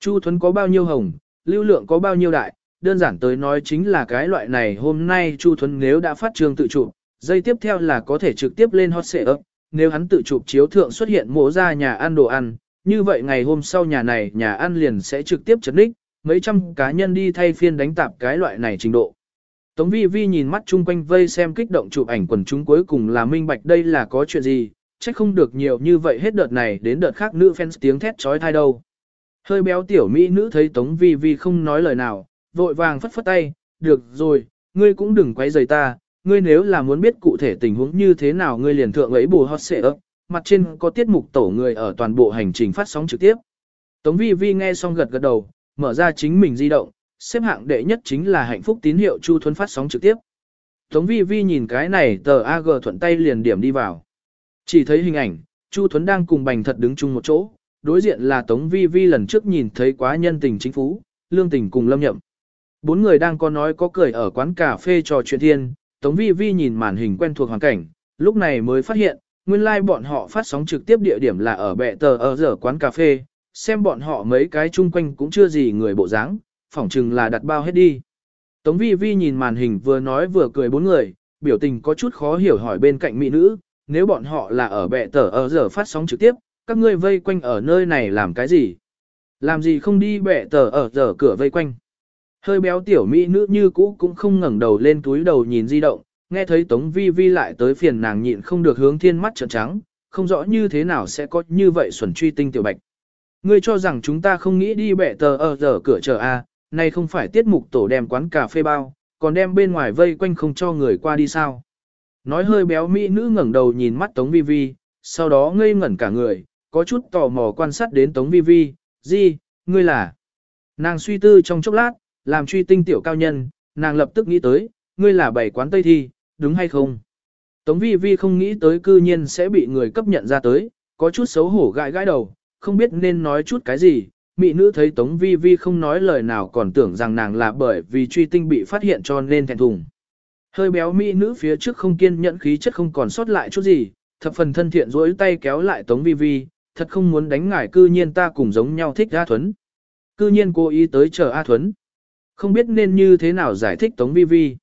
Chu Thuấn có bao nhiêu hồng, lưu lượng có bao nhiêu đại, đơn giản tới nói chính là cái loại này hôm nay Chu Thuấn nếu đã phát trường tự chụp, dây tiếp theo là có thể trực tiếp lên hot ấp. nếu hắn tự chụp chiếu thượng xuất hiện mổ ra nhà ăn đồ ăn, như vậy ngày hôm sau nhà này nhà ăn liền sẽ trực tiếp chấn đích, mấy trăm cá nhân đi thay phiên đánh tạp cái loại này trình độ. Tống vi vi nhìn mắt chung quanh vây xem kích động chụp ảnh quần chúng cuối cùng là minh bạch đây là có chuyện gì, chắc không được nhiều như vậy hết đợt này đến đợt khác nữ fans tiếng thét trói thai đâu. Hơi béo tiểu mỹ nữ thấy Tống vi vi không nói lời nào, vội vàng phất phất tay, được rồi, ngươi cũng đừng quấy rầy ta, ngươi nếu là muốn biết cụ thể tình huống như thế nào ngươi liền thượng ấy bù hot xệ ấp, mặt trên có tiết mục tổ người ở toàn bộ hành trình phát sóng trực tiếp. Tống vi vi nghe xong gật gật đầu, mở ra chính mình di động, xếp hạng đệ nhất chính là hạnh phúc tín hiệu Chu Thuấn phát sóng trực tiếp. Tống vi vi nhìn cái này tờ AG thuận tay liền điểm đi vào. Chỉ thấy hình ảnh, Chu Thuấn đang cùng bành thật đứng chung một chỗ, đối diện là Tống vi vi lần trước nhìn thấy quá nhân tình chính phú, lương tình cùng lâm nhậm. Bốn người đang có nói có cười ở quán cà phê trò chuyện thiên, Tống Vi Vi nhìn màn hình quen thuộc hoàn cảnh, lúc này mới phát hiện, nguyên lai like bọn họ phát sóng trực tiếp địa điểm là ở bệ tờ ở giờ quán cà phê, xem bọn họ mấy cái chung quanh cũng chưa gì người bộ dáng, phỏng chừng là đặt bao hết đi. Tống Vi Vi nhìn màn hình vừa nói vừa cười bốn người, biểu tình có chút khó hiểu hỏi bên cạnh mỹ nữ, nếu bọn họ là ở bệ tờ ở giờ phát sóng trực tiếp, các ngươi vây quanh ở nơi này làm cái gì? Làm gì không đi bệ tờ ở giờ cửa vây quanh? Hơi béo tiểu mỹ nữ như cũ cũng không ngẩng đầu lên túi đầu nhìn di động, nghe thấy Tống Vi Vi lại tới phiền nàng nhịn không được hướng thiên mắt trợn trắng, không rõ như thế nào sẽ có như vậy xuẩn truy tinh tiểu bạch. Ngươi cho rằng chúng ta không nghĩ đi bẻ tờ ở giờ cửa chờ a, à, này không phải tiết mục tổ đem quán cà phê bao, còn đem bên ngoài vây quanh không cho người qua đi sao. Nói hơi béo mỹ nữ ngẩng đầu nhìn mắt Tống Vi Vi, sau đó ngây ngẩn cả người, có chút tò mò quan sát đến Tống Vi Vi, gì, ngươi là. Nàng suy tư trong chốc lát, làm truy tinh tiểu cao nhân, nàng lập tức nghĩ tới, ngươi là bảy quán Tây Thi, đúng hay không? Tống vi vi không nghĩ tới cư nhiên sẽ bị người cấp nhận ra tới, có chút xấu hổ gãi gãi đầu, không biết nên nói chút cái gì. Mị nữ thấy Tống vi vi không nói lời nào còn tưởng rằng nàng là bởi vì truy tinh bị phát hiện cho nên thẹn thùng. Hơi béo mỹ nữ phía trước không kiên nhẫn khí chất không còn sót lại chút gì, thập phần thân thiện duỗi tay kéo lại Tống vi vi, thật không muốn đánh ngải cư nhiên ta cùng giống nhau thích A Thuấn. Cư nhiên cố ý tới chờ A Thuấn. Không biết nên như thế nào giải thích Tống Vi Vi.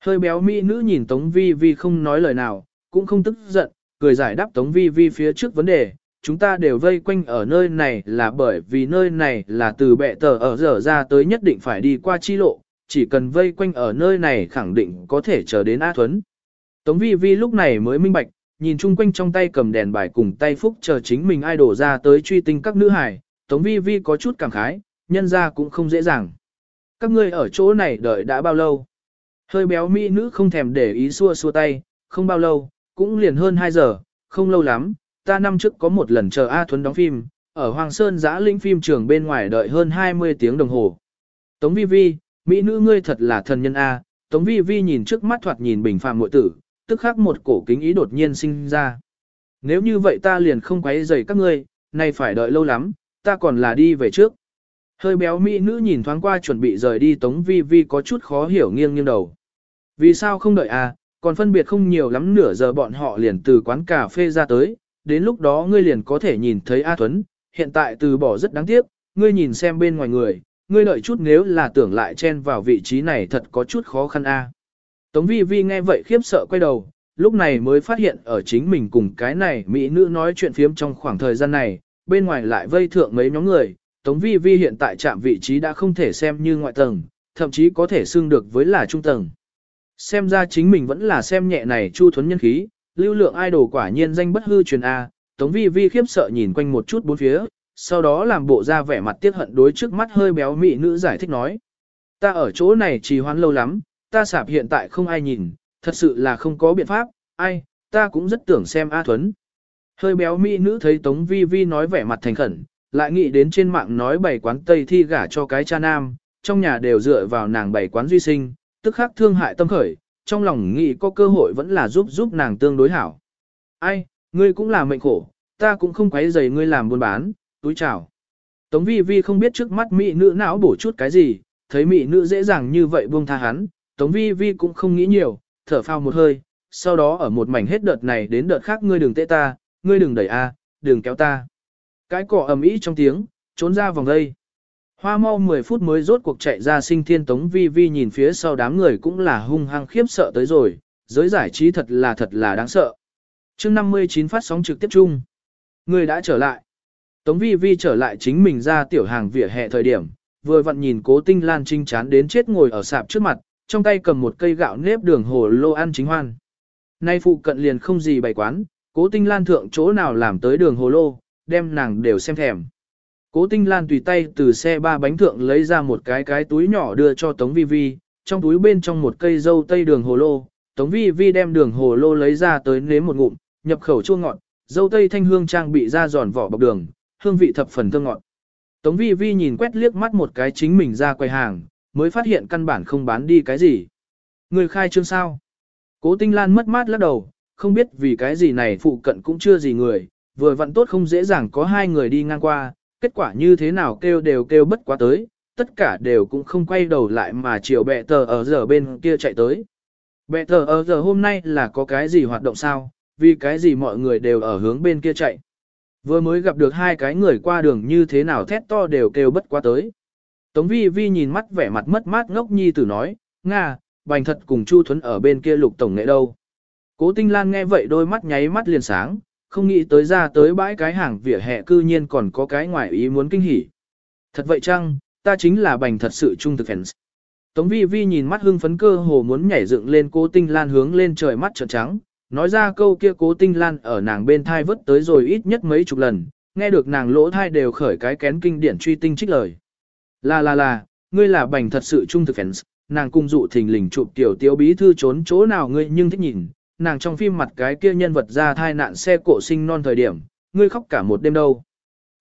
Hơi béo mỹ nữ nhìn Tống Vi Vi không nói lời nào, cũng không tức giận, cười giải đáp Tống Vi Vi phía trước vấn đề. Chúng ta đều vây quanh ở nơi này là bởi vì nơi này là từ bệ tờ ở giờ ra tới nhất định phải đi qua chi lộ, chỉ cần vây quanh ở nơi này khẳng định có thể chờ đến A Thuấn. Tống Vi Vi lúc này mới minh bạch, nhìn chung quanh trong tay cầm đèn bài cùng tay phúc chờ chính mình ai đổ ra tới truy tinh các nữ hải, Tống Vi Vi có chút cảm khái, nhân ra cũng không dễ dàng các ngươi ở chỗ này đợi đã bao lâu? Hơi béo mỹ nữ không thèm để ý xua xua tay, không bao lâu, cũng liền hơn 2 giờ, không lâu lắm, ta năm trước có một lần chờ A Thuấn đóng phim, ở Hoàng Sơn giã linh phim trường bên ngoài đợi hơn 20 tiếng đồng hồ. Tống Vi Vi, mỹ nữ ngươi thật là thần nhân A, Tống Vi Vi nhìn trước mắt thoạt nhìn bình phàm muội tử, tức khắc một cổ kính ý đột nhiên sinh ra. Nếu như vậy ta liền không quấy rầy các ngươi, nay phải đợi lâu lắm, ta còn là đi về trước. Hơi béo mỹ nữ nhìn thoáng qua chuẩn bị rời đi Tống Vi Vi có chút khó hiểu nghiêng nghiêng đầu. Vì sao không đợi à, còn phân biệt không nhiều lắm nửa giờ bọn họ liền từ quán cà phê ra tới, đến lúc đó ngươi liền có thể nhìn thấy A Tuấn, hiện tại từ bỏ rất đáng tiếc, ngươi nhìn xem bên ngoài người, ngươi đợi chút nếu là tưởng lại chen vào vị trí này thật có chút khó khăn a. Tống Vi Vi nghe vậy khiếp sợ quay đầu, lúc này mới phát hiện ở chính mình cùng cái này mỹ nữ nói chuyện phiếm trong khoảng thời gian này, bên ngoài lại vây thượng mấy nhóm người, Tống Vi Vi hiện tại chạm vị trí đã không thể xem như ngoại tầng, thậm chí có thể xưng được với là trung tầng. Xem ra chính mình vẫn là xem nhẹ này chu thuấn nhân khí, lưu lượng idol quả nhiên danh bất hư truyền A, Tống Vi Vi khiếp sợ nhìn quanh một chút bốn phía, sau đó làm bộ ra vẻ mặt tiếc hận đối trước mắt hơi béo mị nữ giải thích nói. Ta ở chỗ này trì hoãn lâu lắm, ta sạp hiện tại không ai nhìn, thật sự là không có biện pháp, ai, ta cũng rất tưởng xem A Thuấn. Hơi béo mỹ nữ thấy Tống Vi Vi nói vẻ mặt thành khẩn, lại nghĩ đến trên mạng nói bảy quán Tây thi gả cho cái cha nam, trong nhà đều dựa vào nàng bảy quán duy sinh, tức khắc thương hại tâm khởi, trong lòng nghĩ có cơ hội vẫn là giúp giúp nàng tương đối hảo. Ai, ngươi cũng là mệnh khổ, ta cũng không quấy rầy ngươi làm buôn bán, túi chào. Tống vi vi không biết trước mắt mỹ nữ não bổ chút cái gì, thấy mỹ nữ dễ dàng như vậy buông tha hắn, tống vi vi cũng không nghĩ nhiều, thở phào một hơi, sau đó ở một mảnh hết đợt này đến đợt khác ngươi đừng tệ ta, ngươi đừng đẩy a, đừng kéo ta. Cái cỏ ầm ĩ trong tiếng, trốn ra vòng đây. Hoa mau 10 phút mới rốt cuộc chạy ra sinh thiên tống vi vi nhìn phía sau đám người cũng là hung hăng khiếp sợ tới rồi, giới giải trí thật là thật là đáng sợ. chương 59 phát sóng trực tiếp chung. Người đã trở lại. Tống vi vi trở lại chính mình ra tiểu hàng vỉa hè thời điểm, vừa vặn nhìn cố tinh lan trinh chán đến chết ngồi ở sạp trước mặt, trong tay cầm một cây gạo nếp đường hồ lô ăn chính hoan. Nay phụ cận liền không gì bày quán, cố tinh lan thượng chỗ nào làm tới đường hồ lô, đem nàng đều xem thèm. Cố tinh lan tùy tay từ xe ba bánh thượng lấy ra một cái cái túi nhỏ đưa cho Tống Vi Vi, trong túi bên trong một cây dâu tây đường hồ lô, Tống Vi Vi đem đường hồ lô lấy ra tới nếm một ngụm, nhập khẩu chua ngọt, dâu tây thanh hương trang bị ra giòn vỏ bọc đường, hương vị thập phần thơm ngọt. Tống Vi Vi nhìn quét liếc mắt một cái chính mình ra quầy hàng, mới phát hiện căn bản không bán đi cái gì. Người khai trương sao? Cố Tinh Lan mất mát lắc đầu, không biết vì cái gì này phụ cận cũng chưa gì người, vừa vặn tốt không dễ dàng có hai người đi ngang qua, kết quả như thế nào kêu đều kêu bất quá tới, tất cả đều cũng không quay đầu lại mà chiều bẹ tờ ở giờ bên kia chạy tới. Bẹ tờ ở giờ hôm nay là có cái gì hoạt động sao, vì cái gì mọi người đều ở hướng bên kia chạy. Vừa mới gặp được hai cái người qua đường như thế nào thét to đều kêu bất quá tới. Tống vi vi nhìn mắt vẻ mặt mất mát ngốc nhi tử nói, Nga, bành thật cùng Chu Thuấn ở bên kia lục tổng nghệ đâu. Cố tinh lan nghe vậy đôi mắt nháy mắt liền sáng, không nghĩ tới ra tới bãi cái hàng vỉa hè cư nhiên còn có cái ngoài ý muốn kinh hỉ. Thật vậy chăng, ta chính là bành thật sự trung thực fans. Tống vi vi nhìn mắt hưng phấn cơ hồ muốn nhảy dựng lên cố tinh lan hướng lên trời mắt trợn trắng, nói ra câu kia cố tinh lan ở nàng bên thai vứt tới rồi ít nhất mấy chục lần, nghe được nàng lỗ thai đều khởi cái kén kinh điển truy tinh trích lời. Là là là, ngươi là bành thật sự trung thực fans, nàng cung dụ thình lình chụp tiểu tiêu bí thư trốn chỗ nào ngươi nhưng thích nhìn, nàng trong phim mặt cái kia nhân vật ra thai nạn xe cộ sinh non thời điểm, ngươi khóc cả một đêm đâu.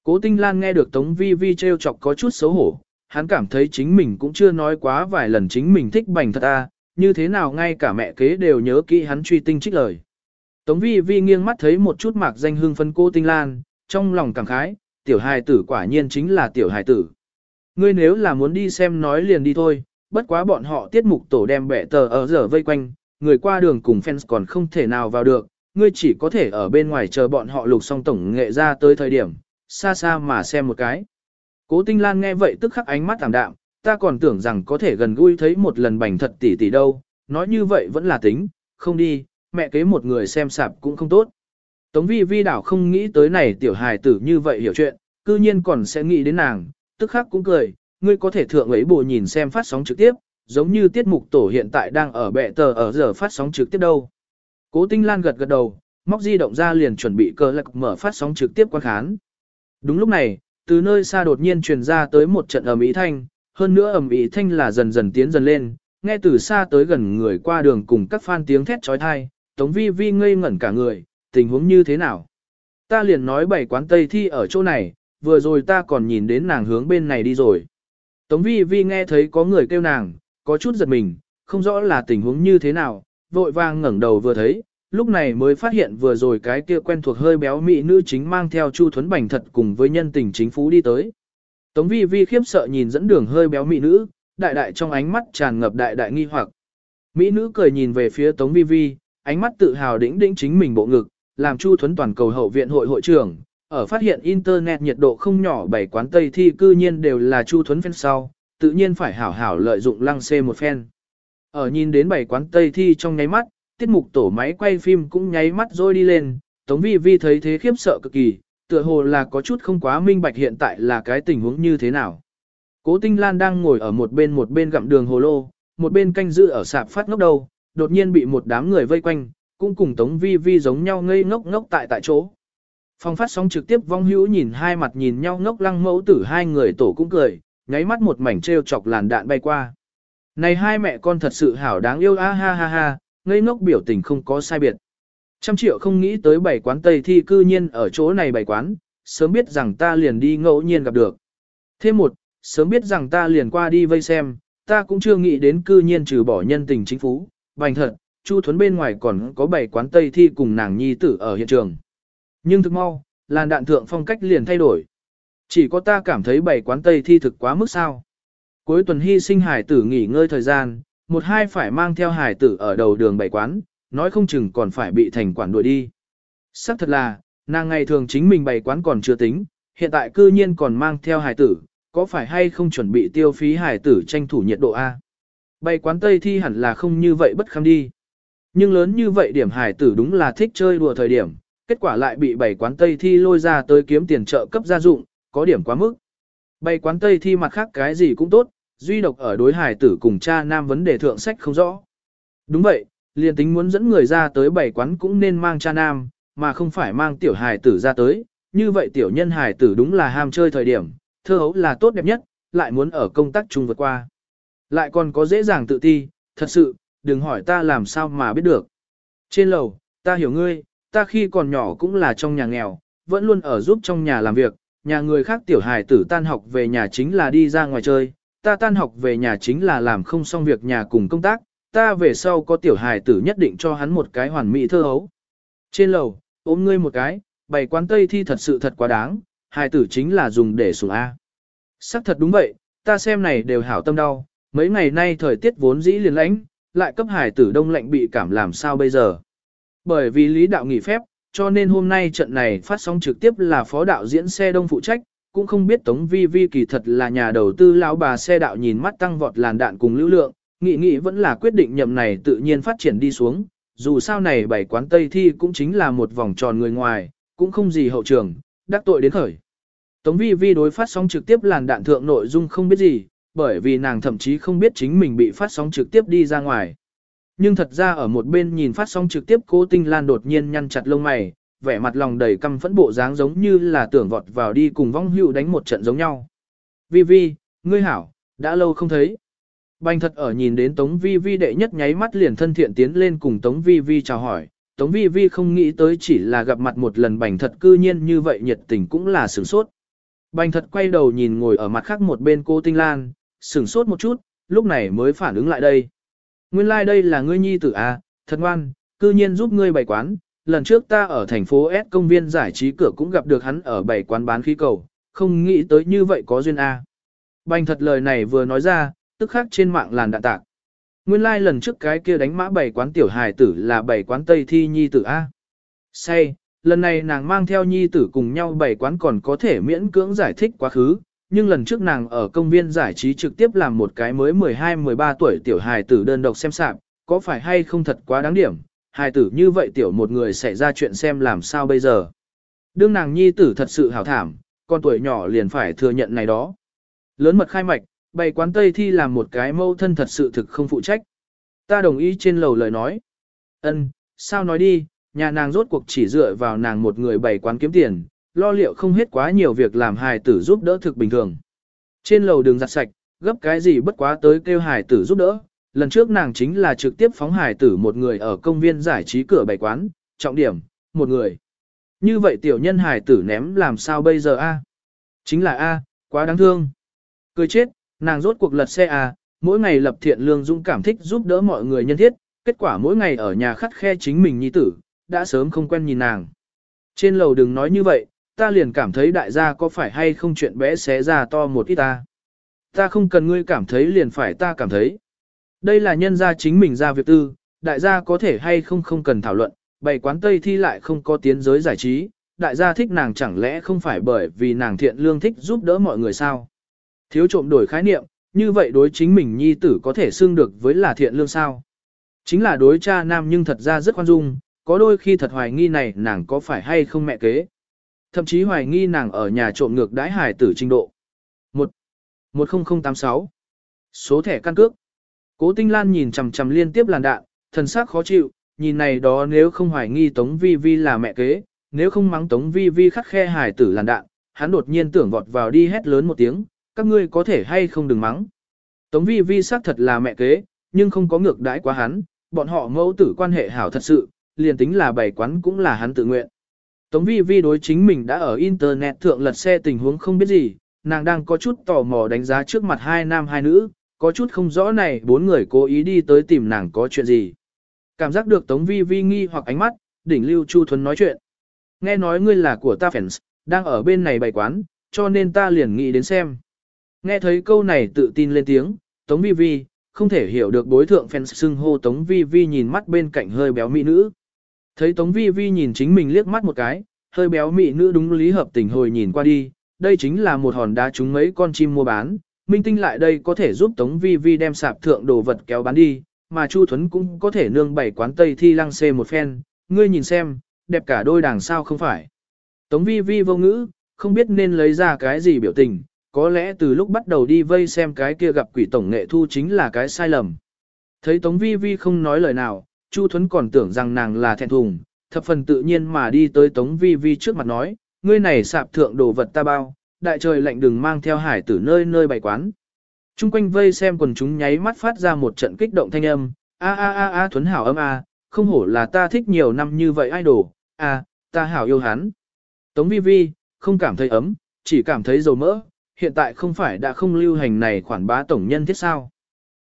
Cố Tinh Lan nghe được Tống Vi Vi trêu chọc có chút xấu hổ, hắn cảm thấy chính mình cũng chưa nói quá vài lần chính mình thích bành thật a, như thế nào ngay cả mẹ kế đều nhớ kỹ hắn truy tinh trích lời. Tống Vi Vi nghiêng mắt thấy một chút mạc danh hương phân cô Tinh Lan, trong lòng cảm khái, tiểu hài tử quả nhiên chính là tiểu hài tử. Ngươi nếu là muốn đi xem nói liền đi thôi, bất quá bọn họ tiết mục tổ đem bẻ tờ ở giờ vây quanh, người qua đường cùng fans còn không thể nào vào được, ngươi chỉ có thể ở bên ngoài chờ bọn họ lục xong tổng nghệ ra tới thời điểm, xa xa mà xem một cái. Cố Tinh Lan nghe vậy tức khắc ánh mắt tạm đạm, ta còn tưởng rằng có thể gần gũi thấy một lần bành thật tỷ tỷ đâu, nói như vậy vẫn là tính, không đi, mẹ kế một người xem sạp cũng không tốt. Tống vi vi đảo không nghĩ tới này tiểu hài tử như vậy hiểu chuyện, cư nhiên còn sẽ nghĩ đến nàng, tức khắc cũng cười, ngươi có thể thượng ấy bộ nhìn xem phát sóng trực tiếp, giống như tiết mục tổ hiện tại đang ở bệ tờ ở giờ phát sóng trực tiếp đâu. Cố Tinh Lan gật gật đầu, móc di động ra liền chuẩn bị cơ lạc mở phát sóng trực tiếp quan khán. Đúng lúc này, từ nơi xa đột nhiên truyền ra tới một trận ầm ĩ thanh, hơn nữa ầm ĩ thanh là dần dần tiến dần lên, nghe từ xa tới gần người qua đường cùng các fan tiếng thét chói tai, Tống Vi Vi ngây ngẩn cả người, tình huống như thế nào? Ta liền nói bảy quán Tây thi ở chỗ này, vừa rồi ta còn nhìn đến nàng hướng bên này đi rồi. Tống Vi Vi nghe thấy có người kêu nàng, có chút giật mình, không rõ là tình huống như thế nào, vội vàng ngẩng đầu vừa thấy, lúc này mới phát hiện vừa rồi cái kia quen thuộc hơi béo mỹ nữ chính mang theo Chu Thuấn Bành thật cùng với nhân tình chính phú đi tới. Tống vi vi khiếp sợ nhìn dẫn đường hơi béo mỹ nữ, đại đại trong ánh mắt tràn ngập đại đại nghi hoặc. Mỹ nữ cười nhìn về phía Tống vi vi, ánh mắt tự hào đĩnh đĩnh chính mình bộ ngực, làm Chu Thuấn toàn cầu hậu viện hội hội trưởng, ở phát hiện internet nhiệt độ không nhỏ bảy quán Tây thi cư nhiên đều là Chu Thuấn fan sau, tự nhiên phải hảo hảo lợi dụng lăng xê một phen. Ở nhìn đến bảy quán Tây thi trong nháy mắt, tiết mục tổ máy quay phim cũng nháy mắt rồi đi lên, Tống Vi Vi thấy thế khiếp sợ cực kỳ, tựa hồ là có chút không quá minh bạch hiện tại là cái tình huống như thế nào. Cố Tinh Lan đang ngồi ở một bên một bên gặm đường hồ lô, một bên canh giữ ở sạp phát ngốc đầu, đột nhiên bị một đám người vây quanh, cũng cùng Tống Vi Vi giống nhau ngây ngốc ngốc tại tại chỗ. Phong phát sóng trực tiếp vong hữu nhìn hai mặt nhìn nhau ngốc lăng mẫu tử hai người tổ cũng cười, nháy mắt một mảnh treo chọc làn đạn bay qua. Này hai mẹ con thật sự hảo đáng yêu a ha ha ha, ngây ngốc biểu tình không có sai biệt. Trăm triệu không nghĩ tới bảy quán Tây thi cư nhiên ở chỗ này bảy quán, sớm biết rằng ta liền đi ngẫu nhiên gặp được. Thêm một, sớm biết rằng ta liền qua đi vây xem, ta cũng chưa nghĩ đến cư nhiên trừ bỏ nhân tình chính phú, bành thật, Chu Thuấn bên ngoài còn có bảy quán Tây thi cùng nàng nhi tử ở hiện trường. Nhưng thực mau, làn đạn thượng phong cách liền thay đổi. Chỉ có ta cảm thấy bảy quán Tây thi thực quá mức sao. Cuối tuần hy sinh hải tử nghỉ ngơi thời gian, một hai phải mang theo hải tử ở đầu đường bảy quán, nói không chừng còn phải bị thành quản đuổi đi. Sắc thật là, nàng ngày thường chính mình bày quán còn chưa tính, hiện tại cư nhiên còn mang theo hải tử, có phải hay không chuẩn bị tiêu phí hải tử tranh thủ nhiệt độ A. Bày quán Tây thi hẳn là không như vậy bất kham đi. Nhưng lớn như vậy điểm hải tử đúng là thích chơi đùa thời điểm, kết quả lại bị bảy quán Tây thi lôi ra tới kiếm tiền trợ cấp gia dụng, có điểm quá mức. Bày quán Tây thi mặt khác cái gì cũng tốt, duy độc ở đối hải tử cùng cha nam vấn đề thượng sách không rõ. Đúng vậy, liền tính muốn dẫn người ra tới bảy quán cũng nên mang cha nam, mà không phải mang tiểu hải tử ra tới, như vậy tiểu nhân hải tử đúng là ham chơi thời điểm, thơ hấu là tốt đẹp nhất, lại muốn ở công tác chung vượt qua. Lại còn có dễ dàng tự ti, thật sự, đừng hỏi ta làm sao mà biết được. Trên lầu, ta hiểu ngươi, ta khi còn nhỏ cũng là trong nhà nghèo, vẫn luôn ở giúp trong nhà làm việc, nhà người khác tiểu hài tử tan học về nhà chính là đi ra ngoài chơi, ta tan học về nhà chính là làm không xong việc nhà cùng công tác, ta về sau có tiểu hài tử nhất định cho hắn một cái hoàn mỹ thơ hấu. Trên lầu, ôm ngươi một cái, bày quán tây thi thật sự thật quá đáng, hài tử chính là dùng để sủng A. Sắc thật đúng vậy, ta xem này đều hảo tâm đau, mấy ngày nay thời tiết vốn dĩ liền lãnh, lại cấp hài tử đông lạnh bị cảm làm sao bây giờ. Bởi vì lý đạo nghỉ phép, cho nên hôm nay trận này phát sóng trực tiếp là phó đạo diễn xe đông phụ trách, cũng không biết Tống Vi Vi kỳ thật là nhà đầu tư lão bà xe đạo nhìn mắt tăng vọt làn đạn cùng lưu lượng, nghị nghị vẫn là quyết định nhậm này tự nhiên phát triển đi xuống, dù sao này bảy quán Tây thi cũng chính là một vòng tròn người ngoài, cũng không gì hậu trường, đắc tội đến khởi. Tống vi vi đối phát sóng trực tiếp làn đạn thượng nội dung không biết gì, bởi vì nàng thậm chí không biết chính mình bị phát sóng trực tiếp đi ra ngoài. Nhưng thật ra ở một bên nhìn phát sóng trực tiếp cố tinh lan đột nhiên nhăn chặt lông mày, vẻ mặt lòng đầy căm phẫn bộ dáng giống như là tưởng vọt vào đi cùng vong hữu đánh một trận giống nhau. Vi vi, ngươi hảo, đã lâu không thấy. Bành thật ở nhìn đến Tống Vi Vi đệ nhất nháy mắt liền thân thiện tiến lên cùng Tống Vi Vi chào hỏi. Tống Vi Vi không nghĩ tới chỉ là gặp mặt một lần bành thật cư nhiên như vậy nhiệt tình cũng là sửng sốt. Bành thật quay đầu nhìn ngồi ở mặt khác một bên cô Tinh Lan, sửng sốt một chút, lúc này mới phản ứng lại đây. Nguyên lai like đây là ngươi nhi tử à, thật ngoan, cư nhiên giúp ngươi bày quán. Lần trước ta ở thành phố S công viên giải trí cửa cũng gặp được hắn ở bày quán bán khí cầu, không nghĩ tới như vậy có duyên a. À. Bành thật lời này vừa nói ra, tức khắc trên mạng làn đạn tạc. Nguyên lai like lần trước cái kia đánh mã bảy quán tiểu hài tử là bảy quán Tây Thi Nhi tử A. Say, lần này nàng mang theo Nhi tử cùng nhau bảy quán còn có thể miễn cưỡng giải thích quá khứ, nhưng lần trước nàng ở công viên giải trí trực tiếp làm một cái mới 12-13 tuổi tiểu hài tử đơn độc xem sạp, có phải hay không thật quá đáng điểm, hài tử như vậy tiểu một người xảy ra chuyện xem làm sao bây giờ. Đương nàng Nhi tử thật sự hảo thảm, con tuổi nhỏ liền phải thừa nhận này đó. Lớn mật khai mạch, bày quán Tây thi làm một cái mâu thân thật sự thực không phụ trách. Ta đồng ý trên lầu lời nói. Ân, sao nói đi, nhà nàng rốt cuộc chỉ dựa vào nàng một người bày quán kiếm tiền, lo liệu không hết quá nhiều việc làm hài tử giúp đỡ thực bình thường. Trên lầu đường giặt sạch, gấp cái gì bất quá tới kêu hài tử giúp đỡ. Lần trước nàng chính là trực tiếp phóng hài tử một người ở công viên giải trí cửa bày quán, trọng điểm, một người. Như vậy tiểu nhân hài tử ném làm sao bây giờ a? Chính là a, quá đáng thương. Cười chết, nàng rốt cuộc lật xe à, mỗi ngày lập thiện lương dũng cảm thích giúp đỡ mọi người nhân thiết, kết quả mỗi ngày ở nhà khắt khe chính mình nhi tử, đã sớm không quen nhìn nàng. Trên lầu đừng nói như vậy, ta liền cảm thấy đại gia có phải hay không chuyện bé xé ra to một ít ta. Ta không cần ngươi cảm thấy liền phải ta cảm thấy. Đây là nhân gia chính mình ra việc tư, đại gia có thể hay không không cần thảo luận, bày quán Tây thi lại không có tiến giới giải trí, đại gia thích nàng chẳng lẽ không phải bởi vì nàng thiện lương thích giúp đỡ mọi người sao. Thiếu trộm đổi khái niệm, như vậy đối chính mình nhi tử có thể xưng được với là thiện lương sao. Chính là đối cha nam nhưng thật ra rất khoan dung, có đôi khi thật hoài nghi này nàng có phải hay không mẹ kế. Thậm chí hoài nghi nàng ở nhà trộm ngược đái hải tử trình độ. 1. 10086 Số thẻ căn cước Cố Tinh Lan nhìn chằm chằm liên tiếp làn đạn, thần sắc khó chịu, nhìn này đó nếu không hoài nghi Tống Vi Vi là mẹ kế, nếu không mắng Tống Vi Vi khắc khe hải tử làn đạn, hắn đột nhiên tưởng vọt vào đi hét lớn một tiếng, các ngươi có thể hay không đừng mắng. Tống Vi Vi xác thật là mẹ kế, nhưng không có ngược đãi quá hắn, bọn họ mẫu tử quan hệ hảo thật sự, liền tính là bày quán cũng là hắn tự nguyện. Tống Vi Vi đối chính mình đã ở Internet thượng lật xe tình huống không biết gì, nàng đang có chút tò mò đánh giá trước mặt hai nam hai nữ, có chút không rõ này bốn người cố ý đi tới tìm nàng có chuyện gì. Cảm giác được Tống Vi Vi nghi hoặc ánh mắt, đỉnh lưu Chu Thuấn nói chuyện. Nghe nói ngươi là của ta fans, đang ở bên này bày quán, cho nên ta liền nghĩ đến xem. Nghe thấy câu này tự tin lên tiếng, Tống Vi Vi, không thể hiểu được đối thượng fans xưng hô Tống Vi Vi nhìn mắt bên cạnh hơi béo mỹ nữ. Thấy Tống Vi Vi nhìn chính mình liếc mắt một cái, hơi béo mị nữ đúng lý hợp tình hồi nhìn qua đi, đây chính là một hòn đá trúng mấy con chim mua bán, minh tinh lại đây có thể giúp Tống Vi Vi đem sạp thượng đồ vật kéo bán đi, mà Chu Thuấn cũng có thể nương bảy quán Tây thi lăng xê một phen, ngươi nhìn xem, đẹp cả đôi đảng sao không phải. Tống Vi Vi vô ngữ, không biết nên lấy ra cái gì biểu tình, có lẽ từ lúc bắt đầu đi vây xem cái kia gặp quỷ tổng nghệ thu chính là cái sai lầm. Thấy Tống Vi Vi không nói lời nào, Chu Thuấn còn tưởng rằng nàng là thẹn thùng, thập phần tự nhiên mà đi tới Tống Vi Vi trước mặt nói, ngươi này sạp thượng đồ vật ta bao, đại trời lạnh đừng mang theo hải tử nơi nơi bày quán. Trung quanh vây xem quần chúng nháy mắt phát ra một trận kích động thanh âm, a a a a Thuấn hảo âm a, không hổ là ta thích nhiều năm như vậy idol, a, ta hảo yêu hắn. Tống Vi Vi, không cảm thấy ấm, chỉ cảm thấy dầu mỡ, hiện tại không phải đã không lưu hành này khoản bá tổng nhân thiết sao.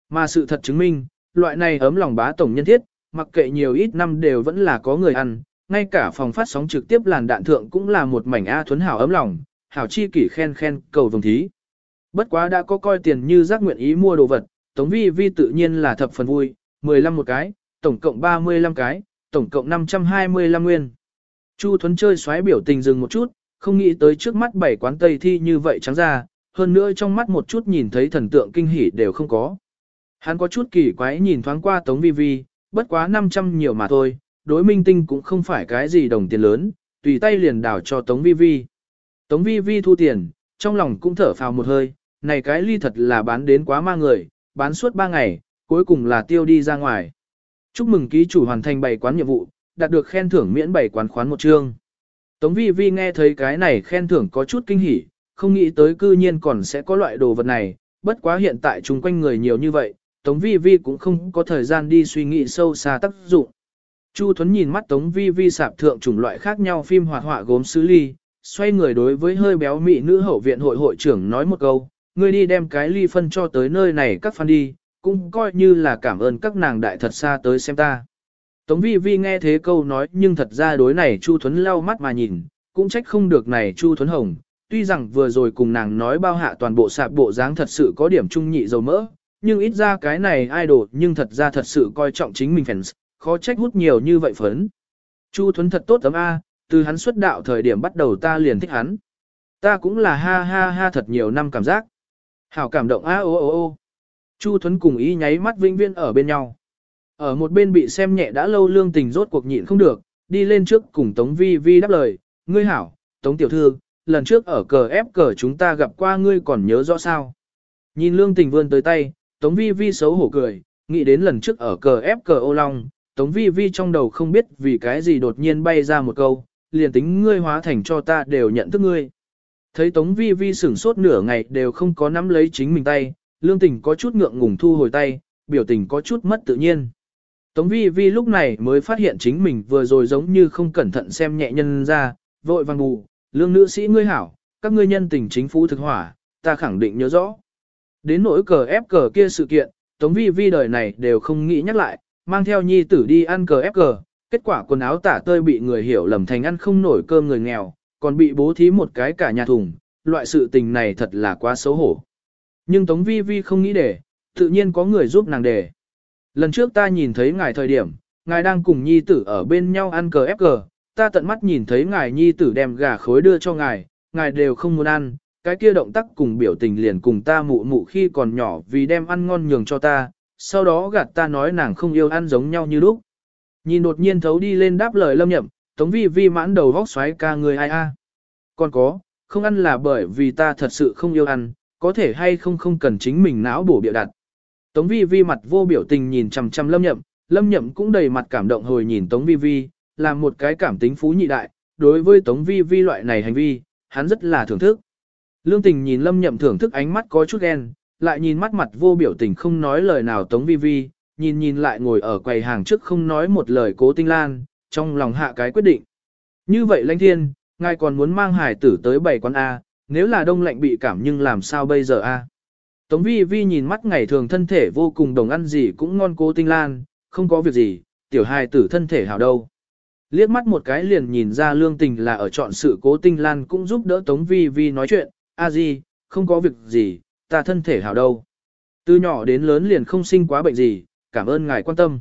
Mà sự thật chứng minh, loại này ấm lòng bá tổng nhân thiết, mặc kệ nhiều ít năm đều vẫn là có người ăn, ngay cả phòng phát sóng trực tiếp làn đạn thượng cũng là một mảnh A thuấn hảo ấm lòng, hảo chi kỷ khen khen cầu vồng thí. Bất quá đã có coi tiền như giác nguyện ý mua đồ vật, Tống Vi Vi tự nhiên là thập phần vui, 15 một cái, tổng cộng 35 cái, tổng cộng 525 nguyên. Chu Thuấn chơi xoáy biểu tình dừng một chút, không nghĩ tới trước mắt bảy quán tây thi như vậy trắng ra, hơn nữa trong mắt một chút nhìn thấy thần tượng kinh hỉ đều không có. Hắn có chút kỳ quái nhìn thoáng qua Tống Vi Vi, bất quá 500 nhiều mà thôi, đối minh tinh cũng không phải cái gì đồng tiền lớn, tùy tay liền đảo cho Tống Vi Vi. Tống Vi Vi thu tiền, trong lòng cũng thở phào một hơi, này cái ly thật là bán đến quá ma người, bán suốt 3 ngày, cuối cùng là tiêu đi ra ngoài. Chúc mừng ký chủ hoàn thành bảy quán nhiệm vụ, đạt được khen thưởng miễn bảy quán khoán một chương. Tống Vi Vi nghe thấy cái này khen thưởng có chút kinh hỉ, không nghĩ tới cư nhiên còn sẽ có loại đồ vật này, bất quá hiện tại chung quanh người nhiều như vậy, Tống Vi Vi cũng không có thời gian đi suy nghĩ sâu xa tác dụng. Chu Thuấn nhìn mắt Tống Vi Vi sạp thượng chủng loại khác nhau phim hoạt họa gốm sứ ly, xoay người đối với hơi béo mị nữ hậu viện hội hội trưởng nói một câu, ngươi đi đem cái ly phân cho tới nơi này các fan đi, cũng coi như là cảm ơn các nàng đại thật xa tới xem ta. Tống Vi Vi nghe thế câu nói nhưng thật ra đối này Chu Thuấn lau mắt mà nhìn, cũng trách không được này Chu Thuấn Hồng, tuy rằng vừa rồi cùng nàng nói bao hạ toàn bộ sạp bộ dáng thật sự có điểm trung nhị dầu mỡ, nhưng ít ra cái này idol nhưng thật ra thật sự coi trọng chính mình fans, khó trách hút nhiều như vậy phấn. Chu Thuấn thật tốt tấm A, từ hắn xuất đạo thời điểm bắt đầu ta liền thích hắn. Ta cũng là ha ha ha thật nhiều năm cảm giác. Hảo cảm động a ô ô ô. Chu Thuấn cùng ý nháy mắt vinh viên ở bên nhau. Ở một bên bị xem nhẹ đã lâu lương tình rốt cuộc nhịn không được, đi lên trước cùng Tống Vi Vi đáp lời, ngươi hảo, Tống Tiểu Thư, lần trước ở cờ ép cờ chúng ta gặp qua ngươi còn nhớ rõ sao. Nhìn lương tình vươn tới tay, Tống Vi Vi xấu hổ cười, nghĩ đến lần trước ở cờ ép cờ ô long, Tống Vi Vi trong đầu không biết vì cái gì đột nhiên bay ra một câu, liền tính ngươi hóa thành cho ta đều nhận thức ngươi. Thấy Tống Vi Vi sửng sốt nửa ngày đều không có nắm lấy chính mình tay, lương tình có chút ngượng ngùng thu hồi tay, biểu tình có chút mất tự nhiên. Tống Vi Vi lúc này mới phát hiện chính mình vừa rồi giống như không cẩn thận xem nhẹ nhân ra, vội vàng bù, lương nữ sĩ ngươi hảo, các ngươi nhân tình chính phủ thực hỏa, ta khẳng định nhớ rõ. Đến nỗi cờ ép cờ kia sự kiện, Tống Vi Vi đời này đều không nghĩ nhắc lại, mang theo nhi tử đi ăn cờ ép cờ, kết quả quần áo tả tơi bị người hiểu lầm thành ăn không nổi cơm người nghèo, còn bị bố thí một cái cả nhà thùng, loại sự tình này thật là quá xấu hổ. Nhưng Tống Vi Vi không nghĩ để, tự nhiên có người giúp nàng để. Lần trước ta nhìn thấy ngài thời điểm, ngài đang cùng nhi tử ở bên nhau ăn cờ ép cờ, ta tận mắt nhìn thấy ngài nhi tử đem gà khối đưa cho ngài, ngài đều không muốn ăn, cái kia động tác cùng biểu tình liền cùng ta mụ mụ khi còn nhỏ vì đem ăn ngon nhường cho ta, sau đó gạt ta nói nàng không yêu ăn giống nhau như lúc. Nhìn đột nhiên thấu đi lên đáp lời lâm nhậm, tống vi vi mãn đầu vóc xoáy ca người ai a. Còn có, không ăn là bởi vì ta thật sự không yêu ăn, có thể hay không không cần chính mình não bổ biểu đặt. Tống vi vi mặt vô biểu tình nhìn chằm chằm lâm nhậm, lâm nhậm cũng đầy mặt cảm động hồi nhìn tống vi vi, làm một cái cảm tính phú nhị đại, đối với tống vi vi loại này hành vi, hắn rất là thưởng thức. Lương tình nhìn lâm nhậm thưởng thức ánh mắt có chút ghen, lại nhìn mắt mặt vô biểu tình không nói lời nào tống vi vi, nhìn nhìn lại ngồi ở quầy hàng trước không nói một lời cố tinh lan, trong lòng hạ cái quyết định. Như vậy lãnh thiên, ngài còn muốn mang hải tử tới bảy quán A, nếu là đông lạnh bị cảm nhưng làm sao bây giờ A. Tống vi vi nhìn mắt ngày thường thân thể vô cùng đồng ăn gì cũng ngon cố tinh lan, không có việc gì, tiểu hài tử thân thể hảo đâu. Liếc mắt một cái liền nhìn ra lương tình là ở chọn sự cố tinh lan cũng giúp đỡ Tống vi vi nói chuyện, a di, không có việc gì, ta thân thể hảo đâu. Từ nhỏ đến lớn liền không sinh quá bệnh gì, cảm ơn ngài quan tâm.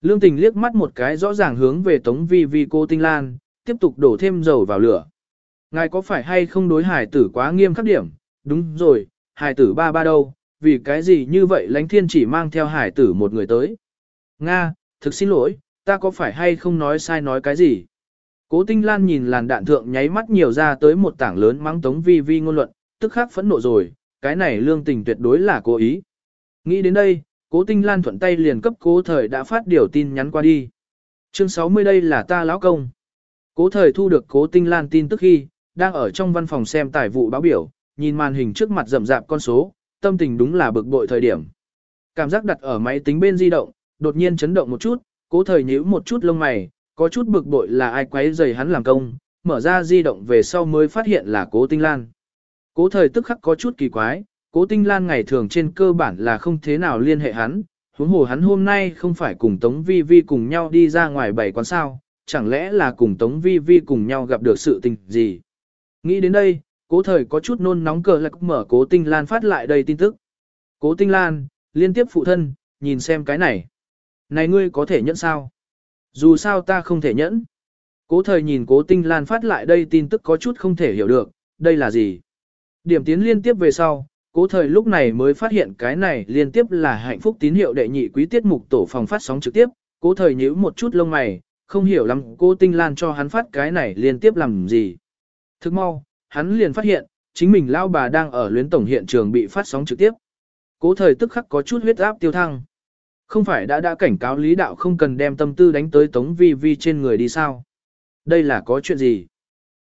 Lương tình liếc mắt một cái rõ ràng hướng về Tống Vi Vi cô Tinh Lan, tiếp tục đổ thêm dầu vào lửa. Ngài có phải hay không đối hải tử quá nghiêm khắc điểm? Đúng rồi, hải tử ba ba đâu, vì cái gì như vậy Lánh thiên chỉ mang theo hải tử một người tới. Nga, thực xin lỗi, ta có phải hay không nói sai nói cái gì? Cố Tinh Lan nhìn làn đạn thượng nháy mắt nhiều ra tới một tảng lớn mắng Tống Vi Vi ngôn luận, tức khắc phẫn nộ rồi, cái này lương tình tuyệt đối là cố ý. Nghĩ đến đây, cố tinh lan thuận tay liền cấp cố thời đã phát điều tin nhắn qua đi. Chương 60 đây là ta lão công. Cố thời thu được cố tinh lan tin tức khi, đang ở trong văn phòng xem tài vụ báo biểu, nhìn màn hình trước mặt rậm rạp con số, tâm tình đúng là bực bội thời điểm. Cảm giác đặt ở máy tính bên di động, đột nhiên chấn động một chút, cố thời nhíu một chút lông mày, có chút bực bội là ai quấy rầy hắn làm công, mở ra di động về sau mới phát hiện là cố tinh lan. Cố thời tức khắc có chút kỳ quái, cố tinh lan ngày thường trên cơ bản là không thế nào liên hệ hắn, huống hồ hắn hôm nay không phải cùng Tống Vi Vi cùng nhau đi ra ngoài bảy quán sao, chẳng lẽ là cùng Tống Vi Vi cùng nhau gặp được sự tình gì. Nghĩ đến đây, cố thời có chút nôn nóng cờ lạc mở cố tinh lan phát lại đây tin tức. Cố tinh lan, liên tiếp phụ thân, nhìn xem cái này. Này ngươi có thể nhẫn sao? Dù sao ta không thể nhẫn. Cố thời nhìn cố tinh lan phát lại đây tin tức có chút không thể hiểu được, đây là gì? Điểm tiến liên tiếp về sau, cố thời lúc này mới phát hiện cái này liên tiếp là hạnh phúc tín hiệu đệ nhị quý tiết mục tổ phòng phát sóng trực tiếp, cố thời nhíu một chút lông mày, không hiểu lắm cô Tinh Lan cho hắn phát cái này liên tiếp làm gì. Thức mau, hắn liền phát hiện, chính mình lao bà đang ở luyến tổng hiện trường bị phát sóng trực tiếp. Cố thời tức khắc có chút huyết áp tiêu thăng. Không phải đã đã cảnh cáo lý đạo không cần đem tâm tư đánh tới tống vi vi trên người đi sao? Đây là có chuyện gì?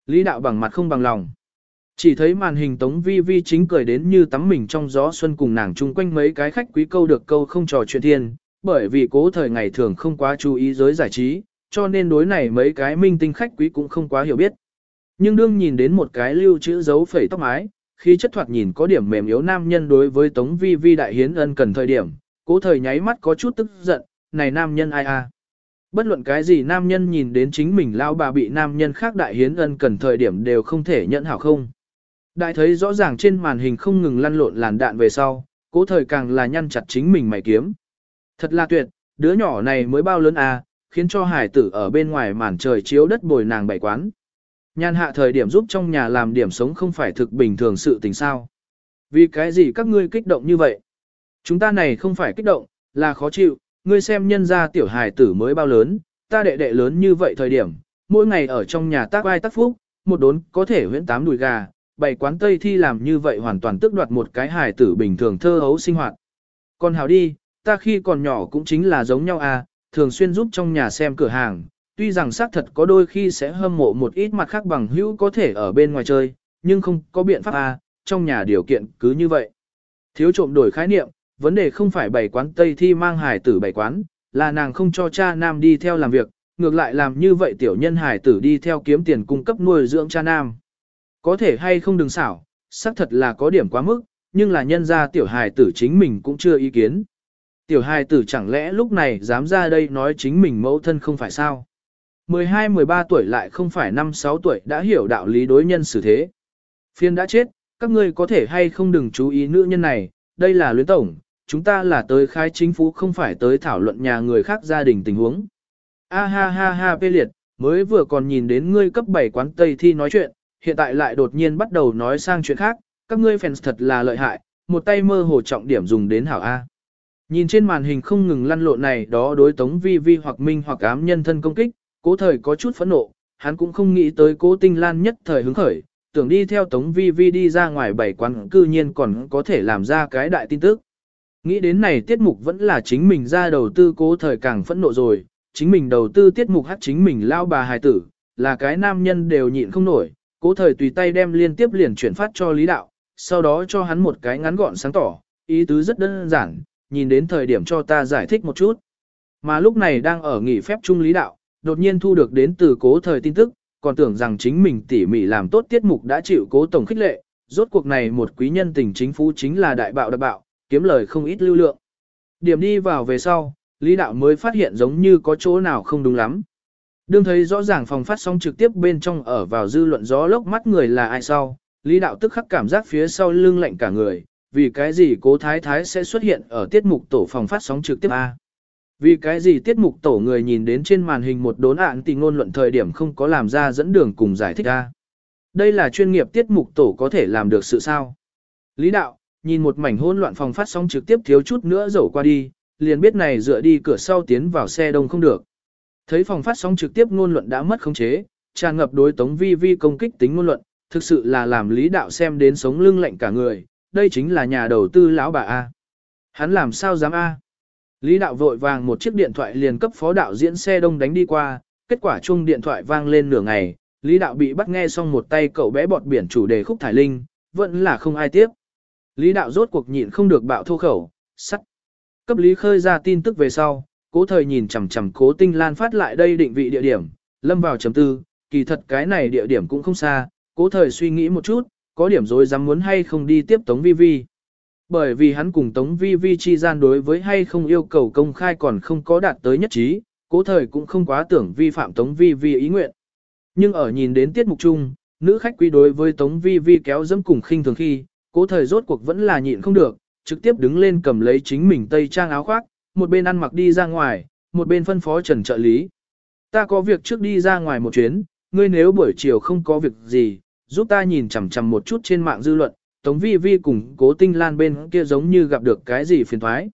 Lý đạo bằng mặt không bằng lòng. Chỉ thấy màn hình tống vi vi chính cười đến như tắm mình trong gió xuân cùng nàng chung quanh mấy cái khách quý câu được câu không trò chuyện thiên, bởi vì cố thời ngày thường không quá chú ý giới giải trí, cho nên đối này mấy cái minh tinh khách quý cũng không quá hiểu biết. Nhưng đương nhìn đến một cái lưu chữ dấu phẩy tóc mái, khi chất thoạt nhìn có điểm mềm yếu nam nhân đối với tống vi vi đại hiến ân cần thời điểm, cố thời nháy mắt có chút tức giận, này nam nhân ai a? Bất luận cái gì nam nhân nhìn đến chính mình lao bà bị nam nhân khác đại hiến ân cần thời điểm đều không thể nhận hảo không. Đại thấy rõ ràng trên màn hình không ngừng lăn lộn làn đạn về sau, cố thời càng là nhăn chặt chính mình mày kiếm. Thật là tuyệt, đứa nhỏ này mới bao lớn à, khiến cho hải tử ở bên ngoài màn trời chiếu đất bồi nàng bảy quán. Nhan hạ thời điểm giúp trong nhà làm điểm sống không phải thực bình thường sự tình sao. Vì cái gì các ngươi kích động như vậy? Chúng ta này không phải kích động, là khó chịu, ngươi xem nhân gia tiểu hài tử mới bao lớn, ta đệ đệ lớn như vậy thời điểm, mỗi ngày ở trong nhà tác ai tác phúc, một đốn có thể huyễn tám đùi gà, bảy quán Tây thi làm như vậy hoàn toàn tước đoạt một cái hài tử bình thường thơ hấu sinh hoạt. Còn hào đi, ta khi còn nhỏ cũng chính là giống nhau à, thường xuyên giúp trong nhà xem cửa hàng, tuy rằng xác thật có đôi khi sẽ hâm mộ một ít mặt khác bằng hữu có thể ở bên ngoài chơi, nhưng không có biện pháp à, trong nhà điều kiện cứ như vậy. Thiếu trộm đổi khái niệm, vấn đề không phải bảy quán Tây thi mang hài tử bảy quán, là nàng không cho cha nam đi theo làm việc, ngược lại làm như vậy tiểu nhân hài tử đi theo kiếm tiền cung cấp nuôi dưỡng cha nam. Có thể hay không đừng xảo, xác thật là có điểm quá mức, nhưng là nhân ra tiểu hài tử chính mình cũng chưa ý kiến. Tiểu hài tử chẳng lẽ lúc này dám ra đây nói chính mình mẫu thân không phải sao? 12-13 tuổi lại không phải 5-6 tuổi đã hiểu đạo lý đối nhân xử thế. Phiên đã chết, các ngươi có thể hay không đừng chú ý nữ nhân này, đây là luyến tổng, chúng ta là tới khai chính phủ không phải tới thảo luận nhà người khác gia đình tình huống. A ha ha ha phê liệt, mới vừa còn nhìn đến ngươi cấp 7 quán Tây thi nói chuyện, hiện tại lại đột nhiên bắt đầu nói sang chuyện khác, các ngươi fans thật là lợi hại, một tay mơ hồ trọng điểm dùng đến hảo A. Nhìn trên màn hình không ngừng lăn lộn này đó đối tống vi vi hoặc minh hoặc ám nhân thân công kích, cố thời có chút phẫn nộ, hắn cũng không nghĩ tới cố tinh lan nhất thời hứng khởi, tưởng đi theo tống vi vi đi ra ngoài bảy quán cư nhiên còn có thể làm ra cái đại tin tức. Nghĩ đến này tiết mục vẫn là chính mình ra đầu tư cố thời càng phẫn nộ rồi, chính mình đầu tư tiết mục hát chính mình lao bà hài tử, là cái nam nhân đều nhịn không nổi, cố thời tùy tay đem liên tiếp liền chuyển phát cho lý đạo, sau đó cho hắn một cái ngắn gọn sáng tỏ, ý tứ rất đơn giản, nhìn đến thời điểm cho ta giải thích một chút. Mà lúc này đang ở nghỉ phép trung lý đạo, đột nhiên thu được đến từ cố thời tin tức, còn tưởng rằng chính mình tỉ mỉ làm tốt tiết mục đã chịu cố tổng khích lệ, rốt cuộc này một quý nhân tình chính phú chính là đại bạo đặc bạo, kiếm lời không ít lưu lượng. Điểm đi vào về sau, Lý Đạo mới phát hiện giống như có chỗ nào không đúng lắm. Đương thấy rõ ràng phòng phát sóng trực tiếp bên trong ở vào dư luận gió lốc mắt người là ai sau, Lý Đạo tức khắc cảm giác phía sau lưng lạnh cả người, vì cái gì cố thái thái sẽ xuất hiện ở tiết mục tổ phòng phát sóng trực tiếp A. Vì cái gì tiết mục tổ người nhìn đến trên màn hình một đốn ạn tình ngôn luận thời điểm không có làm ra dẫn đường cùng giải thích A. Đây là chuyên nghiệp tiết mục tổ có thể làm được sự sao. Lý Đạo, nhìn một mảnh hỗn loạn phòng phát sóng trực tiếp thiếu chút nữa rổ qua đi, liền biết này dựa đi cửa sau tiến vào xe đông không được. Thấy phòng phát sóng trực tiếp ngôn luận đã mất khống chế, tràn ngập đối tống vi vi công kích tính ngôn luận, thực sự là làm lý đạo xem đến sống lưng lạnh cả người, đây chính là nhà đầu tư lão bà A. Hắn làm sao dám A. Lý đạo vội vàng một chiếc điện thoại liền cấp phó đạo diễn xe đông đánh đi qua, kết quả chung điện thoại vang lên nửa ngày, Lý đạo bị bắt nghe xong một tay cậu bé bọt biển chủ đề khúc thải linh, vẫn là không ai tiếp. Lý đạo rốt cuộc nhịn không được bạo thô khẩu, sắt. Cấp Lý khơi ra tin tức về sau, cố thời nhìn chằm chằm cố tinh lan phát lại đây định vị địa điểm, lâm vào chấm tư, kỳ thật cái này địa điểm cũng không xa, cố thời suy nghĩ một chút, có điểm rồi dám muốn hay không đi tiếp Tống Vi Vi. Bởi vì hắn cùng Tống Vi Vi chi gian đối với hay không yêu cầu công khai còn không có đạt tới nhất trí, cố thời cũng không quá tưởng vi phạm Tống Vi Vi ý nguyện. Nhưng ở nhìn đến tiết mục chung, nữ khách quý đối với Tống Vi Vi kéo dẫm cùng khinh thường khi, cố thời rốt cuộc vẫn là nhịn không được, trực tiếp đứng lên cầm lấy chính mình tây trang áo khoác, một bên ăn mặc đi ra ngoài, một bên phân phó trần trợ lý. Ta có việc trước đi ra ngoài một chuyến, ngươi nếu buổi chiều không có việc gì, giúp ta nhìn chằm chằm một chút trên mạng dư luận, Tống Vi Vi cùng cố tinh lan bên kia giống như gặp được cái gì phiền thoái.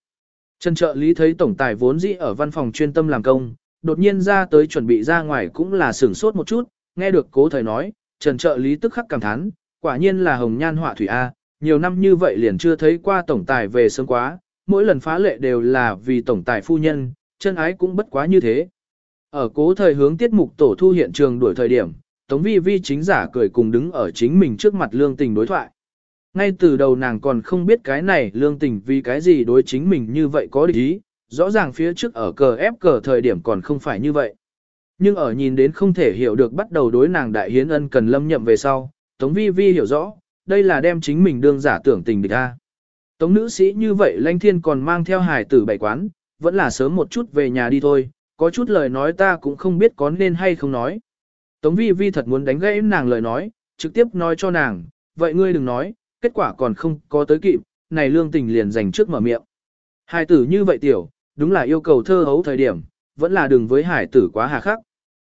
Trần trợ lý thấy tổng tài vốn dĩ ở văn phòng chuyên tâm làm công, đột nhiên ra tới chuẩn bị ra ngoài cũng là sửng sốt một chút, nghe được cố thời nói, Trần trợ lý tức khắc cảm thán, quả nhiên là hồng nhan họa thủy A, nhiều năm như vậy liền chưa thấy qua tổng tài về sớm quá, mỗi lần phá lệ đều là vì tổng tài phu nhân, chân ái cũng bất quá như thế. Ở cố thời hướng tiết mục tổ thu hiện trường đuổi thời điểm, Tống Vi Vi chính giả cười cùng đứng ở chính mình trước mặt lương tình đối thoại. Ngay từ đầu nàng còn không biết cái này lương tình vì cái gì đối chính mình như vậy có địch ý, rõ ràng phía trước ở cờ ép cờ thời điểm còn không phải như vậy. Nhưng ở nhìn đến không thể hiểu được bắt đầu đối nàng đại hiến ân cần lâm nhậm về sau, Tống Vi Vi hiểu rõ, đây là đem chính mình đương giả tưởng tình địch a. Tống nữ sĩ như vậy lãnh thiên còn mang theo hài tử bảy quán, vẫn là sớm một chút về nhà đi thôi, có chút lời nói ta cũng không biết có nên hay không nói. Tống vi vi thật muốn đánh gãy nàng lời nói, trực tiếp nói cho nàng, vậy ngươi đừng nói, kết quả còn không có tới kịp, này lương tình liền dành trước mở miệng. Hài tử như vậy tiểu, đúng là yêu cầu thơ hấu thời điểm, vẫn là đừng với hải tử quá hà khắc.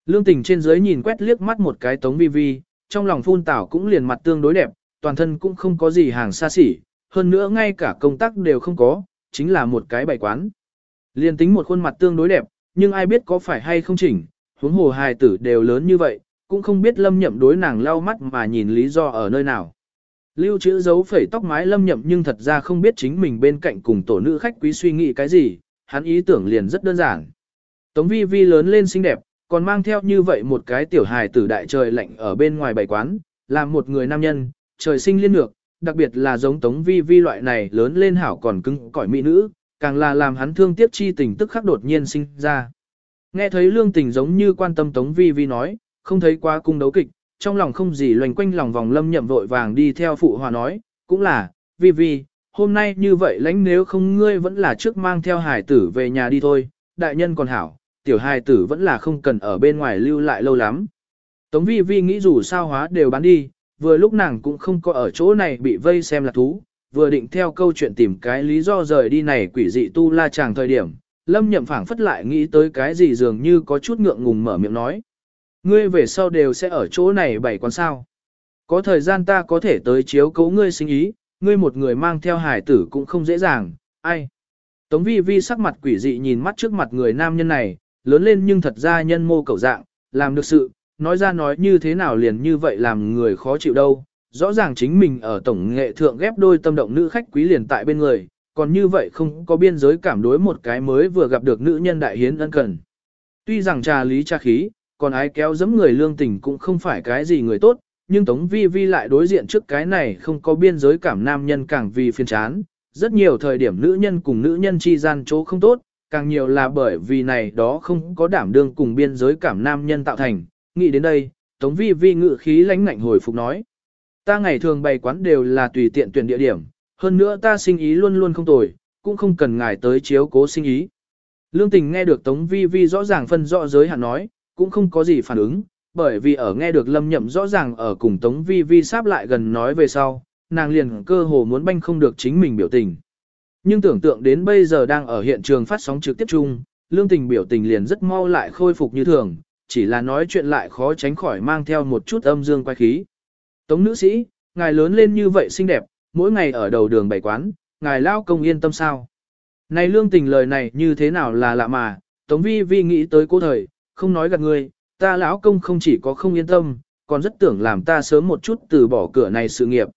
Lương tình trên dưới nhìn quét liếc mắt một cái tống vi vi, trong lòng phun tảo cũng liền mặt tương đối đẹp, toàn thân cũng không có gì hàng xa xỉ, hơn nữa ngay cả công tác đều không có, chính là một cái bày quán. Liên tính một khuôn mặt tương đối đẹp, nhưng ai biết có phải hay không chỉnh, huống hồ hài tử đều lớn như vậy, cũng không biết lâm nhậm đối nàng lau mắt mà nhìn lý do ở nơi nào. Lưu chữ dấu phẩy tóc mái lâm nhậm nhưng thật ra không biết chính mình bên cạnh cùng tổ nữ khách quý suy nghĩ cái gì, hắn ý tưởng liền rất đơn giản. Tống vi vi lớn lên xinh đẹp, còn mang theo như vậy một cái tiểu hài tử đại trời lạnh ở bên ngoài bày quán, làm một người nam nhân, trời sinh liên lược, đặc biệt là giống tống vi vi loại này lớn lên hảo còn cứng cỏi mỹ nữ, càng là làm hắn thương tiếc chi tình tức khắc đột nhiên sinh ra. Nghe thấy lương tình giống như quan tâm tống vi vi nói, không thấy quá cung đấu kịch, trong lòng không gì loành quanh lòng vòng lâm nhậm vội vàng đi theo phụ hòa nói, cũng là, vi vi, hôm nay như vậy lãnh nếu không ngươi vẫn là trước mang theo hải tử về nhà đi thôi, đại nhân còn hảo, tiểu hải tử vẫn là không cần ở bên ngoài lưu lại lâu lắm. Tống vi vi nghĩ dù sao hóa đều bán đi, vừa lúc nàng cũng không có ở chỗ này bị vây xem là thú, vừa định theo câu chuyện tìm cái lý do rời đi này quỷ dị tu la chàng thời điểm, lâm nhậm phảng phất lại nghĩ tới cái gì dường như có chút ngượng ngùng mở miệng nói. Ngươi về sau đều sẽ ở chỗ này bảy quán sao. Có thời gian ta có thể tới chiếu cấu ngươi sinh ý, ngươi một người mang theo hải tử cũng không dễ dàng, ai. Tống vi vi sắc mặt quỷ dị nhìn mắt trước mặt người nam nhân này, lớn lên nhưng thật ra nhân mô cầu dạng, làm được sự, nói ra nói như thế nào liền như vậy làm người khó chịu đâu. Rõ ràng chính mình ở tổng nghệ thượng ghép đôi tâm động nữ khách quý liền tại bên người, còn như vậy không có biên giới cảm đối một cái mới vừa gặp được nữ nhân đại hiến ân cần. Tuy rằng trà lý trà khí, còn ai kéo dẫm người lương tình cũng không phải cái gì người tốt, nhưng Tống Vi Vi lại đối diện trước cái này không có biên giới cảm nam nhân càng vì phiền chán. Rất nhiều thời điểm nữ nhân cùng nữ nhân chi gian chỗ không tốt, càng nhiều là bởi vì này đó không có đảm đương cùng biên giới cảm nam nhân tạo thành. Nghĩ đến đây, Tống Vi Vi ngự khí lãnh ngạnh hồi phục nói. Ta ngày thường bày quán đều là tùy tiện tuyển địa điểm, hơn nữa ta sinh ý luôn luôn không tồi, cũng không cần ngài tới chiếu cố sinh ý. Lương tình nghe được Tống Vi Vi rõ ràng phân rõ giới hạn nói, cũng không có gì phản ứng, bởi vì ở nghe được lâm nhậm rõ ràng ở cùng Tống Vi Vi sáp lại gần nói về sau, nàng liền cơ hồ muốn banh không được chính mình biểu tình. Nhưng tưởng tượng đến bây giờ đang ở hiện trường phát sóng trực tiếp chung, lương tình biểu tình liền rất mau lại khôi phục như thường, chỉ là nói chuyện lại khó tránh khỏi mang theo một chút âm dương quay khí. Tống nữ sĩ, ngài lớn lên như vậy xinh đẹp, mỗi ngày ở đầu đường bày quán, ngài lao công yên tâm sao. Này lương tình lời này như thế nào là lạ mà, Tống Vi Vi nghĩ tới cô thời, không nói gạt người, ta lão công không chỉ có không yên tâm, còn rất tưởng làm ta sớm một chút từ bỏ cửa này sự nghiệp.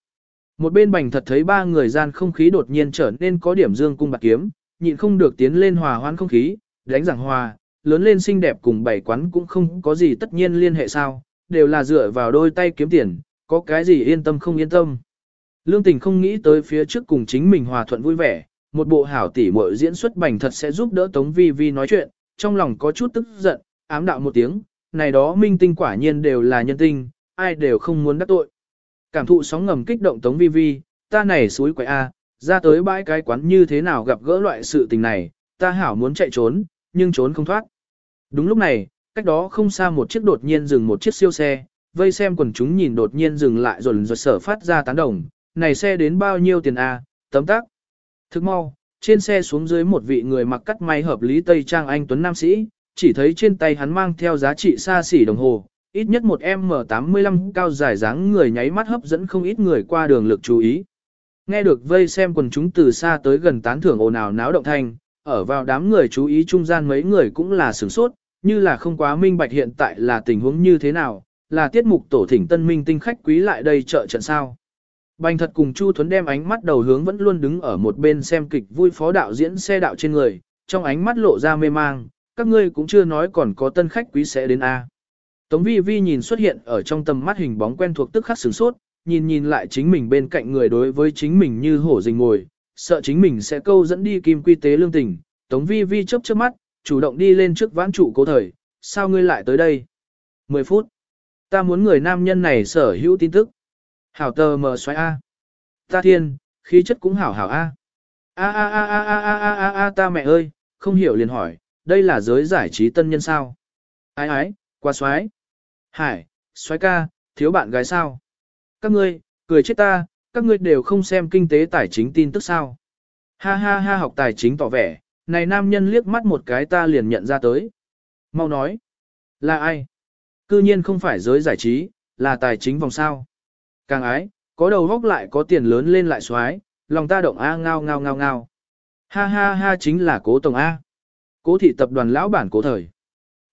Một bên bành thật thấy ba người gian không khí đột nhiên trở nên có điểm dương cung bạc kiếm, nhịn không được tiến lên hòa hoãn không khí, đánh giảng hòa, lớn lên xinh đẹp cùng bảy quán cũng không có gì tất nhiên liên hệ sao, đều là dựa vào đôi tay kiếm tiền, có cái gì yên tâm không yên tâm. Lương tình không nghĩ tới phía trước cùng chính mình hòa thuận vui vẻ, một bộ hảo tỷ muội diễn xuất bành thật sẽ giúp đỡ Tống Vi Vi nói chuyện, trong lòng có chút tức giận, ám đạo một tiếng, này đó minh tinh quả nhiên đều là nhân tinh, ai đều không muốn đắc tội. Cảm thụ sóng ngầm kích động Tống Vi Vi, ta này suối quậy A, ra tới bãi cái quán như thế nào gặp gỡ loại sự tình này, ta hảo muốn chạy trốn, nhưng trốn không thoát. Đúng lúc này, cách đó không xa một chiếc đột nhiên dừng một chiếc siêu xe, vây xem quần chúng nhìn đột nhiên dừng lại rồi rồi sở phát ra tán đồng, này xe đến bao nhiêu tiền A, tấm tắc. Thức mau, trên xe xuống dưới một vị người mặc cắt may hợp lý Tây Trang Anh Tuấn Nam Sĩ, chỉ thấy trên tay hắn mang theo giá trị xa xỉ đồng hồ, ít nhất một M85 cao dài dáng người nháy mắt hấp dẫn không ít người qua đường lực chú ý. Nghe được vây xem quần chúng từ xa tới gần tán thưởng ồn ào náo động thanh, ở vào đám người chú ý trung gian mấy người cũng là sửng sốt, như là không quá minh bạch hiện tại là tình huống như thế nào, là tiết mục tổ thỉnh tân minh tinh khách quý lại đây trợ trận sao. Bành thật cùng Chu Thuấn đem ánh mắt đầu hướng vẫn luôn đứng ở một bên xem kịch vui phó đạo diễn xe đạo trên người, trong ánh mắt lộ ra mê mang, các ngươi cũng chưa nói còn có tân khách quý sẽ đến A. Tống vi vi nhìn xuất hiện ở trong tầm mắt hình bóng quen thuộc tức khắc sửng sốt, nhìn nhìn lại chính mình bên cạnh người đối với chính mình như hổ rình ngồi, sợ chính mình sẽ câu dẫn đi kim quy tế lương tình. Tống vi vi chớp chớp mắt, chủ động đi lên trước vãn trụ cố thời, sao ngươi lại tới đây? 10 phút. Ta muốn người nam nhân này sở hữu tin tức. Hảo tờ mờ xoáy A. Ta thiên, khí chất cũng hảo hảo A. A a a a a a a a ta mẹ ơi, không hiểu liền hỏi, đây là giới giải trí tân nhân sao? Ái ái, qua xoáy. Hải, xoáy ca, thiếu bạn gái sao? Các ngươi, cười chết ta, các ngươi đều không xem kinh tế tài chính tin tức sao? Ha ha ha học tài chính tỏ vẻ, này nam nhân liếc mắt một cái ta liền nhận ra tới. Mau nói, là ai? Cư nhiên không phải giới giải trí, là tài chính vòng sao. Càng ái, có đầu góc lại có tiền lớn lên lại xoái, lòng ta động A ngao ngao ngao ngao. Ha ha ha chính là cố tổng A. Cố thị tập đoàn lão bản cố thời.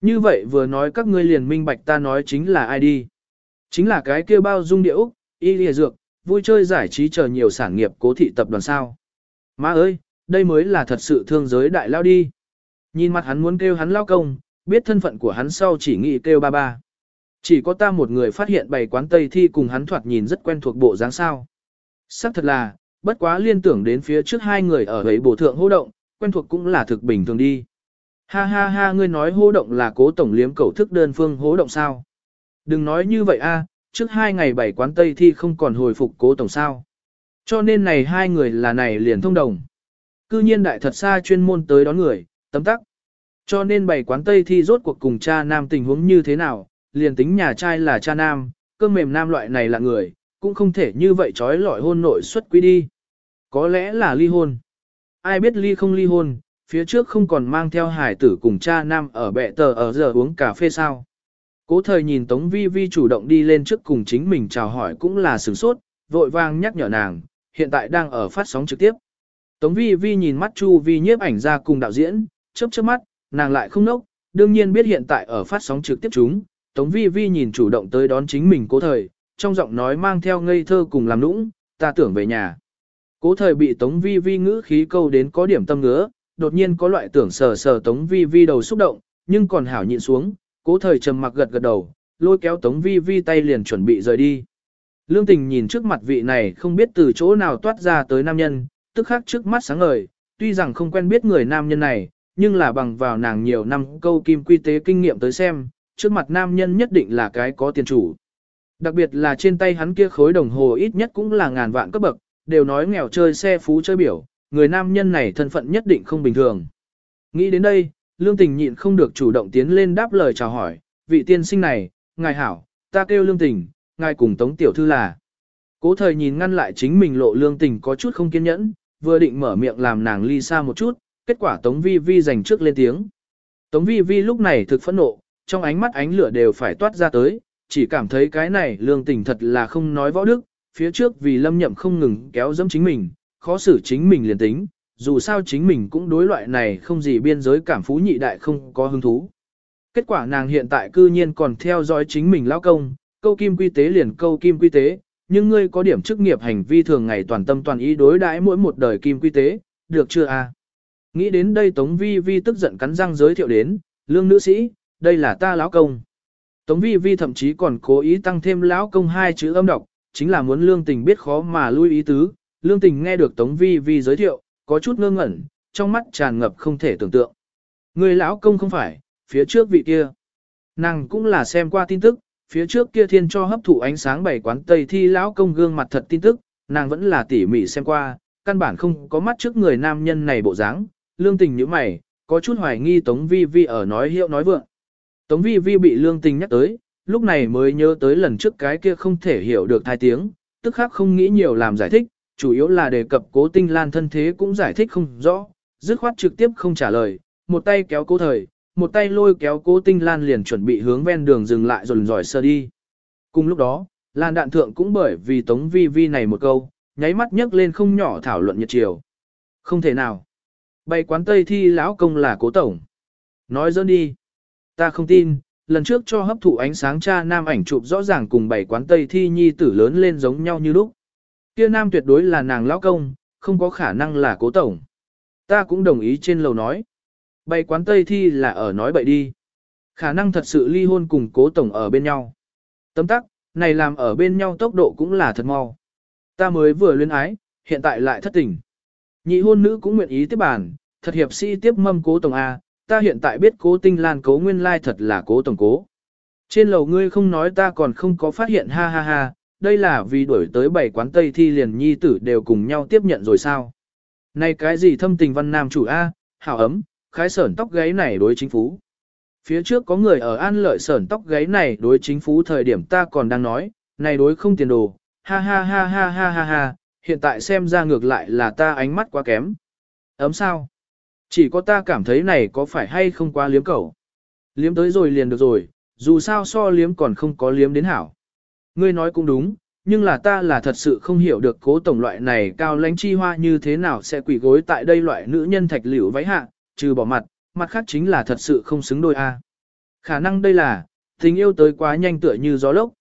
Như vậy vừa nói các ngươi liền minh bạch ta nói chính là ai đi. Chính là cái kia bao dung điệu, y lìa dược, vui chơi giải trí chờ nhiều sản nghiệp cố thị tập đoàn sao. Má ơi, đây mới là thật sự thương giới đại lao đi. Nhìn mặt hắn muốn kêu hắn lao công, biết thân phận của hắn sau chỉ nghĩ kêu ba ba. Chỉ có ta một người phát hiện bày quán Tây Thi cùng hắn thoạt nhìn rất quen thuộc bộ dáng sao. Sắc thật là, bất quá liên tưởng đến phía trước hai người ở ấy bổ thượng hô động, quen thuộc cũng là thực bình thường đi. Ha ha ha ngươi nói hô động là cố tổng liếm cầu thức đơn phương hô động sao. Đừng nói như vậy a, trước hai ngày bảy quán Tây Thi không còn hồi phục cố tổng sao. Cho nên này hai người là này liền thông đồng. Cư nhiên đại thật xa chuyên môn tới đón người, tấm tắc. Cho nên bảy quán Tây Thi rốt cuộc cùng cha nam tình huống như thế nào, liền tính nhà trai là cha nam, cơm mềm nam loại này là người, cũng không thể như vậy trói lọi hôn nội xuất quý đi. Có lẽ là ly hôn. Ai biết ly không ly hôn, phía trước không còn mang theo hải tử cùng cha nam ở bệ tờ ở giờ uống cà phê sao. Cố thời nhìn Tống Vi Vi chủ động đi lên trước cùng chính mình chào hỏi cũng là sửng sốt, vội vang nhắc nhở nàng, hiện tại đang ở phát sóng trực tiếp. Tống vi vi nhìn mắt chu vi nhiếp ảnh ra cùng đạo diễn, chớp chớp mắt, nàng lại không nốc, đương nhiên biết hiện tại ở phát sóng trực tiếp chúng, Tống vi vi nhìn chủ động tới đón chính mình cố thời, trong giọng nói mang theo ngây thơ cùng làm nũng, ta tưởng về nhà. Cố thời bị Tống vi vi ngữ khí câu đến có điểm tâm ngứa, đột nhiên có loại tưởng sờ sờ Tống vi vi đầu xúc động, nhưng còn hảo nhịn xuống, cố thời trầm mặc gật gật đầu, lôi kéo Tống vi vi tay liền chuẩn bị rời đi. Lương tình nhìn trước mặt vị này không biết từ chỗ nào toát ra tới nam nhân, tức khắc trước mắt sáng ngời, tuy rằng không quen biết người nam nhân này, nhưng là bằng vào nàng nhiều năm câu kim quy tế kinh nghiệm tới xem, trước mặt nam nhân nhất định là cái có tiền chủ. Đặc biệt là trên tay hắn kia khối đồng hồ ít nhất cũng là ngàn vạn cấp bậc, đều nói nghèo chơi xe phú chơi biểu, người nam nhân này thân phận nhất định không bình thường. Nghĩ đến đây, lương tình nhịn không được chủ động tiến lên đáp lời chào hỏi, vị tiên sinh này, ngài hảo, ta kêu lương tình, ngài cùng tống tiểu thư là. Cố thời nhìn ngăn lại chính mình lộ lương tình có chút không kiên nhẫn, vừa định mở miệng làm nàng ly xa một chút, kết quả tống vi vi giành trước lên tiếng. Tống vi vi lúc này thực phẫn nộ, trong ánh mắt ánh lửa đều phải toát ra tới, chỉ cảm thấy cái này lương tình thật là không nói võ đức, phía trước vì lâm nhậm không ngừng kéo dẫm chính mình, khó xử chính mình liền tính, dù sao chính mình cũng đối loại này không gì biên giới cảm phú nhị đại không có hứng thú. Kết quả nàng hiện tại cư nhiên còn theo dõi chính mình lao công, câu kim quy tế liền câu kim quy tế, nhưng ngươi có điểm chức nghiệp hành vi thường ngày toàn tâm toàn ý đối đãi mỗi một đời kim quy tế, được chưa a? À? Nghĩ đến đây Tống Vi Vi tức giận cắn răng giới thiệu đến, lương nữ sĩ, đây là ta lão công. Tống Vi Vi thậm chí còn cố ý tăng thêm lão công hai chữ âm đọc, chính là muốn lương tình biết khó mà lui ý tứ. Lương tình nghe được Tống Vi Vi giới thiệu, có chút ngơ ngẩn, trong mắt tràn ngập không thể tưởng tượng. Người lão công không phải, phía trước vị kia. Nàng cũng là xem qua tin tức, phía trước kia thiên cho hấp thụ ánh sáng bảy quán tây thi lão công gương mặt thật tin tức, nàng vẫn là tỉ mỉ xem qua, căn bản không có mắt trước người nam nhân này bộ dáng, lương tình như mày, có chút hoài nghi Tống Vi Vi ở nói hiệu nói vượng. Tống Vi Vi bị lương tình nhắc tới, lúc này mới nhớ tới lần trước cái kia không thể hiểu được thai tiếng, tức khác không nghĩ nhiều làm giải thích, chủ yếu là đề cập cố tinh lan thân thế cũng giải thích không rõ, dứt khoát trực tiếp không trả lời, một tay kéo cố thời, một tay lôi kéo cố tinh lan liền chuẩn bị hướng ven đường dừng lại rồi dòi sơ đi. Cùng lúc đó, Lan đạn thượng cũng bởi vì Tống Vi Vi này một câu, nháy mắt nhấc lên không nhỏ thảo luận nhiệt chiều. Không thể nào. Bày quán Tây thi lão công là cố tổng. Nói dỡ đi. Ta không tin, lần trước cho hấp thụ ánh sáng cha nam ảnh chụp rõ ràng cùng bảy quán Tây thi nhi tử lớn lên giống nhau như lúc. Kia nam tuyệt đối là nàng lão công, không có khả năng là cố tổng. Ta cũng đồng ý trên lầu nói. Bày quán Tây thi là ở nói bậy đi. Khả năng thật sự ly hôn cùng cố tổng ở bên nhau. Tấm tắc, này làm ở bên nhau tốc độ cũng là thật mau. Ta mới vừa luyến ái, hiện tại lại thất tình. Nhị hôn nữ cũng nguyện ý tiếp bàn, thật hiệp sĩ tiếp mâm cố tổng A, ta hiện tại biết cố tinh lan cố nguyên lai thật là cố tổng cố. Trên lầu ngươi không nói ta còn không có phát hiện ha ha ha, đây là vì đuổi tới bảy quán Tây thi liền nhi tử đều cùng nhau tiếp nhận rồi sao. Này cái gì thâm tình văn nam chủ A, hảo ấm, khái sởn tóc gáy này đối chính phủ. Phía trước có người ở an lợi sởn tóc gáy này đối chính phủ thời điểm ta còn đang nói, này đối không tiền đồ, ha ha ha ha ha ha ha, hiện tại xem ra ngược lại là ta ánh mắt quá kém. Ấm sao? Chỉ có ta cảm thấy này có phải hay không quá liếm cẩu. Liếm tới rồi liền được rồi, dù sao so liếm còn không có liếm đến hảo. Ngươi nói cũng đúng, nhưng là ta là thật sự không hiểu được cố tổng loại này cao lãnh chi hoa như thế nào sẽ quỷ gối tại đây loại nữ nhân thạch liễu váy hạ, trừ bỏ mặt, mặt khác chính là thật sự không xứng đôi a. Khả năng đây là, tình yêu tới quá nhanh tựa như gió lốc.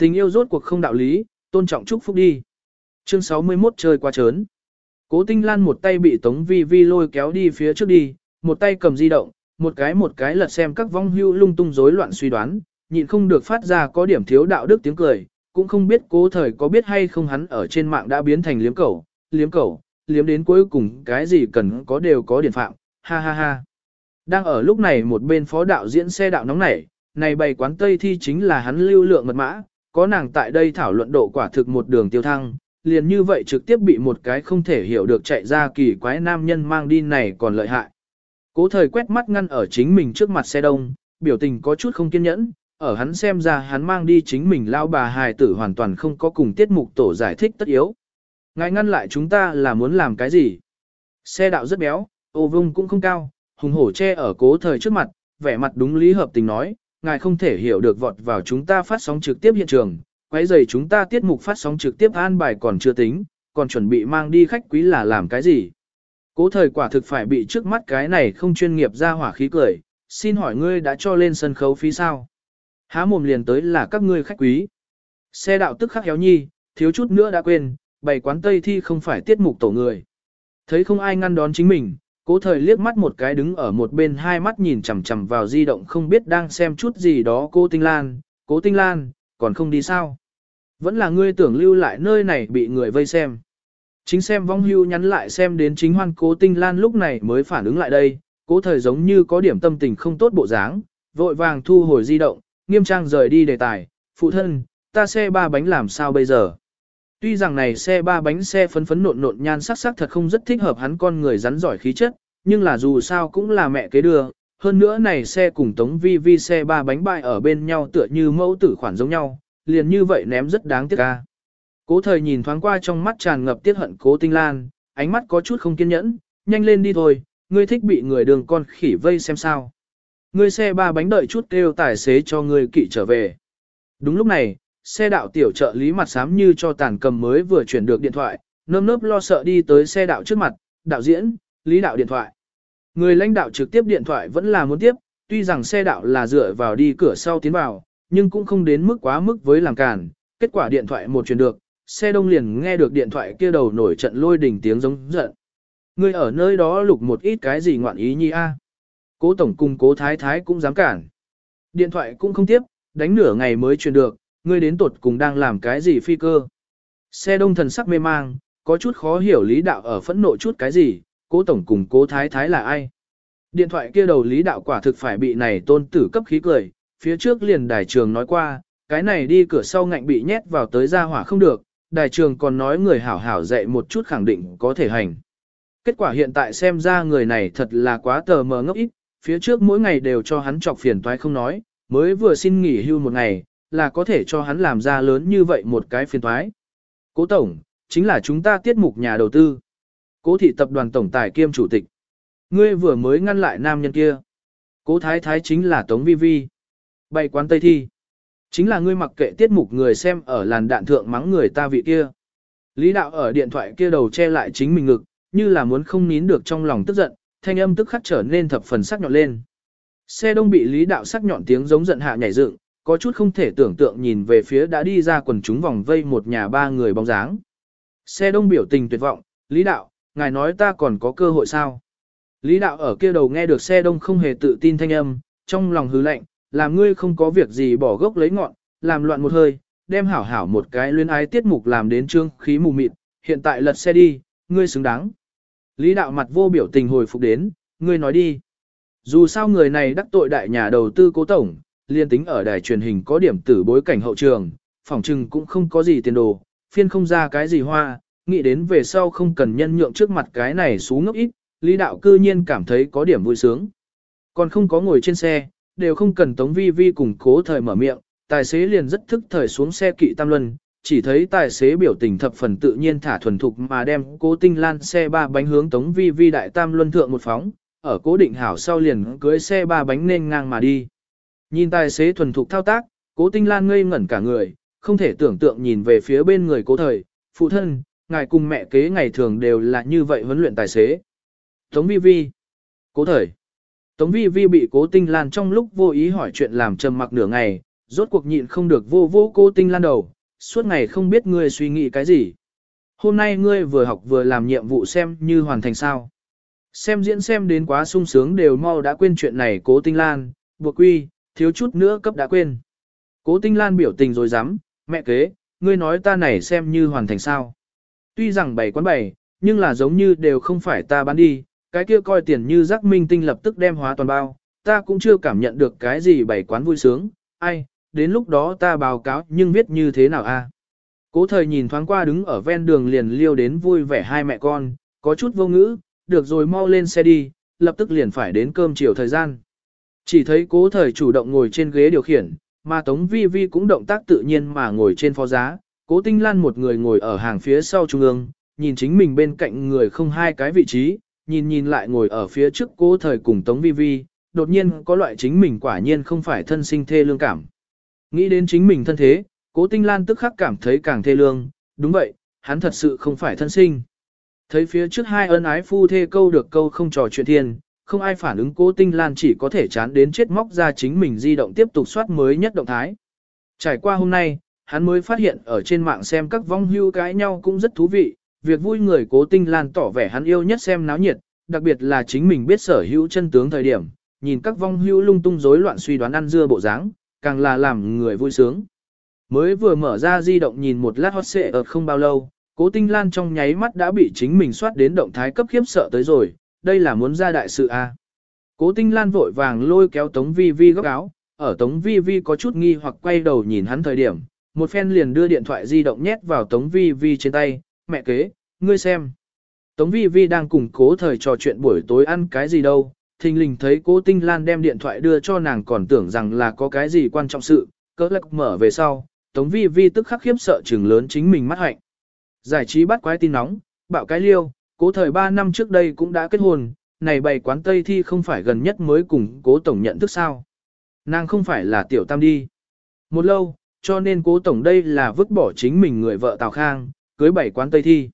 Tình yêu rốt cuộc không đạo lý, tôn trọng chúc phúc đi. Chương 61 chơi qua trớn. Cố Tinh Lan một tay bị Tống Vi Vi lôi kéo đi phía trước đi, một tay cầm di động, một cái một cái lật xem các vong hưu lung tung rối loạn suy đoán, nhịn không được phát ra có điểm thiếu đạo đức tiếng cười, cũng không biết cố thời có biết hay không hắn ở trên mạng đã biến thành liếm cẩu, liếm cẩu, liếm đến cuối cùng cái gì cần có đều có điển phạm, ha ha ha. Đang ở lúc này một bên phó đạo diễn xe đạo nóng nảy, này bày quán Tây thi chính là hắn lưu lượng mật mã, có nàng tại đây thảo luận độ quả thực một đường tiêu thăng, liền như vậy trực tiếp bị một cái không thể hiểu được chạy ra kỳ quái nam nhân mang đi này còn lợi hại. Cố thời quét mắt ngăn ở chính mình trước mặt xe đông, biểu tình có chút không kiên nhẫn, ở hắn xem ra hắn mang đi chính mình lao bà hài tử hoàn toàn không có cùng tiết mục tổ giải thích tất yếu. Ngài ngăn lại chúng ta là muốn làm cái gì? Xe đạo rất béo, ô vung cũng không cao, hùng hổ che ở cố thời trước mặt, vẻ mặt đúng lý hợp tình nói, ngài không thể hiểu được vọt vào chúng ta phát sóng trực tiếp hiện trường, quấy giày chúng ta tiết mục phát sóng trực tiếp an bài còn chưa tính, còn chuẩn bị mang đi khách quý là làm cái gì? Cố thời quả thực phải bị trước mắt cái này không chuyên nghiệp ra hỏa khí cười, xin hỏi ngươi đã cho lên sân khấu phí sao? Há mồm liền tới là các ngươi khách quý. Xe đạo tức khắc héo nhi, thiếu chút nữa đã quên, bày quán Tây thi không phải tiết mục tổ người. Thấy không ai ngăn đón chính mình, cố thời liếc mắt một cái đứng ở một bên hai mắt nhìn chằm chằm vào di động không biết đang xem chút gì đó cô Tinh Lan, cố Tinh Lan, còn không đi sao? Vẫn là ngươi tưởng lưu lại nơi này bị người vây xem. Chính xem vong hưu nhắn lại xem đến chính hoan cố Tinh Lan lúc này mới phản ứng lại đây, cố thời giống như có điểm tâm tình không tốt bộ dáng, vội vàng thu hồi di động, nghiêm trang rời đi đề tài, phụ thân, ta xe ba bánh làm sao bây giờ? Tuy rằng này xe ba bánh xe phấn phấn nộn nộn nhan sắc sắc thật không rất thích hợp hắn con người rắn giỏi khí chất, nhưng là dù sao cũng là mẹ kế đưa, hơn nữa này xe cùng tống vi vi xe ba bánh bại ở bên nhau tựa như mẫu tử khoản giống nhau, liền như vậy ném rất đáng tiếc ca. Cố thời nhìn thoáng qua trong mắt tràn ngập tiết hận cố tinh lan, ánh mắt có chút không kiên nhẫn, nhanh lên đi thôi, ngươi thích bị người đường con khỉ vây xem sao. Ngươi xe ba bánh đợi chút kêu tài xế cho ngươi kỵ trở về. Đúng lúc này, xe đạo tiểu trợ lý mặt xám như cho tàn cầm mới vừa chuyển được điện thoại, nơm nớp lo sợ đi tới xe đạo trước mặt, đạo diễn, lý đạo điện thoại. Người lãnh đạo trực tiếp điện thoại vẫn là muốn tiếp, tuy rằng xe đạo là dựa vào đi cửa sau tiến vào, nhưng cũng không đến mức quá mức với làm cản. Kết quả điện thoại một chuyển được, xe đông liền nghe được điện thoại kia đầu nổi trận lôi đình tiếng giống giận. Người ở nơi đó lục một ít cái gì ngoạn ý nhi a? Cố tổng cùng cố thái thái cũng dám cản. Điện thoại cũng không tiếp, đánh nửa ngày mới truyền được, ngươi đến tột cùng đang làm cái gì phi cơ. Xe đông thần sắc mê mang, có chút khó hiểu lý đạo ở phẫn nộ chút cái gì, cố tổng cùng cố thái thái là ai. Điện thoại kia đầu lý đạo quả thực phải bị này tôn tử cấp khí cười, phía trước liền đài trường nói qua, cái này đi cửa sau ngạnh bị nhét vào tới ra hỏa không được, đài trường còn nói người hảo hảo dạy một chút khẳng định có thể hành. Kết quả hiện tại xem ra người này thật là quá tờ mờ ngốc ít, phía trước mỗi ngày đều cho hắn chọc phiền toái không nói, mới vừa xin nghỉ hưu một ngày, là có thể cho hắn làm ra lớn như vậy một cái phiền toái. Cố Tổng, chính là chúng ta tiết mục nhà đầu tư. Cố thị tập đoàn tổng tài kiêm chủ tịch. Ngươi vừa mới ngăn lại nam nhân kia. Cố thái thái chính là Tống Vi Vi. Bày quán Tây Thi. Chính là ngươi mặc kệ tiết mục người xem ở làn đạn thượng mắng người ta vị kia. Lý đạo ở điện thoại kia đầu che lại chính mình ngực, như là muốn không nín được trong lòng tức giận, thanh âm tức khắc trở nên thập phần sắc nhọn lên. Xe đông bị lý đạo sắc nhọn tiếng giống giận hạ nhảy dựng, có chút không thể tưởng tượng nhìn về phía đã đi ra quần chúng vòng vây một nhà ba người bóng dáng. Xe đông biểu tình tuyệt vọng, lý đạo, ngài nói ta còn có cơ hội sao? Lý đạo ở kia đầu nghe được xe đông không hề tự tin thanh âm, trong lòng hứ lạnh, làm ngươi không có việc gì bỏ gốc lấy ngọn, làm loạn một hơi, đem hảo hảo một cái luyến ái tiết mục làm đến trương khí mù mịt, hiện tại lật xe đi, ngươi xứng đáng. Lý đạo mặt vô biểu tình hồi phục đến, ngươi nói đi. Dù sao người này đắc tội đại nhà đầu tư cố tổng, liên tính ở đài truyền hình có điểm tử bối cảnh hậu trường, phỏng chừng cũng không có gì tiền đồ, phiên không ra cái gì hoa, nghĩ đến về sau không cần nhân nhượng trước mặt cái này xú ngốc ít, lý đạo cư nhiên cảm thấy có điểm vui sướng. Còn không có ngồi trên xe, đều không cần tống vi vi cùng cố thời mở miệng, tài xế liền rất thức thời xuống xe kỵ tam luân, chỉ thấy tài xế biểu tình thập phần tự nhiên thả thuần thục mà đem cố tinh lan xe ba bánh hướng tống vi vi đại tam luân thượng một phóng, ở cố định hảo sau liền cưới xe ba bánh nên ngang mà đi. Nhìn tài xế thuần thục thao tác, cố tinh lan ngây ngẩn cả người, không thể tưởng tượng nhìn về phía bên người cố thời, phụ thân, ngài cùng mẹ kế ngày thường đều là như vậy huấn luyện tài xế. Tống vi vi, cố thời. Tống vi vi bị cố tinh lan trong lúc vô ý hỏi chuyện làm trầm mặc nửa ngày, rốt cuộc nhịn không được vô vô cố tinh lan đầu, suốt ngày không biết ngươi suy nghĩ cái gì. Hôm nay ngươi vừa học vừa làm nhiệm vụ xem như hoàn thành sao. Xem diễn xem đến quá sung sướng đều mau đã quên chuyện này cố tinh lan, buộc quy, thiếu chút nữa cấp đã quên. Cố tinh lan biểu tình rồi dám, mẹ kế, ngươi nói ta này xem như hoàn thành sao. Tuy rằng bảy quán bảy, nhưng là giống như đều không phải ta bán đi, cái kia coi tiền như giác minh tinh lập tức đem hóa toàn bao, ta cũng chưa cảm nhận được cái gì bảy quán vui sướng, ai, đến lúc đó ta báo cáo nhưng viết như thế nào a? Cố thời nhìn thoáng qua đứng ở ven đường liền liêu đến vui vẻ hai mẹ con, có chút vô ngữ, được rồi mau lên xe đi, lập tức liền phải đến cơm chiều thời gian. Chỉ thấy cố thời chủ động ngồi trên ghế điều khiển, mà Tống Vi Vi cũng động tác tự nhiên mà ngồi trên phó giá, cố tinh lan một người ngồi ở hàng phía sau trung ương, nhìn chính mình bên cạnh người không hai cái vị trí, nhìn nhìn lại ngồi ở phía trước cố thời cùng Tống Vi Vi, đột nhiên có loại chính mình quả nhiên không phải thân sinh thê lương cảm. Nghĩ đến chính mình thân thế, cố tinh lan tức khắc cảm thấy càng thê lương, đúng vậy, hắn thật sự không phải thân sinh. Thấy phía trước hai ân ái phu thê câu được câu không trò chuyện thiên, không ai phản ứng cố tinh lan chỉ có thể chán đến chết móc ra chính mình di động tiếp tục soát mới nhất động thái. Trải qua hôm nay, hắn mới phát hiện ở trên mạng xem các vong hưu cãi nhau cũng rất thú vị, việc vui người cố tinh lan tỏ vẻ hắn yêu nhất xem náo nhiệt, đặc biệt là chính mình biết sở hữu chân tướng thời điểm, nhìn các vong hưu lung tung rối loạn suy đoán ăn dưa bộ dáng, càng là làm người vui sướng. Mới vừa mở ra di động nhìn một lát hot xệ ở không bao lâu, cố tinh lan trong nháy mắt đã bị chính mình soát đến động thái cấp khiếp sợ tới rồi, đây là muốn ra đại sự a. À. Cố tinh lan vội vàng lôi kéo tống vi vi góc áo, ở tống vi vi có chút nghi hoặc quay đầu nhìn hắn thời điểm, một phen liền đưa điện thoại di động nhét vào tống vi vi trên tay, mẹ kế, ngươi xem. Tống vi vi đang cùng cố thời trò chuyện buổi tối ăn cái gì đâu, thình lình thấy cố tinh lan đem điện thoại đưa cho nàng còn tưởng rằng là có cái gì quan trọng sự, cỡ lắc mở về sau, tống vi vi tức khắc khiếp sợ chừng lớn chính mình mắt hạnh. Giải trí bắt quái tin nóng, bạo cái liêu, cố thời 3 năm trước đây cũng đã kết hôn, này bày quán Tây thi không phải gần nhất mới cùng cố tổng nhận thức sao. Nàng không phải là tiểu tam đi. Một lâu, cho nên cố tổng đây là vứt bỏ chính mình người vợ Tào Khang, cưới bảy quán Tây thi.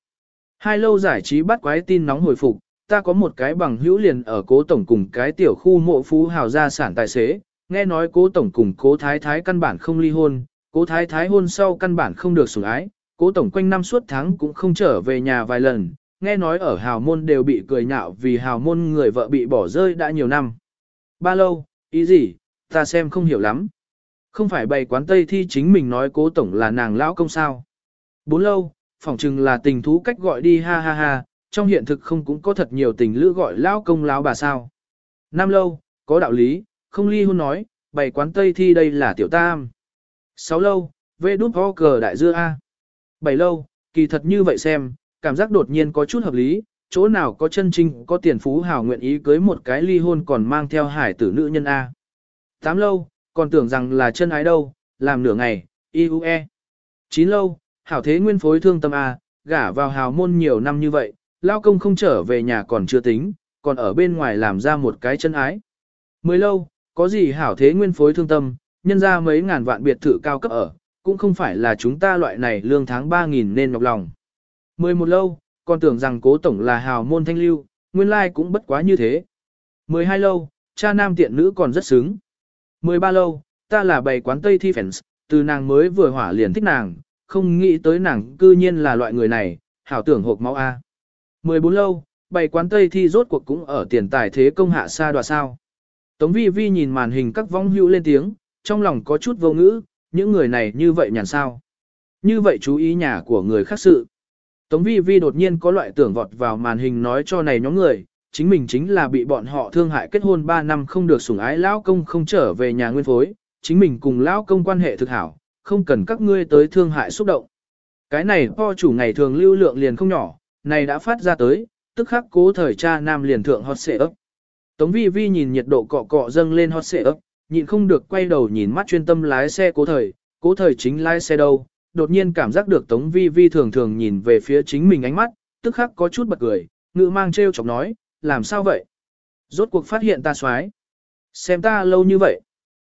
Hai lâu giải trí bắt quái tin nóng hồi phục, ta có một cái bằng hữu liền ở cố tổng cùng cái tiểu khu mộ phú hào gia sản tài xế, nghe nói cố tổng cùng cố thái thái căn bản không ly hôn, cố thái thái hôn sau căn bản không được sủng ái, cố tổng quanh năm suốt tháng cũng không trở về nhà vài lần, nghe nói ở hào môn đều bị cười nhạo vì hào môn người vợ bị bỏ rơi đã nhiều năm. Ba lâu, ý gì, ta xem không hiểu lắm. Không phải bày quán Tây thi chính mình nói cố tổng là nàng lão công sao. Bốn lâu, phỏng chừng là tình thú cách gọi đi ha ha ha, trong hiện thực không cũng có thật nhiều tình lữ gọi lão công lão bà sao. Năm lâu, có đạo lý, không ly hôn nói, bày quán Tây thi đây là tiểu tam. Sáu lâu, vê đút ho cờ đại dưa A. Bảy lâu, kỳ thật như vậy xem, cảm giác đột nhiên có chút hợp lý, chỗ nào có chân trinh có tiền phú hào nguyện ý cưới một cái ly hôn còn mang theo hải tử nữ nhân A. Tám lâu, còn tưởng rằng là chân ái đâu, làm nửa ngày, IUE. Chín lâu, hảo thế nguyên phối thương tâm A, gả vào hào môn nhiều năm như vậy, lao công không trở về nhà còn chưa tính, còn ở bên ngoài làm ra một cái chân ái. Mười lâu, có gì hảo thế nguyên phối thương tâm, nhân ra mấy ngàn vạn biệt thự cao cấp ở, cũng không phải là chúng ta loại này lương tháng 3.000 nên nhọc lòng. Mười một lâu, còn tưởng rằng cố tổng là hào môn thanh lưu, nguyên lai cũng bất quá như thế. Mười hai lâu, cha nam tiện nữ còn rất xứng. Mười ba lâu, ta là bày quán Tây Thi Fans, từ nàng mới vừa hỏa liền thích nàng, không nghĩ tới nàng cư nhiên là loại người này, hảo tưởng hộp máu A. Mười bốn lâu, bày quán Tây Thi rốt cuộc cũng ở tiền tài thế công hạ xa đoạ sao. Tống vi vi nhìn màn hình các vong hữu lên tiếng, trong lòng có chút vô ngữ, những người này như vậy nhàn sao. Như vậy chú ý nhà của người khác sự. Tống vi vi đột nhiên có loại tưởng vọt vào màn hình nói cho này nhóm người, chính mình chính là bị bọn họ thương hại kết hôn 3 năm không được sủng ái lão công không trở về nhà nguyên phối, chính mình cùng lão công quan hệ thực hảo, không cần các ngươi tới thương hại xúc động. Cái này po chủ ngày thường lưu lượng liền không nhỏ, này đã phát ra tới, tức khắc cố thời cha nam liền thượng hot xệ ấp. Tống vi vi nhìn nhiệt độ cọ cọ dâng lên hot xệ ấp, nhịn không được quay đầu nhìn mắt chuyên tâm lái xe cố thời, cố thời chính lái xe đâu, đột nhiên cảm giác được Tống Vi Vi thường thường nhìn về phía chính mình ánh mắt, tức khắc có chút bật cười, ngự mang trêu chọc nói, làm sao vậy? Rốt cuộc phát hiện ta xoái. Xem ta lâu như vậy.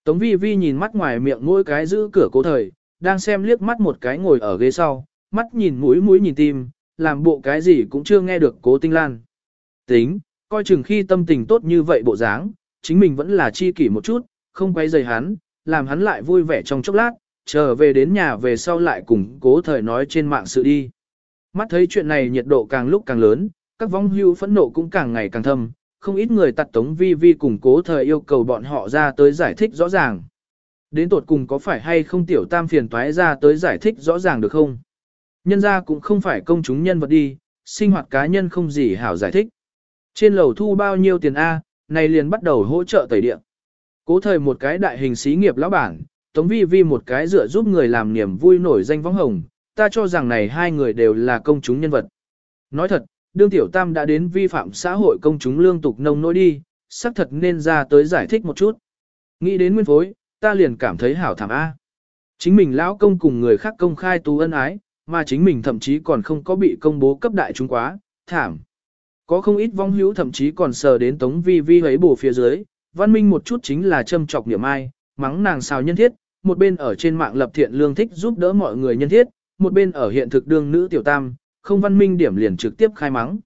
Tống Vi Vi nhìn mắt ngoài miệng mỗi cái giữ cửa cố thời, đang xem liếc mắt một cái ngồi ở ghế sau, mắt nhìn mũi mũi nhìn tim, làm bộ cái gì cũng chưa nghe được cố tinh lan. Tính, coi chừng khi tâm tình tốt như vậy bộ dáng, chính mình vẫn là chi kỷ một chút, không quay dày hắn, làm hắn lại vui vẻ trong chốc lát, trở về đến nhà về sau lại cùng cố thời nói trên mạng sự đi. Mắt thấy chuyện này nhiệt độ càng lúc càng lớn, các vong hưu phẫn nộ cũng càng ngày càng thâm, không ít người tặt tống vi vi cùng cố thời yêu cầu bọn họ ra tới giải thích rõ ràng. Đến tột cùng có phải hay không tiểu tam phiền toái ra tới giải thích rõ ràng được không? Nhân ra cũng không phải công chúng nhân vật đi, sinh hoạt cá nhân không gì hảo giải thích. Trên lầu thu bao nhiêu tiền A, này liền bắt đầu hỗ trợ tẩy điện. Cố thời một cái đại hình xí nghiệp lão bản, Tống Vi Vi một cái dựa giúp người làm niềm vui nổi danh võng hồng, ta cho rằng này hai người đều là công chúng nhân vật. Nói thật, đương tiểu tam đã đến vi phạm xã hội công chúng lương tục nông nỗi đi, xác thật nên ra tới giải thích một chút. Nghĩ đến nguyên phối, ta liền cảm thấy hảo thảm A. Chính mình lão công cùng người khác công khai tú ân ái, mà chính mình thậm chí còn không có bị công bố cấp đại chúng quá, thảm. Có không ít vong hữu thậm chí còn sờ đến tống vi vi ấy bổ phía dưới, văn minh một chút chính là châm trọc niệm ai, mắng nàng xào nhân thiết, một bên ở trên mạng lập thiện lương thích giúp đỡ mọi người nhân thiết, một bên ở hiện thực đương nữ tiểu tam, không văn minh điểm liền trực tiếp khai mắng.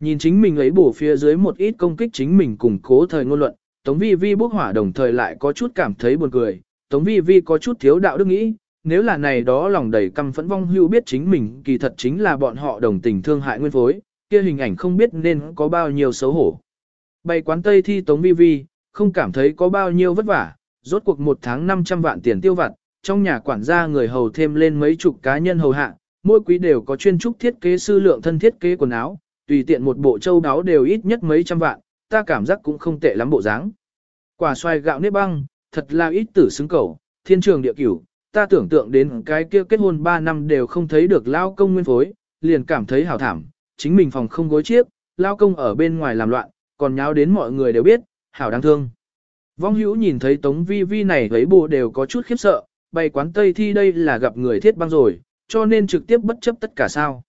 Nhìn chính mình ấy bổ phía dưới một ít công kích chính mình cùng cố thời ngôn luận, Tống Vi Vi bốc hỏa đồng thời lại có chút cảm thấy buồn cười, Tống Vi Vi có chút thiếu đạo đức nghĩ, nếu là này đó lòng đầy căm phẫn vong hưu biết chính mình kỳ thật chính là bọn họ đồng tình thương hại nguyên phối, kia hình ảnh không biết nên có bao nhiêu xấu hổ. Bày quán Tây thi Tống Vi Vi, không cảm thấy có bao nhiêu vất vả, rốt cuộc một tháng 500 vạn tiền tiêu vặt, trong nhà quản gia người hầu thêm lên mấy chục cá nhân hầu hạ, mỗi quý đều có chuyên trúc thiết kế sư lượng thân thiết kế quần áo, tùy tiện một bộ châu đáo đều ít nhất mấy trăm vạn, ta cảm giác cũng không tệ lắm bộ dáng. Quả xoài gạo nếp băng, thật là ít tử xứng cầu, thiên trường địa cửu, ta tưởng tượng đến cái kia kết hôn 3 năm đều không thấy được lao công nguyên phối, liền cảm thấy hảo thảm, chính mình phòng không gối chiếc, lao công ở bên ngoài làm loạn, còn nháo đến mọi người đều biết, hảo đáng thương. Vong hữu nhìn thấy tống vi vi này thấy bồ đều có chút khiếp sợ, bày quán Tây thi đây là gặp người thiết băng rồi, cho nên trực tiếp bất chấp tất cả sao.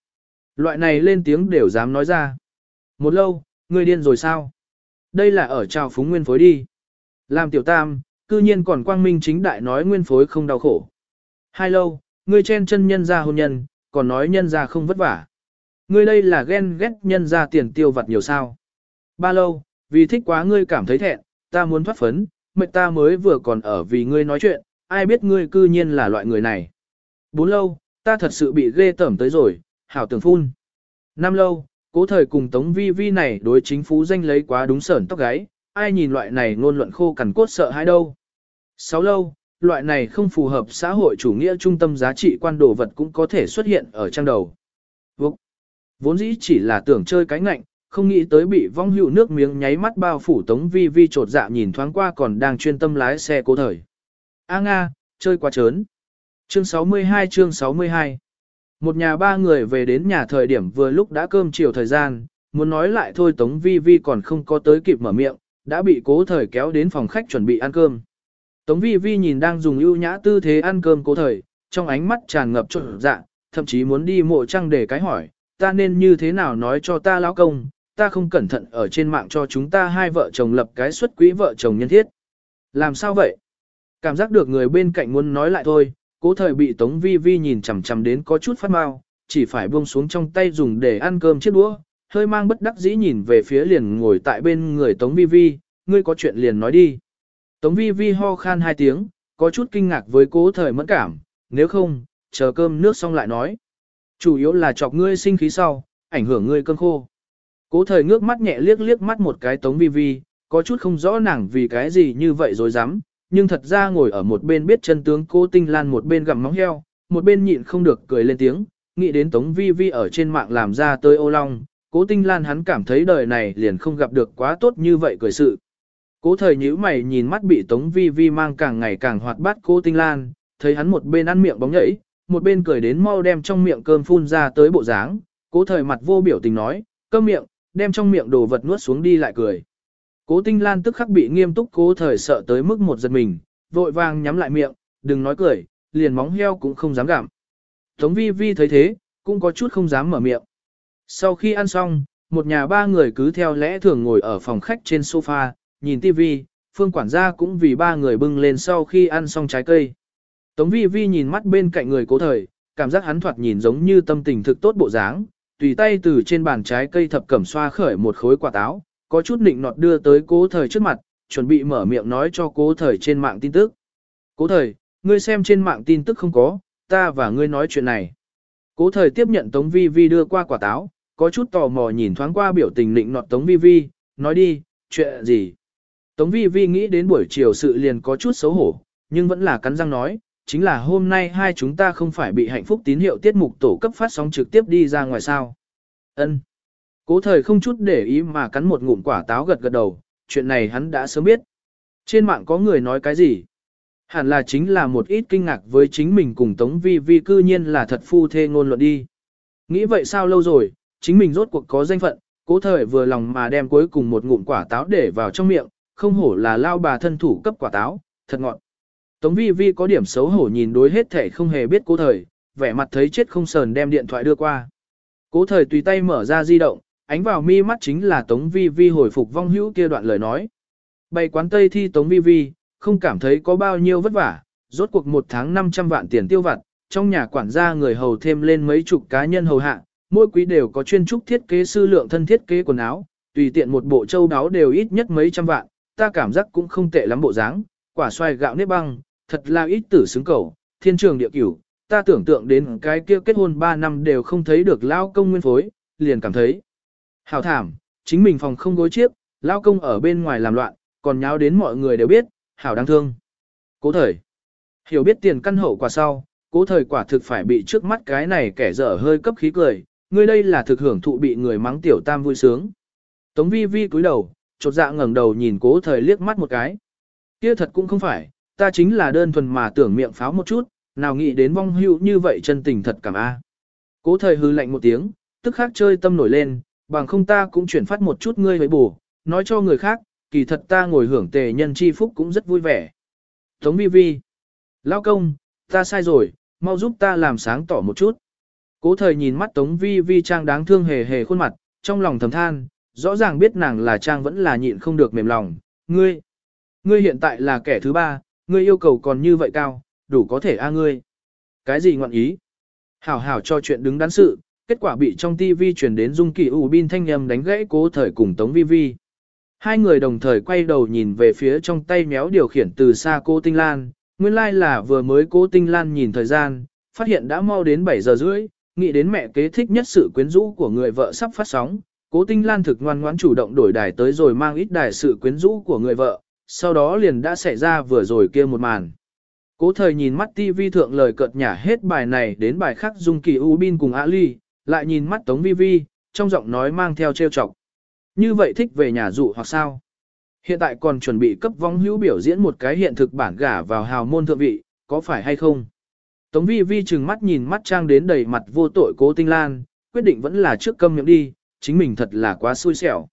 Loại này lên tiếng đều dám nói ra. Một lâu, người điên rồi sao? Đây là ở trào phúng nguyên phối đi. Làm tiểu tam, cư nhiên còn quang minh chính đại nói nguyên phối không đau khổ. Hai lâu, ngươi chen chân nhân ra hôn nhân, còn nói nhân ra không vất vả. Ngươi đây là ghen ghét nhân ra tiền tiêu vặt nhiều sao. Ba lâu, vì thích quá ngươi cảm thấy thẹn, ta muốn thoát phấn, mệnh ta mới vừa còn ở vì ngươi nói chuyện, ai biết ngươi cư nhiên là loại người này. Bốn lâu, ta thật sự bị ghê tởm tới rồi, hảo tưởng phun. Năm lâu, cố thời cùng Tống Vi Vi này đối chính phú danh lấy quá đúng sởn tóc gáy, ai nhìn loại này ngôn luận khô cằn cốt sợ hãi đâu. Sáu lâu, loại này không phù hợp xã hội chủ nghĩa trung tâm giá trị quan đồ vật cũng có thể xuất hiện ở trang đầu. Vốc. Vốn dĩ chỉ là tưởng chơi cái ngạnh, không nghĩ tới bị vong hữu nước miếng nháy mắt bao phủ tống vi vi trột dạ nhìn thoáng qua còn đang chuyên tâm lái xe cố thời. A Nga, chơi quá trớn. Chương 62 chương 62 Một nhà ba người về đến nhà thời điểm vừa lúc đã cơm chiều thời gian, muốn nói lại thôi Tống Vi Vi còn không có tới kịp mở miệng, đã bị cố thời kéo đến phòng khách chuẩn bị ăn cơm. Tống Vi Vi nhìn đang dùng ưu nhã tư thế ăn cơm cố thời, trong ánh mắt tràn ngập trộn dạ, thậm chí muốn đi mộ trăng để cái hỏi, ta nên như thế nào nói cho ta lão công, ta không cẩn thận ở trên mạng cho chúng ta hai vợ chồng lập cái xuất quỹ vợ chồng nhân thiết. Làm sao vậy? Cảm giác được người bên cạnh muốn nói lại thôi, cố thời bị Tống Vi Vi nhìn chằm chằm đến có chút phát mau, chỉ phải buông xuống trong tay dùng để ăn cơm chiếc đũa, hơi mang bất đắc dĩ nhìn về phía liền ngồi tại bên người Tống Vi Vi, ngươi có chuyện liền nói đi. Tống Vi Vi ho khan hai tiếng, có chút kinh ngạc với cố thời mẫn cảm, nếu không, chờ cơm nước xong lại nói. Chủ yếu là chọc ngươi sinh khí sau, ảnh hưởng ngươi cơn khô. Cố thời ngước mắt nhẹ liếc liếc mắt một cái Tống Vi Vi, có chút không rõ nàng vì cái gì như vậy rồi dám, nhưng thật ra ngồi ở một bên biết chân tướng cố tinh lan một bên gặm móng heo, một bên nhịn không được cười lên tiếng, nghĩ đến Tống Vi Vi ở trên mạng làm ra tới ô long, cố tinh lan hắn cảm thấy đời này liền không gặp được quá tốt như vậy cười sự. Cố thời nhíu mày nhìn mắt bị Tống Vi Vi mang càng ngày càng hoạt bát cố tinh lan, thấy hắn một bên ăn miệng bóng nhảy, một bên cười đến mau đem trong miệng cơm phun ra tới bộ dáng, cố thời mặt vô biểu tình nói, cơm miệng, đem trong miệng đồ vật nuốt xuống đi lại cười. Cố tinh lan tức khắc bị nghiêm túc cố thời sợ tới mức một giật mình, vội vàng nhắm lại miệng, đừng nói cười, liền móng heo cũng không dám gặm. Tống vi vi thấy thế, cũng có chút không dám mở miệng. Sau khi ăn xong, một nhà ba người cứ theo lẽ thường ngồi ở phòng khách trên sofa, nhìn tivi, phương quản gia cũng vì ba người bưng lên sau khi ăn xong trái cây. Tống vi vi nhìn mắt bên cạnh người cố thời, cảm giác hắn thoạt nhìn giống như tâm tình thực tốt bộ dáng, tùy tay từ trên bàn trái cây thập cẩm xoa khởi một khối quả táo, có chút nịnh nọt đưa tới cố thời trước mặt, chuẩn bị mở miệng nói cho cố thời trên mạng tin tức. Cố thời, ngươi xem trên mạng tin tức không có, ta và ngươi nói chuyện này. Cố thời tiếp nhận Tống Vi Vi đưa qua quả táo, có chút tò mò nhìn thoáng qua biểu tình nịnh nọt Tống Vi Vi, nói đi, chuyện gì. Tống Vi Vi nghĩ đến buổi chiều sự liền có chút xấu hổ, nhưng vẫn là cắn răng nói, chính là hôm nay hai chúng ta không phải bị hạnh phúc tín hiệu tiết mục tổ cấp phát sóng trực tiếp đi ra ngoài sao. Ân. Cố thời không chút để ý mà cắn một ngụm quả táo gật gật đầu, chuyện này hắn đã sớm biết. Trên mạng có người nói cái gì? Hẳn là chính là một ít kinh ngạc với chính mình cùng Tống Vi Vi cư nhiên là thật phu thê ngôn luận đi. Nghĩ vậy sao lâu rồi, chính mình rốt cuộc có danh phận, cố thời vừa lòng mà đem cuối cùng một ngụm quả táo để vào trong miệng, không hổ là lao bà thân thủ cấp quả táo, thật ngọt. Tống Vi Vi có điểm xấu hổ nhìn đối hết thể không hề biết cố thời, vẻ mặt thấy chết không sờn đem điện thoại đưa qua. Cố thời tùy tay mở ra di động, ánh vào mi mắt chính là Tống Vi Vi hồi phục vong hữu kia đoạn lời nói. Bày quán Tây thi Tống Vi Vi, không cảm thấy có bao nhiêu vất vả, rốt cuộc một tháng 500 vạn tiền tiêu vặt, trong nhà quản gia người hầu thêm lên mấy chục cá nhân hầu hạ, mỗi quý đều có chuyên trúc thiết kế sư lượng thân thiết kế quần áo, tùy tiện một bộ châu đáo đều ít nhất mấy trăm vạn, ta cảm giác cũng không tệ lắm bộ dáng, quả xoài gạo nếp băng, thật là ít tử xứng cầu, thiên trường địa cửu, ta tưởng tượng đến cái kia kết hôn 3 năm đều không thấy được lao công nguyên phối, liền cảm thấy. Hào thảm, chính mình phòng không gối chiếc, lao công ở bên ngoài làm loạn, còn nháo đến mọi người đều biết, hảo đáng thương. Cố thời, hiểu biết tiền căn hậu quả sau, cố thời quả thực phải bị trước mắt cái này kẻ dở hơi cấp khí cười, ngươi đây là thực hưởng thụ bị người mắng tiểu tam vui sướng. Tống vi vi cúi đầu, chột dạ ngẩng đầu nhìn cố thời liếc mắt một cái. Kia thật cũng không phải, ta chính là đơn thuần mà tưởng miệng pháo một chút, nào nghĩ đến vong hữu như vậy chân tình thật cảm a. Cố thời hư lạnh một tiếng, tức khắc chơi tâm nổi lên, bằng không ta cũng chuyển phát một chút ngươi với bù, nói cho người khác, kỳ thật ta ngồi hưởng tề nhân chi phúc cũng rất vui vẻ. Tống vi vi. Lao công, ta sai rồi, mau giúp ta làm sáng tỏ một chút. Cố thời nhìn mắt Tống vi vi trang đáng thương hề hề khuôn mặt, trong lòng thầm than, rõ ràng biết nàng là trang vẫn là nhịn không được mềm lòng. Ngươi, ngươi hiện tại là kẻ thứ ba, ngươi yêu cầu còn như vậy cao, đủ có thể a ngươi. Cái gì ngọn ý? Hảo hảo cho chuyện đứng đắn sự, kết quả bị trong TV truyền đến dung kỳ ủ bin thanh nhầm đánh gãy cố thời cùng Tống Vi Vi. Hai người đồng thời quay đầu nhìn về phía trong tay méo điều khiển từ xa cô Tinh Lan, nguyên lai like là vừa mới cô Tinh Lan nhìn thời gian, phát hiện đã mau đến 7 giờ rưỡi, nghĩ đến mẹ kế thích nhất sự quyến rũ của người vợ sắp phát sóng. Cố Tinh Lan thực ngoan ngoãn chủ động đổi đài tới rồi mang ít đài sự quyến rũ của người vợ, sau đó liền đã xảy ra vừa rồi kia một màn. Cố thời nhìn mắt TV thượng lời cợt nhả hết bài này đến bài khác dung kỳ U Bin cùng Ali, lại nhìn mắt Tống Vi Vi, trong giọng nói mang theo trêu chọc. Như vậy thích về nhà dụ hoặc sao? Hiện tại còn chuẩn bị cấp vong hữu biểu diễn một cái hiện thực bản gả vào hào môn thượng vị, có phải hay không? Tống Vi Vi chừng mắt nhìn mắt trang đến đầy mặt vô tội cố tinh lan, quyết định vẫn là trước câm miệng đi, chính mình thật là quá xui xẻo.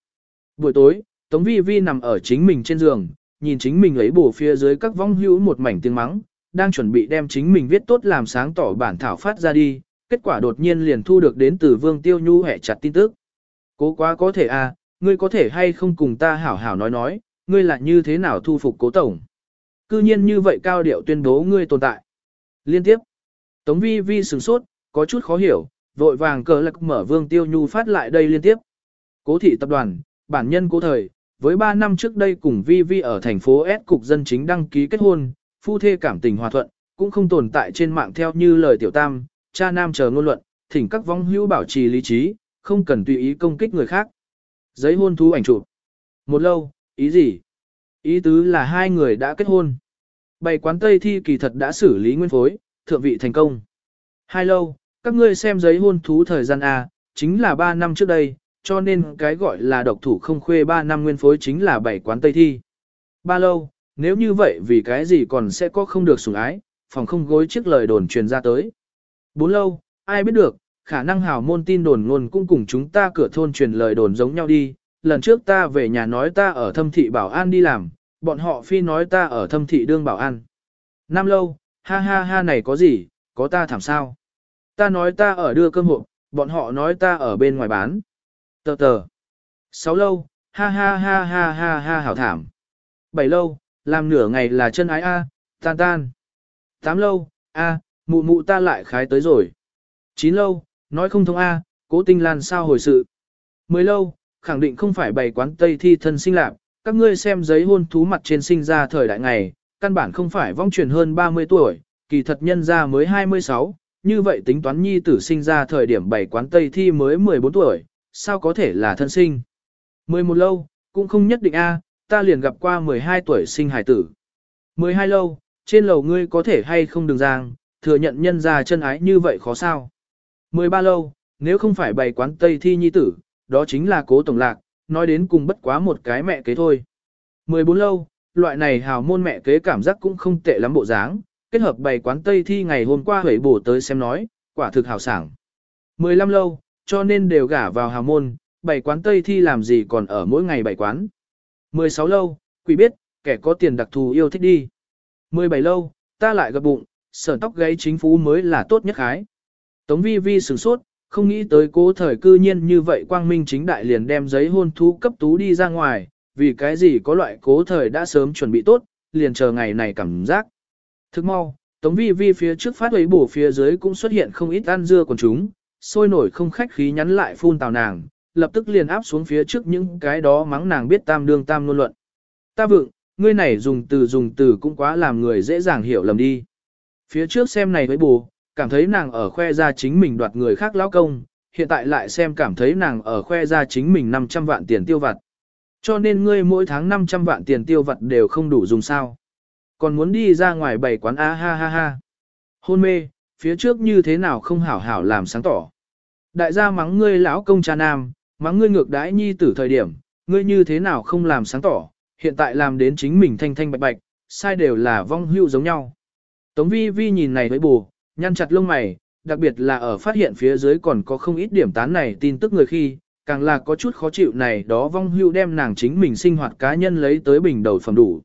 Buổi tối, Tống Vi Vi nằm ở chính mình trên giường, nhìn chính mình ấy bổ phía dưới các vong hữu một mảnh tiếng mắng, đang chuẩn bị đem chính mình viết tốt làm sáng tỏ bản thảo phát ra đi, kết quả đột nhiên liền thu được đến từ Vương Tiêu Nhu hẹ chặt tin tức. Cố quá có thể à, ngươi có thể hay không cùng ta hảo hảo nói nói, ngươi là như thế nào thu phục cố tổng. Cư nhiên như vậy cao điệu tuyên bố ngươi tồn tại. Liên tiếp, Tống Vi Vi sửng sốt, có chút khó hiểu, vội vàng cờ lạc mở Vương Tiêu Nhu phát lại đây liên tiếp. Cố thị tập đoàn, bản nhân cố thời, với 3 năm trước đây cùng Vi Vi ở thành phố S cục dân chính đăng ký kết hôn, phu thê cảm tình hòa thuận, cũng không tồn tại trên mạng theo như lời tiểu tam, cha nam chờ ngôn luận, thỉnh các vong hữu bảo trì lý trí, không cần tùy ý công kích người khác. Giấy hôn thú ảnh chụp. Một lâu, ý gì? Ý tứ là hai người đã kết hôn. Bày quán Tây thi kỳ thật đã xử lý nguyên phối, thượng vị thành công. Hai lâu, các ngươi xem giấy hôn thú thời gian A, chính là 3 năm trước đây, cho nên cái gọi là độc thủ không khuê 3 năm nguyên phối chính là bảy quán Tây thi. Ba lâu, nếu như vậy vì cái gì còn sẽ có không được sủng ái, phòng không gối chiếc lời đồn truyền ra tới. Bốn lâu, ai biết được, khả năng hào môn tin đồn luôn cũng cùng chúng ta cửa thôn truyền lời đồn giống nhau đi, lần trước ta về nhà nói ta ở thâm thị bảo an đi làm, bọn họ phi nói ta ở thâm thị đương bảo an. Năm lâu, ha ha ha này có gì, có ta thảm sao. Ta nói ta ở đưa cơm hộp, bọn họ nói ta ở bên ngoài bán. Tờ tờ. Sáu lâu, ha ha ha ha ha ha hảo thảm. Bảy lâu, làm nửa ngày là chân ái a, tan tan. Tám lâu, a, mụ mụ ta lại khái tới rồi. Chín lâu, nói không thông a, cố tinh lan sao hồi sự. Mười lâu, khẳng định không phải bày quán Tây thi thân sinh lạc, các ngươi xem giấy hôn thú mặt trên sinh ra thời đại ngày, căn bản không phải vong truyền hơn 30 tuổi, kỳ thật nhân ra mới 26, như vậy tính toán nhi tử sinh ra thời điểm bảy quán Tây thi mới 14 tuổi, sao có thể là thân sinh. 11 lâu, cũng không nhất định a, ta liền gặp qua 12 tuổi sinh hải tử. 12 lâu, trên lầu ngươi có thể hay không đừng giang, thừa nhận nhân ra chân ái như vậy khó sao. 13 lâu, nếu không phải bày quán Tây thi nhi tử, đó chính là cố tổng lạc, nói đến cùng bất quá một cái mẹ kế thôi. 14 lâu, loại này hào môn mẹ kế cảm giác cũng không tệ lắm bộ dáng, kết hợp bày quán Tây thi ngày hôm qua hủy bổ tới xem nói, quả thực hào sảng. 15 lâu, cho nên đều gả vào hào môn, bày quán Tây thi làm gì còn ở mỗi ngày bày quán. 16 lâu, quỷ biết, kẻ có tiền đặc thù yêu thích đi. 17 lâu, ta lại gặp bụng, sờn tóc gáy chính phú mới là tốt nhất khái. Tống vi vi sửng sốt, không nghĩ tới cố thời cư nhiên như vậy quang minh chính đại liền đem giấy hôn thú cấp tú đi ra ngoài, vì cái gì có loại cố thời đã sớm chuẩn bị tốt, liền chờ ngày này cảm giác. Thức mau, Tống vi vi phía trước phát ấy bổ phía dưới cũng xuất hiện không ít ăn dưa của chúng, sôi nổi không khách khí nhắn lại phun tào nàng, lập tức liền áp xuống phía trước những cái đó mắng nàng biết tam đương tam ngôn luận. Ta vượng, ngươi này dùng từ dùng từ cũng quá làm người dễ dàng hiểu lầm đi. Phía trước xem này với bù, cảm thấy nàng ở khoe ra chính mình đoạt người khác lão công, hiện tại lại xem cảm thấy nàng ở khoe ra chính mình 500 vạn tiền tiêu vặt. Cho nên ngươi mỗi tháng 500 vạn tiền tiêu vặt đều không đủ dùng sao. Còn muốn đi ra ngoài bày quán a ha ha ha. Hôn mê, phía trước như thế nào không hảo hảo làm sáng tỏ. Đại gia mắng ngươi lão công cha nam, mắng ngươi ngược đãi nhi tử thời điểm, ngươi như thế nào không làm sáng tỏ, hiện tại làm đến chính mình thanh thanh bạch bạch, sai đều là vong hưu giống nhau. Tống vi vi nhìn này với bù, nhăn chặt lông mày, đặc biệt là ở phát hiện phía dưới còn có không ít điểm tán này tin tức người khi, càng là có chút khó chịu này đó vong hưu đem nàng chính mình sinh hoạt cá nhân lấy tới bình đầu phẩm đủ.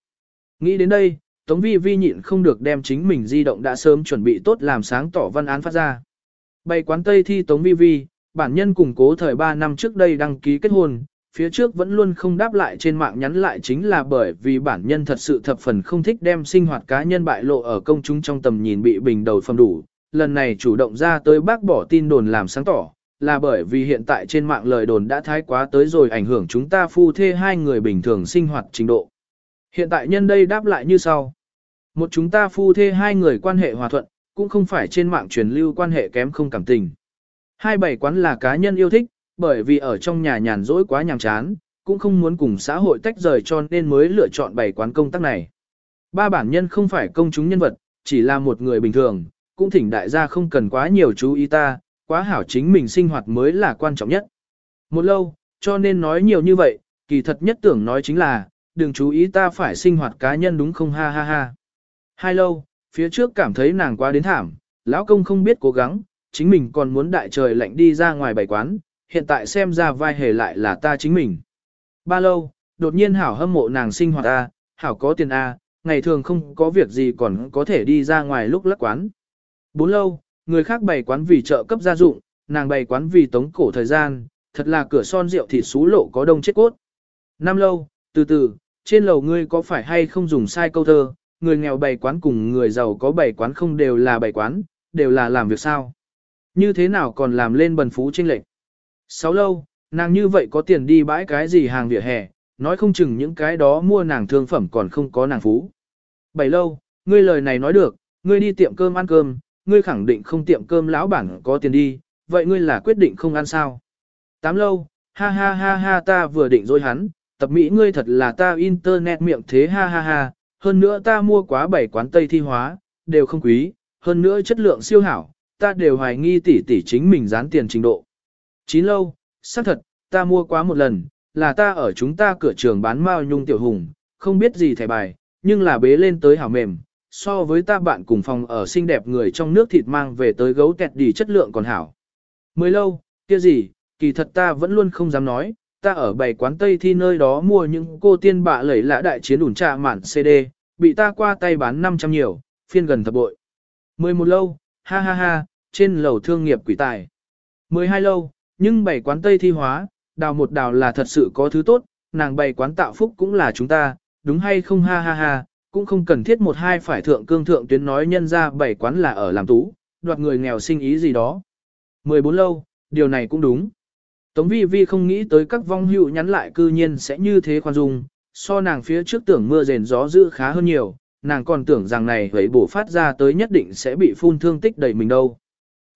Nghĩ đến đây, Tống Vi Vi nhịn không được đem chính mình di động đã sớm chuẩn bị tốt làm sáng tỏ văn án phát ra. Bày quán Tây thi Tống Vi Vi, bản nhân củng cố thời 3 năm trước đây đăng ký kết hôn, phía trước vẫn luôn không đáp lại trên mạng nhắn lại chính là bởi vì bản nhân thật sự thập phần không thích đem sinh hoạt cá nhân bại lộ ở công chúng trong tầm nhìn bị bình đầu phẩm đủ. Lần này chủ động ra tới bác bỏ tin đồn làm sáng tỏ, là bởi vì hiện tại trên mạng lời đồn đã thái quá tới rồi ảnh hưởng chúng ta phu thê hai người bình thường sinh hoạt trình độ. Hiện tại nhân đây đáp lại như sau. Một chúng ta phu thê hai người quan hệ hòa thuận, cũng không phải trên mạng truyền lưu quan hệ kém không cảm tình. Hai bảy quán là cá nhân yêu thích, bởi vì ở trong nhà nhàn rỗi quá nhàm chán, cũng không muốn cùng xã hội tách rời cho nên mới lựa chọn bảy quán công tác này. Ba bản nhân không phải công chúng nhân vật, chỉ là một người bình thường, cũng thỉnh đại gia không cần quá nhiều chú ý ta, quá hảo chính mình sinh hoạt mới là quan trọng nhất. Một lâu, cho nên nói nhiều như vậy, kỳ thật nhất tưởng nói chính là, đừng chú ý ta phải sinh hoạt cá nhân đúng không ha ha ha. Hai lâu, phía trước cảm thấy nàng quá đến thảm, lão công không biết cố gắng, chính mình còn muốn đại trời lạnh đi ra ngoài bày quán, hiện tại xem ra vai hề lại là ta chính mình. Ba lâu, đột nhiên hảo hâm mộ nàng sinh hoạt A, hảo có tiền A, ngày thường không có việc gì còn có thể đi ra ngoài lúc lắc quán. Bốn lâu, người khác bày quán vì trợ cấp gia dụng, nàng bày quán vì tống cổ thời gian, thật là cửa son rượu thịt xú lộ có đông chết cốt. Năm lâu, từ từ, trên lầu ngươi có phải hay không dùng sai câu thơ, người nghèo bày quán cùng người giàu có bày quán không đều là bày quán, đều là làm việc sao. Như thế nào còn làm lên bần phú tranh lệch. Sáu lâu, nàng như vậy có tiền đi bãi cái gì hàng vỉa hè, nói không chừng những cái đó mua nàng thương phẩm còn không có nàng phú. Bảy lâu, ngươi lời này nói được, ngươi đi tiệm cơm ăn cơm, ngươi khẳng định không tiệm cơm lão bản có tiền đi, vậy ngươi là quyết định không ăn sao. Tám lâu, ha ha ha ha ta vừa định dối hắn, tập mỹ ngươi thật là ta internet miệng thế ha ha ha, hơn nữa ta mua quá bảy quán tây thi hóa, đều không quý, hơn nữa chất lượng siêu hảo, ta đều hoài nghi tỷ tỷ chính mình dán tiền trình độ. Chín lâu, xác thật, ta mua quá một lần, là ta ở chúng ta cửa trường bán mao nhung tiểu hùng, không biết gì thẻ bài, nhưng là bế lên tới hảo mềm, so với ta bạn cùng phòng ở xinh đẹp người trong nước thịt mang về tới gấu tẹt đi chất lượng còn hảo. Mới lâu, kia gì, kỳ thật ta vẫn luôn không dám nói, ta ở bảy quán Tây thi nơi đó mua những cô tiên bạ lẩy lã đại chiến ủn trà mạn CD, bị ta qua tay bán 500 nhiều, phiên gần thập bội. 11 lâu, ha ha ha, trên lầu thương nghiệp quỷ tài. 12 lâu, nhưng bảy quán Tây thi hóa, đào một đào là thật sự có thứ tốt, nàng bảy quán tạo phúc cũng là chúng ta, đúng hay không ha ha ha, cũng không cần thiết một hai phải thượng cương thượng tuyến nói nhân ra bảy quán là ở làm tú, đoạt người nghèo sinh ý gì đó. 14 lâu, điều này cũng đúng. Tống vi vi không nghĩ tới các vong hữu nhắn lại cư nhiên sẽ như thế khoan dung, so nàng phía trước tưởng mưa rền gió dữ khá hơn nhiều, nàng còn tưởng rằng này hấy bổ phát ra tới nhất định sẽ bị phun thương tích đầy mình đâu.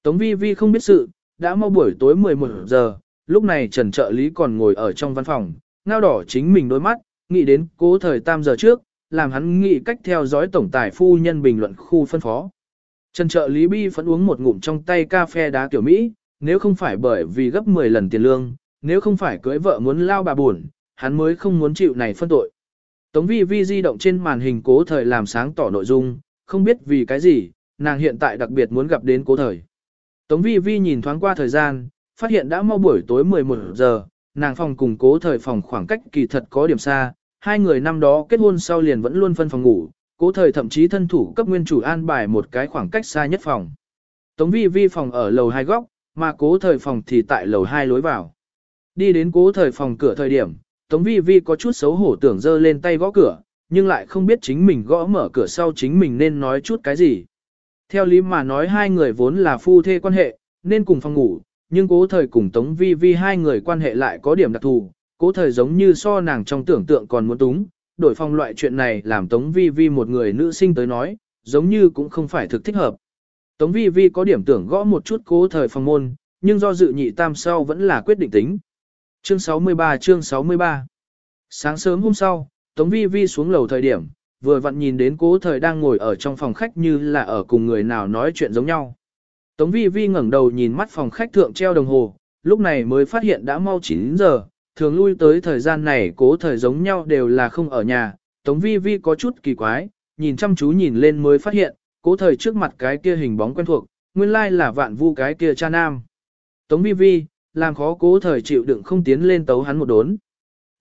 Tống vi vi không biết sự, đã mau buổi tối 11 giờ, lúc này Trần trợ lý còn ngồi ở trong văn phòng, ngao đỏ chính mình đôi mắt, nghĩ đến cố thời tam giờ trước, làm hắn nghĩ cách theo dõi tổng tài phu nhân bình luận khu phân phó. Trần trợ lý bi phẫn uống một ngụm trong tay cà phê đá kiểu Mỹ, nếu không phải bởi vì gấp 10 lần tiền lương, nếu không phải cưới vợ muốn lao bà buồn, hắn mới không muốn chịu này phân tội. Tống vi vi di động trên màn hình cố thời làm sáng tỏ nội dung, không biết vì cái gì, nàng hiện tại đặc biệt muốn gặp đến cố thời. Tống vi vi nhìn thoáng qua thời gian, phát hiện đã mau buổi tối 11 giờ, nàng phòng cùng cố thời phòng khoảng cách kỳ thật có điểm xa, hai người năm đó kết hôn sau liền vẫn luôn phân phòng ngủ, cố thời thậm chí thân thủ cấp nguyên chủ an bài một cái khoảng cách xa nhất phòng. Tống vi vi phòng ở lầu hai góc, mà cố thời phòng thì tại lầu hai lối vào. Đi đến cố thời phòng cửa thời điểm, Tống vi vi có chút xấu hổ tưởng dơ lên tay gõ cửa, nhưng lại không biết chính mình gõ mở cửa sau chính mình nên nói chút cái gì. Theo lý mà nói hai người vốn là phu thê quan hệ, nên cùng phòng ngủ, nhưng cố thời cùng Tống Vi Vi hai người quan hệ lại có điểm đặc thù, cố thời giống như so nàng trong tưởng tượng còn muốn túng, đổi phong loại chuyện này làm Tống Vi Vi một người nữ sinh tới nói, giống như cũng không phải thực thích hợp. Tống Vi Vi có điểm tưởng gõ một chút cố thời phòng môn, nhưng do dự nhị tam sau vẫn là quyết định tính. Chương 63 chương 63 Sáng sớm hôm sau, Tống Vi Vi xuống lầu thời điểm, vừa vặn nhìn đến cố thời đang ngồi ở trong phòng khách như là ở cùng người nào nói chuyện giống nhau. Tống Vi Vi ngẩng đầu nhìn mắt phòng khách thượng treo đồng hồ, lúc này mới phát hiện đã mau 9 giờ, thường lui tới thời gian này cố thời giống nhau đều là không ở nhà. Tống Vi Vi có chút kỳ quái, nhìn chăm chú nhìn lên mới phát hiện, cố thời trước mặt cái kia hình bóng quen thuộc, nguyên lai là vạn vu cái kia cha nam. Tống Vi Vi, làm khó cố thời chịu đựng không tiến lên tấu hắn một đốn.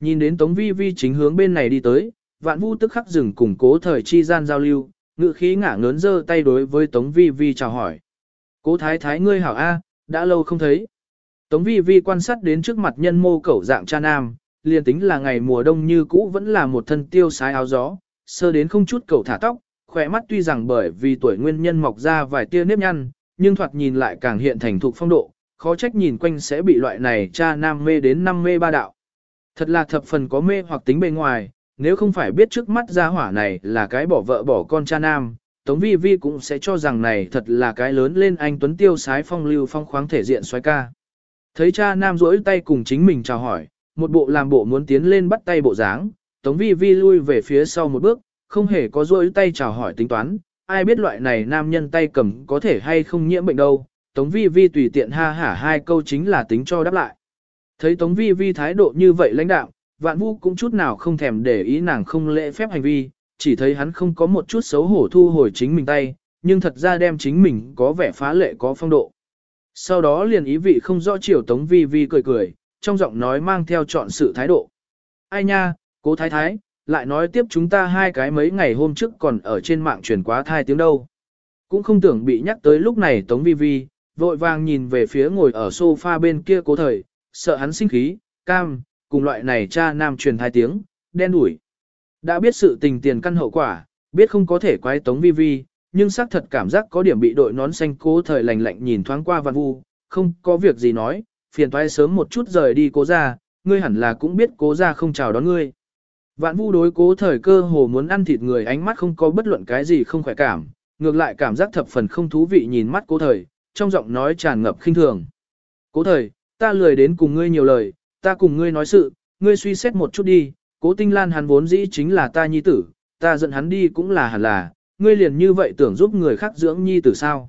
Nhìn đến Tống Vi Vi chính hướng bên này đi tới, vạn vu tức khắc dừng cùng cố thời chi gian giao lưu, ngự khí ngả ngớn giơ tay đối với Tống Vi Vi chào hỏi. Cố thái thái ngươi hảo A, đã lâu không thấy. Tống Vi Vi quan sát đến trước mặt nhân mô cẩu dạng cha nam, liền tính là ngày mùa đông như cũ vẫn là một thân tiêu sái áo gió, sơ đến không chút cẩu thả tóc, khỏe mắt tuy rằng bởi vì tuổi nguyên nhân mọc ra vài tia nếp nhăn, nhưng thoạt nhìn lại càng hiện thành thục phong độ, khó trách nhìn quanh sẽ bị loại này cha nam mê đến năm mê ba đạo. Thật là thập phần có mê hoặc tính bề ngoài, nếu không phải biết trước mắt gia hỏa này là cái bỏ vợ bỏ con cha nam, Tống Vi Vi cũng sẽ cho rằng này thật là cái lớn lên anh Tuấn Tiêu sái phong lưu phong khoáng thể diện xoay ca. Thấy cha nam rỗi tay cùng chính mình chào hỏi, một bộ làm bộ muốn tiến lên bắt tay bộ dáng, Tống Vi Vi lui về phía sau một bước, không hề có rỗi tay chào hỏi tính toán, ai biết loại này nam nhân tay cầm có thể hay không nhiễm bệnh đâu, Tống Vi Vi tùy tiện ha hả hai câu chính là tính cho đáp lại. Thấy Tống Vi Vi thái độ như vậy lãnh đạo, vạn vũ cũng chút nào không thèm để ý nàng không lễ phép hành vi, chỉ thấy hắn không có một chút xấu hổ thu hồi chính mình tay, nhưng thật ra đem chính mình có vẻ phá lệ có phong độ. Sau đó liền ý vị không rõ chiều Tống Vi Vi cười cười, trong giọng nói mang theo chọn sự thái độ. Ai nha, cố thái thái, lại nói tiếp chúng ta hai cái mấy ngày hôm trước còn ở trên mạng truyền quá thai tiếng đâu. Cũng không tưởng bị nhắc tới lúc này Tống Vi Vi, vội vàng nhìn về phía ngồi ở sofa bên kia cố thời, sợ hắn sinh khí, cam, cùng loại này cha nam truyền thai tiếng, đen đủi. Đã biết sự tình tiền căn hậu quả, biết không có thể quái Tống Vi Vi, nhưng xác thật cảm giác có điểm bị đội nón xanh cố thời lạnh lạnh nhìn thoáng qua văn vu, không có việc gì nói, phiền toái sớm một chút rời đi cố ra, ngươi hẳn là cũng biết cố ra không chào đón ngươi. Vạn vu đối cố thời cơ hồ muốn ăn thịt người ánh mắt không có bất luận cái gì không khỏe cảm, ngược lại cảm giác thập phần không thú vị nhìn mắt cố thời, trong giọng nói tràn ngập khinh thường. Cố thời, ta lười đến cùng ngươi nhiều lời, ta cùng ngươi nói sự, ngươi suy xét một chút đi, cố tinh lan hắn vốn dĩ chính là ta nhi tử, ta giận hắn đi cũng là hẳn là, ngươi liền như vậy tưởng giúp người khác dưỡng nhi tử sao.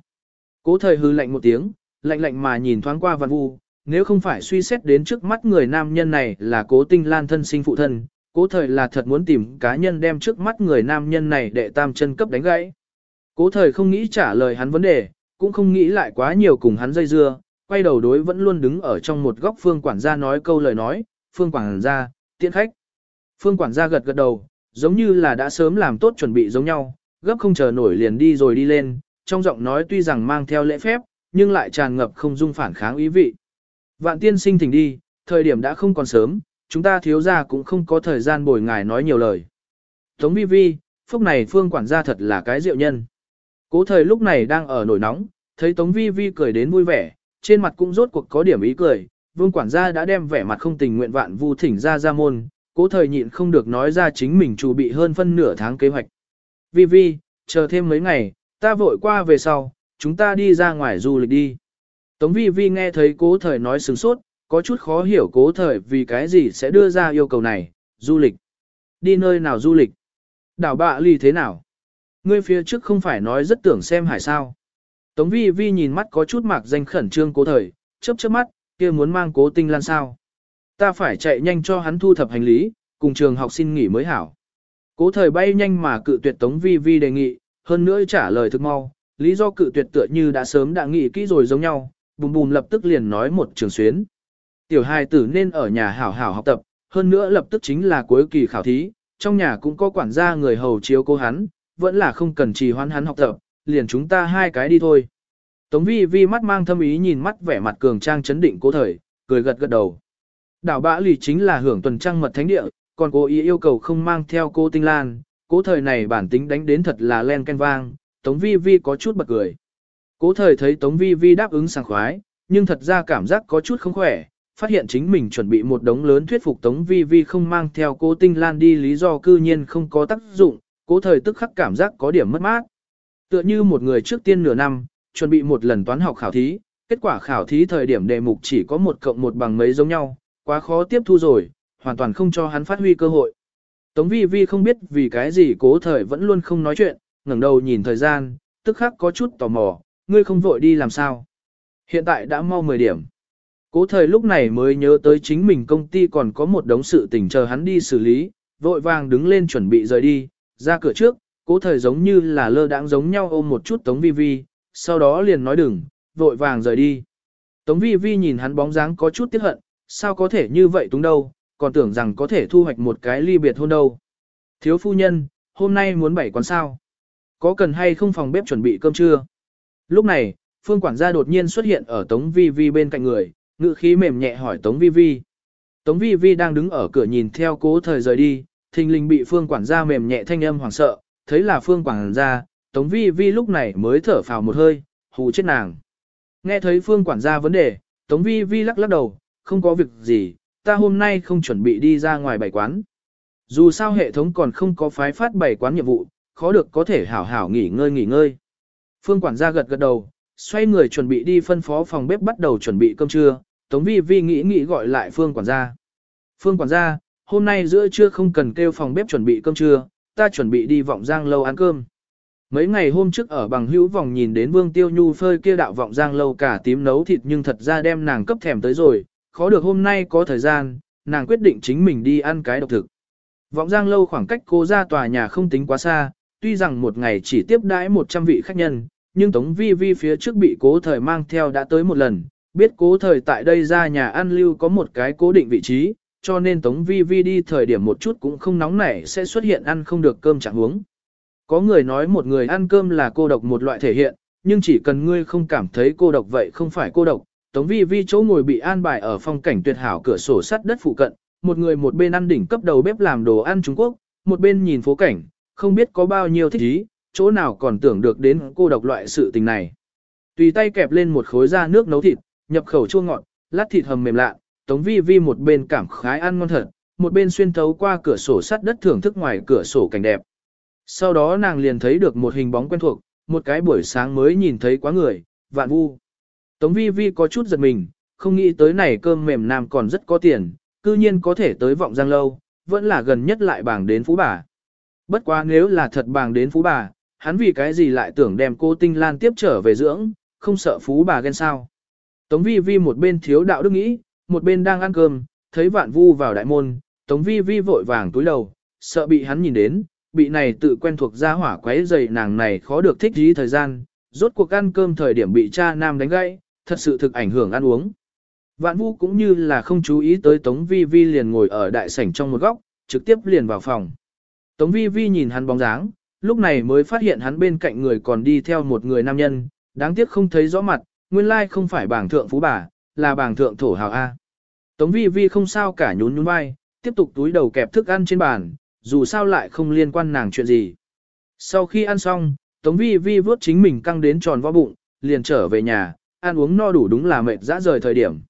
Cố thời hư lạnh một tiếng, lạnh lạnh mà nhìn thoáng qua Vạn vu, nếu không phải suy xét đến trước mắt người nam nhân này là cố tinh lan thân sinh phụ thân, cố thời là thật muốn tìm cá nhân đem trước mắt người nam nhân này để tam chân cấp đánh gãy. Cố thời không nghĩ trả lời hắn vấn đề, cũng không nghĩ lại quá nhiều cùng hắn dây dưa, quay đầu đối vẫn luôn đứng ở trong một góc phương quản gia nói câu lời nói, phương quản gia, tiện khách. Phương quản gia gật gật đầu, giống như là đã sớm làm tốt chuẩn bị giống nhau, gấp không chờ nổi liền đi rồi đi lên, trong giọng nói tuy rằng mang theo lễ phép, nhưng lại tràn ngập không dung phản kháng ý vị. Vạn tiên sinh thỉnh đi, thời điểm đã không còn sớm, chúng ta thiếu ra cũng không có thời gian bồi ngài nói nhiều lời. Tống vi vi, phúc này phương quản gia thật là cái diệu nhân. Cố thời lúc này đang ở nổi nóng, thấy Tống vi vi cười đến vui vẻ, trên mặt cũng rốt cuộc có điểm ý cười, vương quản gia đã đem vẻ mặt không tình nguyện vạn vu thỉnh ra ra môn, cố thời nhịn không được nói ra chính mình chuẩn bị hơn phân nửa tháng kế hoạch. Vi Vi, chờ thêm mấy ngày, ta vội qua về sau, chúng ta đi ra ngoài du lịch đi. Tống Vi Vi nghe thấy cố thời nói sừng sốt, có chút khó hiểu cố thời vì cái gì sẽ đưa ra yêu cầu này, du lịch. Đi nơi nào du lịch? Đảo bạ ly thế nào? Ngươi phía trước không phải nói rất tưởng xem hải sao. Tống Vi Vi nhìn mắt có chút mạc danh khẩn trương cố thời, chớp chớp mắt, kia muốn mang cố tinh lan sao. Ta phải chạy nhanh cho hắn thu thập hành lý, cùng trường học xin nghỉ mới hảo. Cố thời bay nhanh mà cự tuyệt Tống Vi Vi đề nghị, hơn nữa trả lời thực mau, lý do cự tuyệt tựa như đã sớm đã nghĩ kỹ rồi giống nhau, bùm bùm lập tức liền nói một trường xuyến. Tiểu hài tử nên ở nhà hảo hảo học tập, hơn nữa lập tức chính là cuối kỳ khảo thí, trong nhà cũng có quản gia người hầu chiếu cố hắn, vẫn là không cần trì hoãn hắn học tập, liền chúng ta hai cái đi thôi. Tống vi vi mắt mang thâm ý nhìn mắt vẻ mặt cường trang chấn định cố thời, cười gật gật đầu. Đảo bã lì chính là hưởng tuần trăng mật thánh địa, còn cố ý yêu cầu không mang theo cô Tinh Lan, cố thời này bản tính đánh đến thật là len ken vang, Tống Vi Vi có chút bật cười. Cố thời thấy Tống Vi Vi đáp ứng sảng khoái, nhưng thật ra cảm giác có chút không khỏe, phát hiện chính mình chuẩn bị một đống lớn thuyết phục Tống Vi Vi không mang theo cố tinh lan đi lý do cư nhiên không có tác dụng, cố thời tức khắc cảm giác có điểm mất mát. Tựa như một người trước tiên nửa năm, chuẩn bị một lần toán học khảo thí, kết quả khảo thí thời điểm đề mục chỉ có một cộng một bằng mấy giống nhau, quá khó tiếp thu rồi, hoàn toàn không cho hắn phát huy cơ hội. Tống vi vi không biết vì cái gì cố thời vẫn luôn không nói chuyện, ngẩng đầu nhìn thời gian, tức khắc có chút tò mò, ngươi không vội đi làm sao. Hiện tại đã mau 10 điểm. Cố thời lúc này mới nhớ tới chính mình công ty còn có một đống sự tình chờ hắn đi xử lý, vội vàng đứng lên chuẩn bị rời đi, ra cửa trước, cố thời giống như là lơ đãng giống nhau ôm một chút Tống Vi Vi, sau đó liền nói đừng, vội vàng rời đi. Tống Vi Vi nhìn hắn bóng dáng có chút tiếc hận, sao có thể như vậy túng đâu, còn tưởng rằng có thể thu hoạch một cái ly biệt hôn đâu. Thiếu phu nhân, hôm nay muốn bảy quán sao? Có cần hay không phòng bếp chuẩn bị cơm trưa? Lúc này, phương quản gia đột nhiên xuất hiện ở Tống Vi Vi bên cạnh người, ngự khí mềm nhẹ hỏi Tống Vi Vi. Tống Vi Vi đang đứng ở cửa nhìn theo cố thời rời đi, thình lình bị phương quản gia mềm nhẹ thanh âm hoảng sợ, thấy là phương quản gia, Tống Vi Vi lúc này mới thở phào một hơi, hù chết nàng. Nghe thấy phương quản gia vấn đề, Tống Vi Vi lắc lắc đầu, không có việc gì, ta hôm nay không chuẩn bị đi ra ngoài bảy quán. Dù sao hệ thống còn không có phái phát bảy quán nhiệm vụ, khó được có thể hảo hảo nghỉ ngơi nghỉ ngơi. Phương quản gia gật gật đầu, xoay người chuẩn bị đi phân phó phòng bếp bắt đầu chuẩn bị cơm trưa, Tống Vi Vi nghĩ nghĩ gọi lại Phương quản gia. Phương quản gia, hôm nay giữa trưa không cần kêu phòng bếp chuẩn bị cơm trưa, ta chuẩn bị đi vọng giang lâu ăn cơm. Mấy ngày hôm trước ở bằng hữu vòng nhìn đến Vương Tiêu Nhu phơi kia đạo vọng giang lâu cả tím nấu thịt nhưng thật ra đem nàng cấp thèm tới rồi, khó được hôm nay có thời gian, nàng quyết định chính mình đi ăn cái độc thực. Vọng giang lâu khoảng cách cô ra tòa nhà không tính quá xa, tuy rằng một ngày chỉ tiếp đãi 100 vị khách nhân, nhưng Tống Vi Vi phía trước bị cố thời mang theo đã tới một lần, biết cố thời tại đây ra nhà ăn lưu có một cái cố định vị trí, cho nên Tống Vi Vi đi thời điểm một chút cũng không nóng nảy sẽ xuất hiện ăn không được cơm chẳng uống. Có người nói một người ăn cơm là cô độc một loại thể hiện, nhưng chỉ cần ngươi không cảm thấy cô độc vậy không phải cô độc. Tống Vi Vi chỗ ngồi bị an bài ở phong cảnh tuyệt hảo cửa sổ sắt đất phụ cận, một người một bên ăn đỉnh cấp đầu bếp làm đồ ăn Trung Quốc, một bên nhìn phố cảnh, không biết có bao nhiêu thích ý, chỗ nào còn tưởng được đến cô độc loại sự tình này. Tùy tay kẹp lên một khối da nước nấu thịt, nhập khẩu chua ngọt, lát thịt hầm mềm lạ, Tống Vi Vi một bên cảm khái ăn ngon thật, một bên xuyên thấu qua cửa sổ sắt đất thưởng thức ngoài cửa sổ cảnh đẹp. Sau đó nàng liền thấy được một hình bóng quen thuộc, một cái buổi sáng mới nhìn thấy quá người, vạn vu. Tống Vi Vi có chút giật mình, không nghĩ tới này cơm mềm nam còn rất có tiền, cư nhiên có thể tới vọng giang lâu, vẫn là gần nhất lại bảng đến phú bà. Bất quá nếu là thật bảng đến phú bà, hắn vì cái gì lại tưởng đem cô Tinh Lan tiếp trở về dưỡng, không sợ phú bà ghen sao. Tống Vi Vi một bên thiếu đạo đức nghĩ, một bên đang ăn cơm, thấy vạn vu vào đại môn, Tống Vi Vi vội vàng túi đầu, sợ bị hắn nhìn đến, bị này tự quen thuộc ra hỏa quấy dày nàng này khó được thích dí thời gian, rốt cuộc ăn cơm thời điểm bị cha nam đánh gãy, thật sự thực ảnh hưởng ăn uống. Vạn Vu cũng như là không chú ý tới Tống Vi Vi liền ngồi ở đại sảnh trong một góc, trực tiếp liền vào phòng. Tống Vi Vi nhìn hắn bóng dáng, lúc này mới phát hiện hắn bên cạnh người còn đi theo một người nam nhân, đáng tiếc không thấy rõ mặt, nguyên lai không phải bảng thượng phú bà, là bảng thượng thổ hào A. Tống Vi Vi không sao cả nhún nhún vai, tiếp tục túi đầu kẹp thức ăn trên bàn, dù sao lại không liên quan nàng chuyện gì. Sau khi ăn xong, Tống Vi Vi vớt chính mình căng đến tròn vo bụng, liền trở về nhà, ăn uống no đủ đúng là mệt dã rời thời điểm.